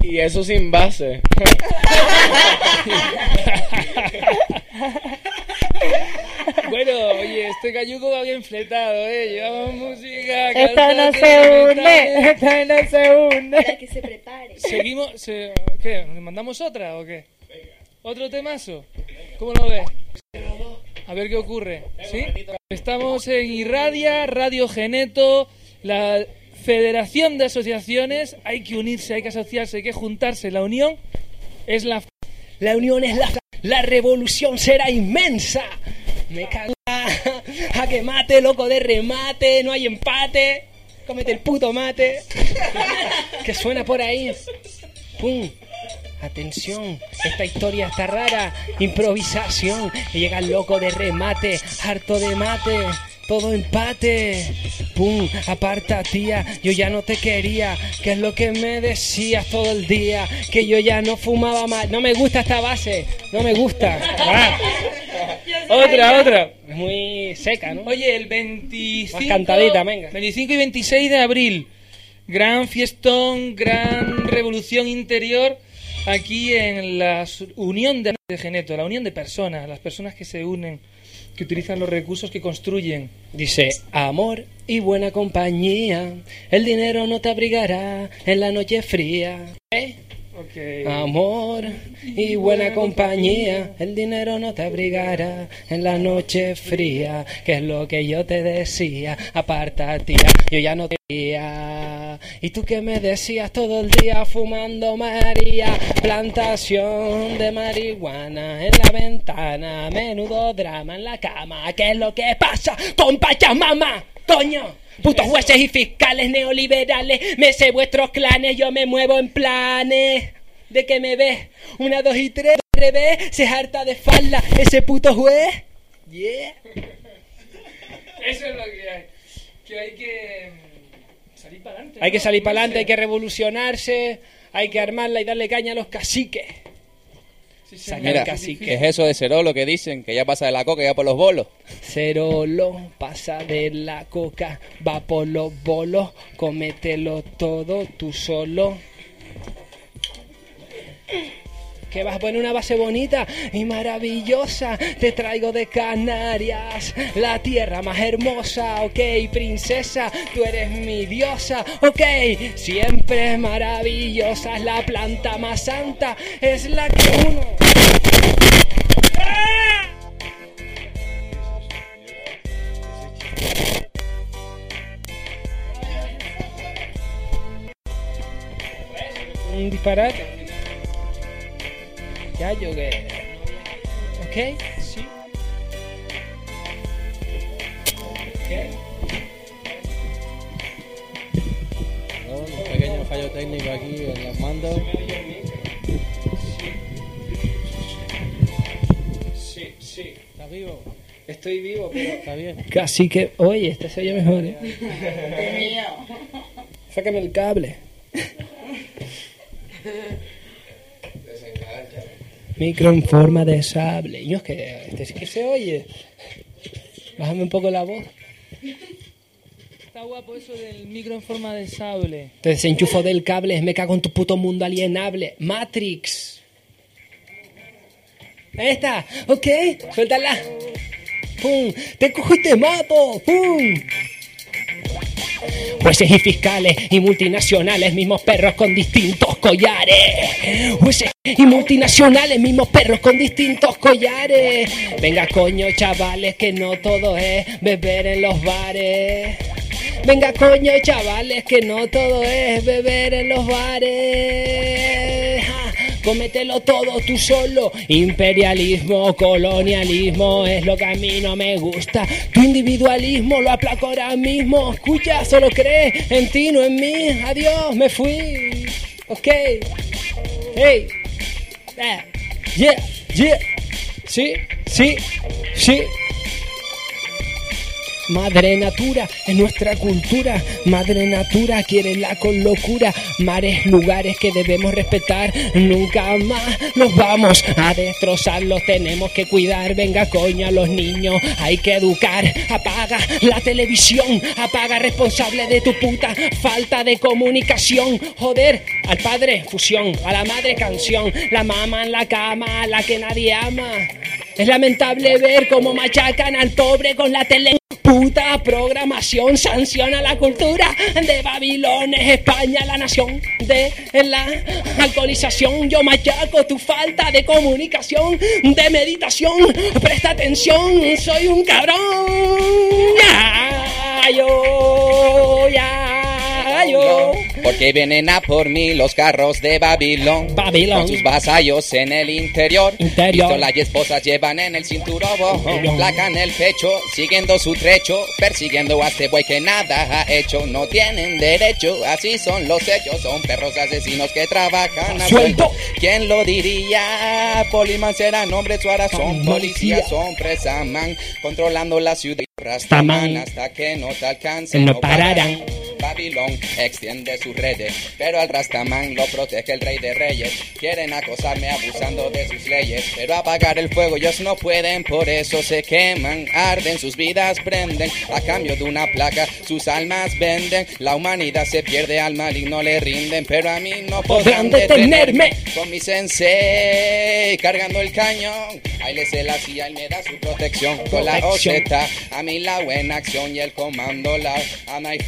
[SPEAKER 5] Y eso sin base. (laughs)
[SPEAKER 2] Bueno, oye, este cayuco va bien fletado, ¿eh? Llevamos música.
[SPEAKER 12] Esta no se hunde,
[SPEAKER 2] cántate.
[SPEAKER 12] esta no se hunde.
[SPEAKER 11] Para que se prepare.
[SPEAKER 2] Seguimos, se- ¿qué? ¿Le mandamos otra o qué? ¿Otro temazo? ¿Cómo lo ves? A ver qué ocurre, ¿sí? Estamos en Irradia, Radio Geneto, la Federación de Asociaciones. Hay que unirse, hay que asociarse, hay que juntarse. La unión es la...
[SPEAKER 20] La unión es la... La revolución será inmensa. Me cago a que mate, loco de remate, no hay empate. Cómete el puto mate. Que suena por ahí. Pum. Atención, esta historia está rara. Improvisación. Llega el loco de remate, harto de mate. Todo empate. Pum, aparta tía, yo ya no te quería. ¿Qué es lo que me decías todo el día? Que yo ya no fumaba más. No me gusta esta base, no me gusta. Ah. Otra, otra. Es muy seca, ¿no?
[SPEAKER 2] Oye, el 25...
[SPEAKER 20] Más cantadita, venga.
[SPEAKER 2] 25 y 26 de abril. Gran fiestón, gran revolución interior aquí en la unión de, de Geneto, la unión de personas, las personas que se unen, que utilizan los recursos que construyen.
[SPEAKER 20] Dice, amor y buena compañía, el dinero no te abrigará en la noche fría. ¿Eh? Amor y buena compañía, el dinero no te abrigará en la noche fría, que es lo que yo te decía, aparta tía, yo ya no te quería. Y tú que me decías todo el día fumando María, plantación de marihuana en la ventana, menudo drama en la cama, ¿qué es lo que pasa con Pachamama? Coño. Putos jueces y fiscales neoliberales, me sé vuestros clanes, yo me muevo en planes. ¿De que me ves? Una, dos y tres, al revés, se harta de falda, ese puto juez. Yeah.
[SPEAKER 2] Eso es lo que hay. Que hay que mm, salir para adelante.
[SPEAKER 20] Hay que salir para adelante, hay que revolucionarse, hay que armarla y darle caña a los caciques. Sacar
[SPEAKER 8] Mira,
[SPEAKER 20] caciques.
[SPEAKER 8] ¿qué es eso de Cerolo que dicen? Que ya pasa de la coca y ya por los bolos.
[SPEAKER 20] Cerolo pasa de la coca, va por los bolos, cómetelo todo tú solo. Que vas a poner una base bonita y maravillosa. Te traigo de Canarias, la tierra más hermosa. Ok, princesa, tú eres mi diosa. Ok, siempre maravillosa. Es la planta más santa, es la que uno. Un disparate. Ya que. ¿Ok? Sí. ¿Qué?
[SPEAKER 19] Perdón, un pequeño fallo técnico aquí en los mandos.
[SPEAKER 20] Sí, sí.
[SPEAKER 19] ¿Estás vivo?
[SPEAKER 20] Estoy vivo, pero.
[SPEAKER 19] Está bien.
[SPEAKER 20] Casi que. Oye, este se oye mejor. ¿eh?
[SPEAKER 6] Es mío.
[SPEAKER 20] Sácame el cable. (laughs) Micro en forma de sable. Y es que este sí que se oye. Bájame un poco la voz.
[SPEAKER 2] Está guapo eso del micro en forma de sable.
[SPEAKER 20] Te desenchufo del cable, me cago en tu puto mundo alienable. Matrix. Ahí está, ok, suéltala. ¡Pum! ¡Te cojo y te mato! ¡Pum! Jueces y fiscales y multinacionales, mismos perros con distintos collares. Jueces y multinacionales, mismos perros con distintos collares. Venga, coño, chavales, que no todo es beber en los bares. Venga, coño, chavales, que no todo es beber en los bares. Cómetelo todo tú solo. Imperialismo, colonialismo es lo que a mí no me gusta. Tu individualismo lo aplaco ahora mismo. Escucha, solo cree en ti, no en mí. Adiós, me fui. Ok. Hey. Ah. Yeah, yeah. Sí, sí, sí. Madre natura es nuestra cultura. Madre natura quiere la con locura. Mares, lugares que debemos respetar. Nunca más los vamos a destrozar. Los tenemos que cuidar. Venga, coño, a los niños hay que educar. Apaga la televisión. Apaga responsable de tu puta falta de comunicación. Joder, al padre fusión. A la madre canción. La mama en la cama, a la que nadie ama. Es lamentable ver cómo machacan al pobre con la tele. Puta programación sanciona la cultura de Babilón, es España la nación de la alcoholización. Yo machaco tu falta de comunicación, de meditación. Presta atención, soy un cabrón. Ya, yo, ya,
[SPEAKER 22] Porque vienen a por mí los carros de Babilón.
[SPEAKER 20] Babilón.
[SPEAKER 22] Con sus vasallos en el interior.
[SPEAKER 20] Interior.
[SPEAKER 22] Pistolas y esposas llevan en el cinturón. Placa en el pecho, siguiendo su trecho. Persiguiendo a este buey que nada ha hecho. No tienen derecho, así son los hechos. Son perros asesinos que trabajan a sueldo. ¿Quién lo diría? Poliman será nombre, su ahora son policías, son presaman. Controlando la ciudad. Rastaman hasta que no te alcancen.
[SPEAKER 20] No pararán.
[SPEAKER 22] Babilón extiende sus redes, pero al Rastaman lo protege el rey de reyes. Quieren acosarme abusando de sus leyes, pero apagar el fuego ellos no pueden, por eso se queman, arden, sus vidas prenden, a cambio de una placa sus almas venden. La humanidad se pierde, al maligno le rinden, pero a mí no podrán
[SPEAKER 20] Podrán detenerme.
[SPEAKER 22] Con mi sensei cargando el cañón, ahí le sé la silla y me da su protección. Con la. OZ, a mí la buena acción y el comando la And I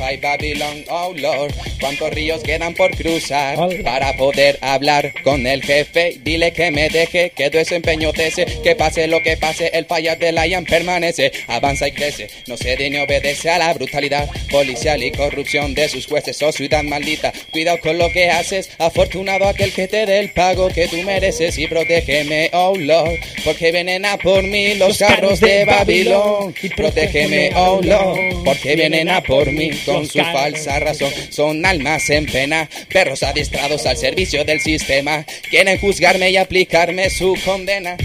[SPEAKER 22] oh Lord. ¿Cuántos ríos quedan por cruzar para poder hablar con el jefe? Dile que me deje, que desempeño tese, que pase lo que pase, el fallar de Lion permanece, avanza y crece, no cede ni obedece a la brutalidad policial y corrupción de sus jueces, oh ciudad maldita. Cuidado con lo que haces, afortunado aquel que te dé el pago que tú mereces y protégeme, oh Lord, porque vienen a por mí los carros de Babilón y protégeme, oh Lord, porque vienen a por mí con su falsa. Son almas en pena, perros adiestrados al servicio del sistema. Quieren juzgarme y aplicarme su condena.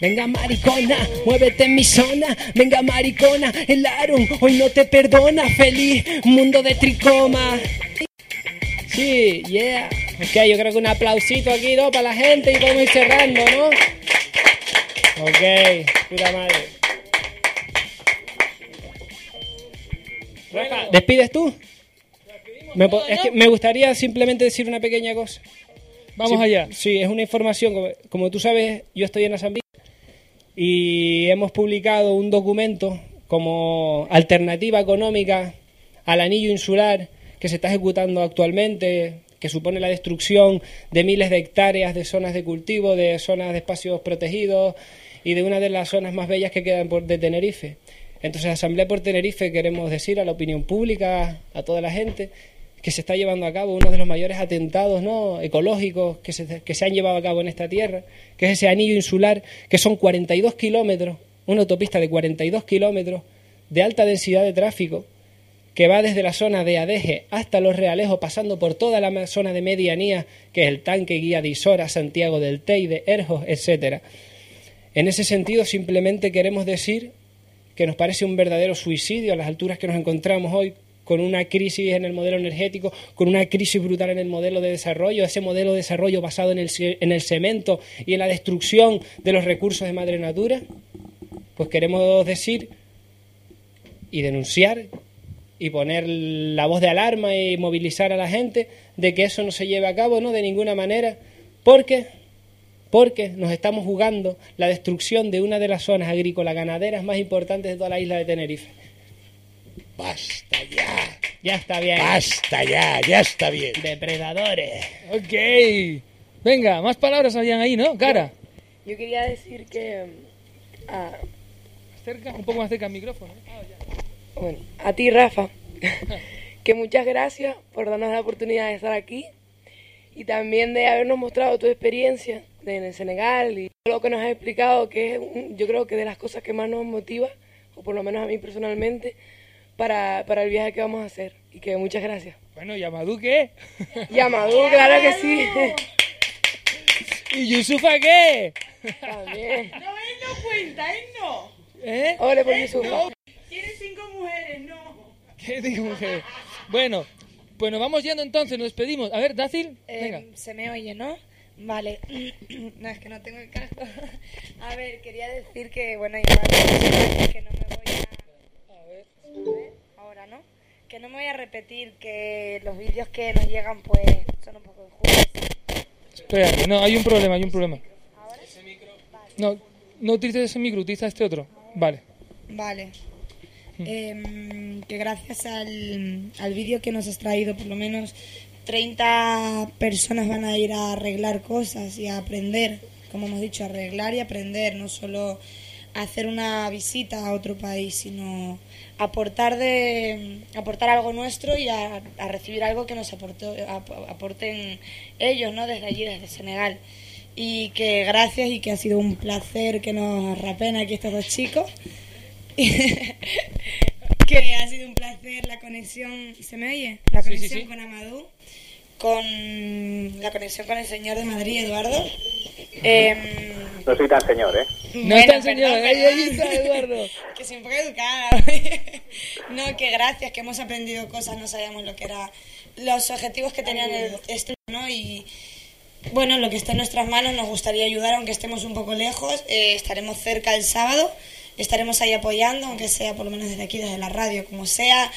[SPEAKER 20] Venga maricona, muévete en mi zona. Venga maricona, el Aaron hoy no te perdona. Feliz mundo de tricoma. Sí, yeah. Ok, yo creo que un aplausito aquí, ¿no? Para la gente y podemos ir cerrando, ¿no? Ok, puta madre. ¿Despides tú? Me po- es que me gustaría simplemente decir una pequeña cosa.
[SPEAKER 2] Vamos
[SPEAKER 20] Sí,
[SPEAKER 2] allá.
[SPEAKER 20] Sí, es una información. Como, como tú sabes, yo estoy en Asamblea y hemos publicado un documento como alternativa económica al anillo insular que se está ejecutando actualmente, que supone la destrucción de miles de hectáreas de zonas de cultivo, de zonas de espacios protegidos y de una de las zonas más bellas que quedan por, de Tenerife. Entonces, Asamblea por Tenerife queremos decir a la opinión pública, a toda la gente, que se está llevando a cabo uno de los mayores atentados ¿no? ecológicos que se, que se han llevado a cabo en esta tierra, que es ese anillo insular, que son 42 kilómetros, una autopista de 42 kilómetros de alta densidad de tráfico, que va desde la zona de Adeje hasta Los Realejos, pasando por toda la zona de medianía, que es el tanque guía de Isora, Santiago del Teide, Erjos, etcétera. En ese sentido, simplemente queremos decir que nos parece un verdadero suicidio a las alturas que nos encontramos hoy con una crisis en el modelo energético, con una crisis brutal en el modelo de desarrollo, ese modelo de desarrollo basado en el, en el cemento y en la destrucción de los recursos de madre natura, pues queremos decir y denunciar y poner la voz de alarma y movilizar a la gente de que eso no se lleve a cabo, no de ninguna manera, porque porque nos estamos jugando la destrucción de una de las zonas agrícolas ganaderas más importantes de toda la isla de Tenerife.
[SPEAKER 9] Basta ya.
[SPEAKER 20] Ya está bien.
[SPEAKER 9] Basta ya, ya está bien.
[SPEAKER 20] Depredadores.
[SPEAKER 2] Ok. Venga, más palabras habían ahí, ¿no? Cara.
[SPEAKER 16] Yo quería decir que ah,
[SPEAKER 2] Cerca, un poco más cerca al micrófono.
[SPEAKER 16] bueno, a ti Rafa, (laughs) que muchas gracias por darnos la oportunidad de estar aquí y también de habernos mostrado tu experiencia en Senegal y todo lo que nos has explicado, que es un- yo creo que de las cosas que más nos motiva, o por lo menos a mí personalmente, para, para el viaje que vamos a hacer. Y que muchas gracias.
[SPEAKER 2] Bueno, ¿y Amadou qué?
[SPEAKER 16] Y Amadou, claro que sí.
[SPEAKER 2] ¿Y Yusufa qué?
[SPEAKER 16] También.
[SPEAKER 6] No, él no cuenta, él no.
[SPEAKER 2] ¿Eh?
[SPEAKER 16] Ole por Yusufa.
[SPEAKER 11] Tienes cinco mujeres, no.
[SPEAKER 2] ¿Qué digo, mujer? Bueno, pues nos vamos yendo entonces, nos despedimos. A ver, Dácil,
[SPEAKER 12] Eh,
[SPEAKER 2] venga.
[SPEAKER 12] Se me oye, ¿no? Vale. (clears throat) no, es que no tengo el casco. (laughs) a ver, quería decir que, bueno, igual que no me voy a... A ver, ahora, ¿no? Que no me voy a repetir, que los vídeos que nos llegan, pues, son un poco injustos.
[SPEAKER 2] Espérate, no, hay un problema, hay un problema. No, no utilices ese micro, utiliza este otro. Vale.
[SPEAKER 12] Vale. Em, que gracias al, al vídeo que nos has traído, por lo menos 30 personas van a ir a arreglar cosas y a aprender, como hemos dicho, arreglar y aprender, no solo hacer una visita a otro país, sino aportar de aportar algo nuestro y a, recibir algo que nos aportó- ap- aporten ellos, ¿no? Desde allí, desde Senegal. Y que gracias y que ha sido un placer que nos rapen aquí estos dos chicos. (laughs) que ha sido un placer la conexión, ¿se me oye? La
[SPEAKER 2] Sí, sí,
[SPEAKER 12] conexión
[SPEAKER 2] sí.
[SPEAKER 12] con Amadou, con la conexión con el señor de Madrid, Eduardo. Em,
[SPEAKER 18] No soy tan señor, ¿eh?
[SPEAKER 2] No
[SPEAKER 12] Bueno,
[SPEAKER 2] está, señor.
[SPEAKER 12] perdón,
[SPEAKER 2] Ahí, ahí
[SPEAKER 12] perdón.
[SPEAKER 2] está, Eduardo. (laughs)
[SPEAKER 12] que soy un poco educada. (laughs) no, que gracias, que hemos aprendido cosas, no sabíamos lo que era, los objetivos que tenían el estudio, ¿no? Y bueno, lo que está en nuestras manos, nos gustaría ayudar, aunque estemos un poco lejos, eh, estaremos cerca el sábado, estaremos ahí apoyando, aunque sea por lo menos desde aquí, desde la radio, como sea,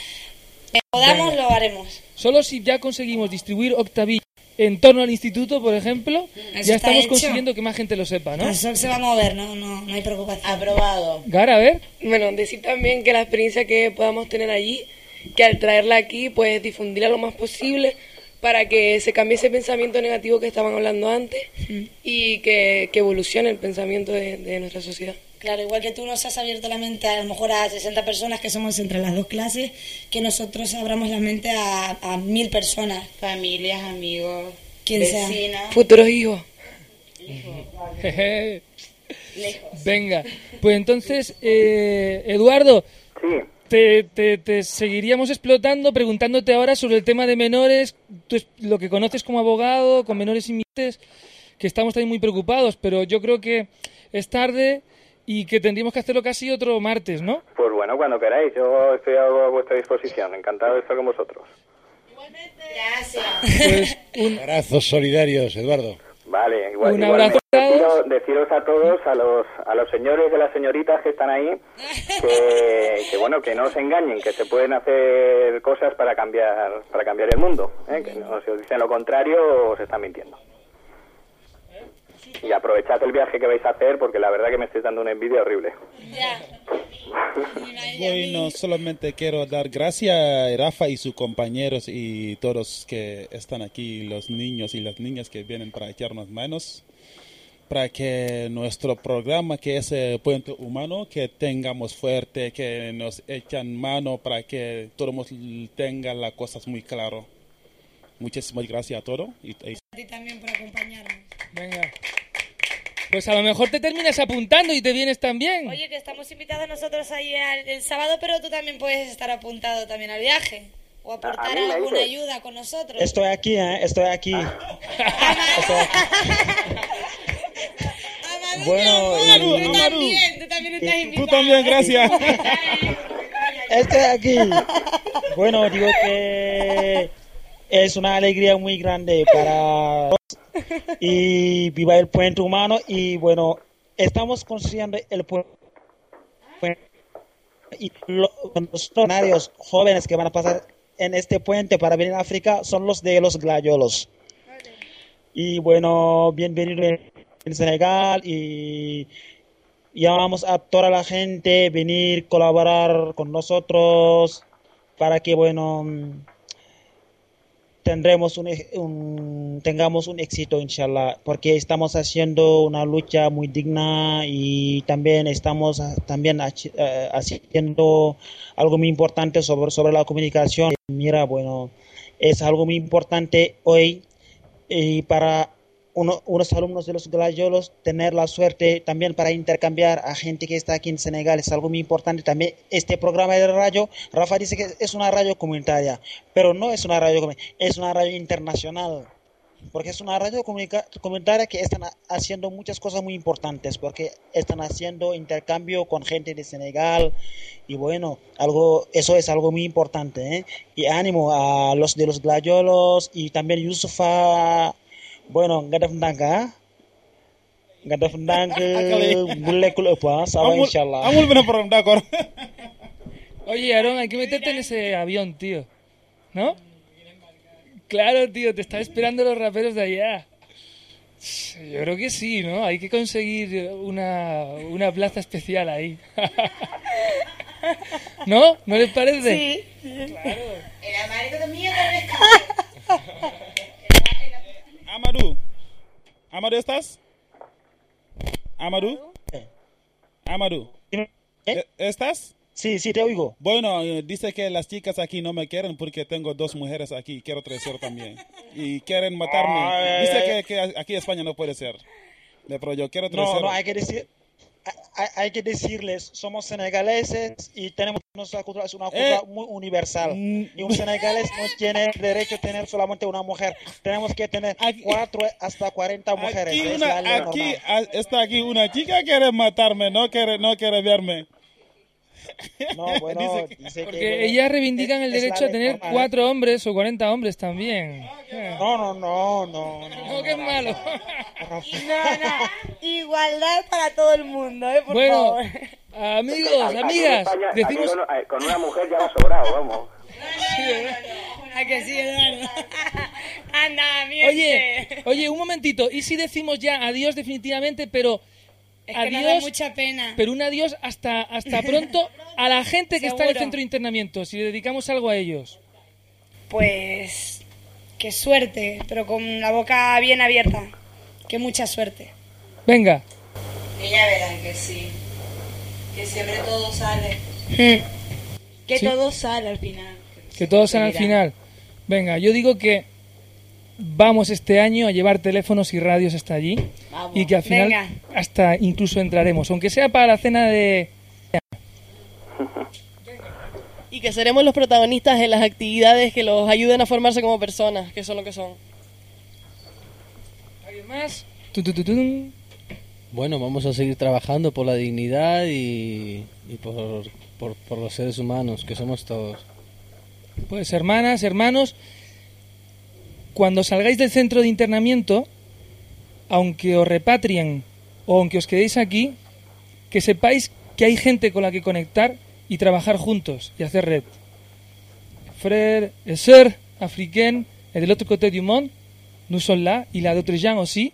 [SPEAKER 12] eh, podamos,
[SPEAKER 2] Venga.
[SPEAKER 12] lo haremos.
[SPEAKER 2] Solo si ya conseguimos distribuir Octavi en torno al instituto, por ejemplo,
[SPEAKER 12] Eso
[SPEAKER 2] ya estamos
[SPEAKER 12] hecho.
[SPEAKER 2] consiguiendo que más gente lo sepa, ¿no?
[SPEAKER 12] Eso se va a mover, no, no, no hay preocupación.
[SPEAKER 16] Aprobado.
[SPEAKER 2] Gara, a ver.
[SPEAKER 16] Bueno, decir también que la experiencia que podamos tener allí, que al traerla aquí, pues difundirla lo más posible para que se cambie ese pensamiento negativo que estaban hablando antes y que, que evolucione el pensamiento de, de nuestra sociedad.
[SPEAKER 12] Claro, igual que tú nos has abierto la mente a, lo mejor a 60 personas que somos entre las dos clases, que nosotros abramos la mente a, a mil personas.
[SPEAKER 6] Familias, amigos,
[SPEAKER 12] Quien sea.
[SPEAKER 6] vecinas.
[SPEAKER 16] Futuros hijos.
[SPEAKER 2] Jeje. Venga, pues entonces, eh, Eduardo, te, te- te seguiríamos explotando preguntándote ahora sobre el tema de menores, tú es- lo que conoces como abogado, con menores inmigrantes, que estamos también muy preocupados, pero yo creo que es tarde y que tendríamos que hacerlo casi otro martes, ¿no?
[SPEAKER 18] Pues bueno, cuando queráis, yo estoy a vuestra disposición. Encantado de estar con vosotros.
[SPEAKER 12] Gracias.
[SPEAKER 2] un (laughs)
[SPEAKER 9] Abrazos solidarios, Eduardo.
[SPEAKER 18] Vale, igual,
[SPEAKER 2] Un
[SPEAKER 18] igualmente.
[SPEAKER 2] abrazo
[SPEAKER 18] Deciros, deciros a todos, a los, a los señores y a las señoritas que están ahí, que, que, bueno, que no os engañen, que se pueden hacer cosas para cambiar, para cambiar el mundo. ¿eh? Que no, si os dicen lo contrario, os están mintiendo. Y aprovechad el viaje que vais a hacer, porque la verdad que me estáis dando una envidia horrible.
[SPEAKER 3] Bueno, solamente quiero dar gracias a Rafa y sus compañeros y todos que están aquí, los niños y las niñas que vienen para echarnos manos, para que nuestro programa, que es el Puente Humano, que tengamos fuerte, que nos echan mano para que todos tengan las cosas muy claro. Muchísimas gracias a todos. Y, y-
[SPEAKER 12] A ti también por acompañarnos.
[SPEAKER 2] Venga. Pues a lo mejor te terminas apuntando y te vienes también.
[SPEAKER 12] Oye, que estamos invitados nosotros ahí al- el sábado, pero tú también puedes estar apuntado también al viaje. O aportar
[SPEAKER 15] a mí me
[SPEAKER 12] alguna
[SPEAKER 15] dices.
[SPEAKER 12] ayuda con nosotros.
[SPEAKER 15] Estoy aquí, ¿eh? Estoy aquí. Estoy aquí. Bueno,
[SPEAKER 12] Tú
[SPEAKER 15] y-
[SPEAKER 12] también, tú también estás invitado.
[SPEAKER 3] Tú también, gracias.
[SPEAKER 15] Estoy aquí. Bueno, digo que es una alegría muy grande para todos. y viva el puente humano y bueno, estamos construyendo el puente y lo- los funcionarios jóvenes que van a pasar en este puente para venir a África son los de los glayolos. Y bueno, bienvenido en Senegal y llamamos a toda la gente venir colaborar con nosotros para que bueno tendremos un, un- tengamos un éxito inshallah porque estamos haciendo una lucha muy digna y también estamos ah, también eh, haciendo algo muy importante sobre sobre la comunicación. Mira bueno es algo muy importante hoy y para uno- unos alumnos de los glayolos tener la suerte también para intercambiar a gente que está aquí en Senegal es algo muy importante también este programa de radio Rafa dice que es una radio comunitaria pero no es una radio comunitaria es una radio internacional porque es una radio comunitaria que están ha- haciendo muchas cosas muy importantes, porque están haciendo intercambio con gente de Senegal y bueno, algo, eso es algo muy importante, ¿eh? Y ánimo a los de los gladiolos y también Yusufa, bueno, nga def ndànk ah nga def ndànk bu lekkul ëpp ah ça va
[SPEAKER 3] Amul-
[SPEAKER 15] inchallah
[SPEAKER 3] amul benn problème d'accord (laughs)
[SPEAKER 2] Oye, Aaron, hay que meterte en ese avión, tío. ¿No? Claro, tío, te están esperando los raperos de allá. Yo creo que sí, ¿no? Hay que conseguir una, una plaza especial ahí. (laughs) ¿No? ¿No les parece?
[SPEAKER 11] Sí.
[SPEAKER 2] Claro.
[SPEAKER 6] El mío también (laughs)
[SPEAKER 3] Amadou ¿estás? Amadou Amadou ¿E- ¿estás?
[SPEAKER 15] Sí, sí, te oigo.
[SPEAKER 3] Bueno, eh, dice que las chicas aquí no me quieren porque tengo dos mujeres aquí, quiero tercero también. Y quieren matarme. Dice que, aquí en España no puede ser. Pero yo quiero
[SPEAKER 15] No,
[SPEAKER 3] tercero.
[SPEAKER 15] no, hay que decir, hay, que decirles, somos senegaleses y tenemos nuestra cultura, es una cultura
[SPEAKER 3] Eh.
[SPEAKER 15] muy universal.
[SPEAKER 3] Mm.
[SPEAKER 15] Y un senegalés no tiene derecho a tener solamente una mujer. Tenemos que tener cuatro hasta 40 mujeres.
[SPEAKER 3] Aquí,
[SPEAKER 15] es
[SPEAKER 3] una-
[SPEAKER 15] ley
[SPEAKER 3] aquí está aquí una chica que quiere matarme, no quiere, no quiere verme.
[SPEAKER 15] No, (laughs) bueno,
[SPEAKER 3] Dice que-
[SPEAKER 15] dice que,
[SPEAKER 2] Porque
[SPEAKER 15] bueno,
[SPEAKER 2] ellas reivindican el
[SPEAKER 15] es
[SPEAKER 2] derecho a tener
[SPEAKER 15] normal.
[SPEAKER 2] cuatro hombres o 40 hombres también.
[SPEAKER 15] No, no, no, no. No,
[SPEAKER 2] No, qué malo. (laughs)
[SPEAKER 11] No, no. Igualdad para todo el mundo, ¿eh? Por
[SPEAKER 2] Bueno,
[SPEAKER 11] favor.
[SPEAKER 2] amigos, amigas,
[SPEAKER 18] España,
[SPEAKER 2] decimos...
[SPEAKER 18] con, eh, con una mujer ya va sobrado, vamos.
[SPEAKER 11] ¿A que sí, Eduardo? (laughs) Anda, mira.
[SPEAKER 2] Oye, oye, un momentito. ¿Y si decimos ya adiós definitivamente, pero
[SPEAKER 11] Es que
[SPEAKER 2] adiós,
[SPEAKER 11] da mucha pena.
[SPEAKER 2] pero un adiós hasta, hasta pronto a la gente que está en el centro de internamiento, si le dedicamos algo a ellos?
[SPEAKER 11] Pues qué suerte, pero con la boca bien abierta. Qué mucha suerte.
[SPEAKER 2] Venga,
[SPEAKER 6] Que ya verán que sí. Que siempre todo sale.
[SPEAKER 11] Que
[SPEAKER 2] Sí.
[SPEAKER 11] todo sale al final.
[SPEAKER 2] que todos sean al final. Venga, yo digo que vamos este año a llevar teléfonos y radios hasta allí
[SPEAKER 11] Vamos.
[SPEAKER 2] y que al final
[SPEAKER 11] Venga.
[SPEAKER 2] hasta incluso entraremos, aunque sea para la cena de...
[SPEAKER 7] Y que seremos los protagonistas en las actividades que los ayuden a formarse como personas, que son lo que son.
[SPEAKER 2] ¿Alguien más?
[SPEAKER 19] Bueno, vamos a seguir trabajando por la dignidad y, y por, por, por los seres humanos, que somos todos.
[SPEAKER 2] Pues hermanas, hermanos, cuando salgáis del centro de internamiento, aunque os repatrien o aunque os quedéis aquí, que sepáis que hay gente con la que conectar y trabajar juntos y hacer red. Frères et sœurs africaines et de l'autre côté du monde, nous sommes là, il y a d'autres gens aussi.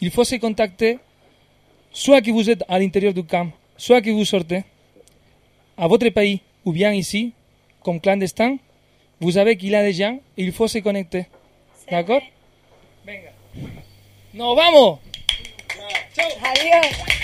[SPEAKER 2] Il faut se contacter, soit que vous êtes à l'intérieur du camp, soit que vous sortez à votre pays ou bien ici, comme clandestin, vous savez qu'il y a des gens et il faut se connecter. D'accord Venga. ¡Nos vamos!
[SPEAKER 11] Adiós.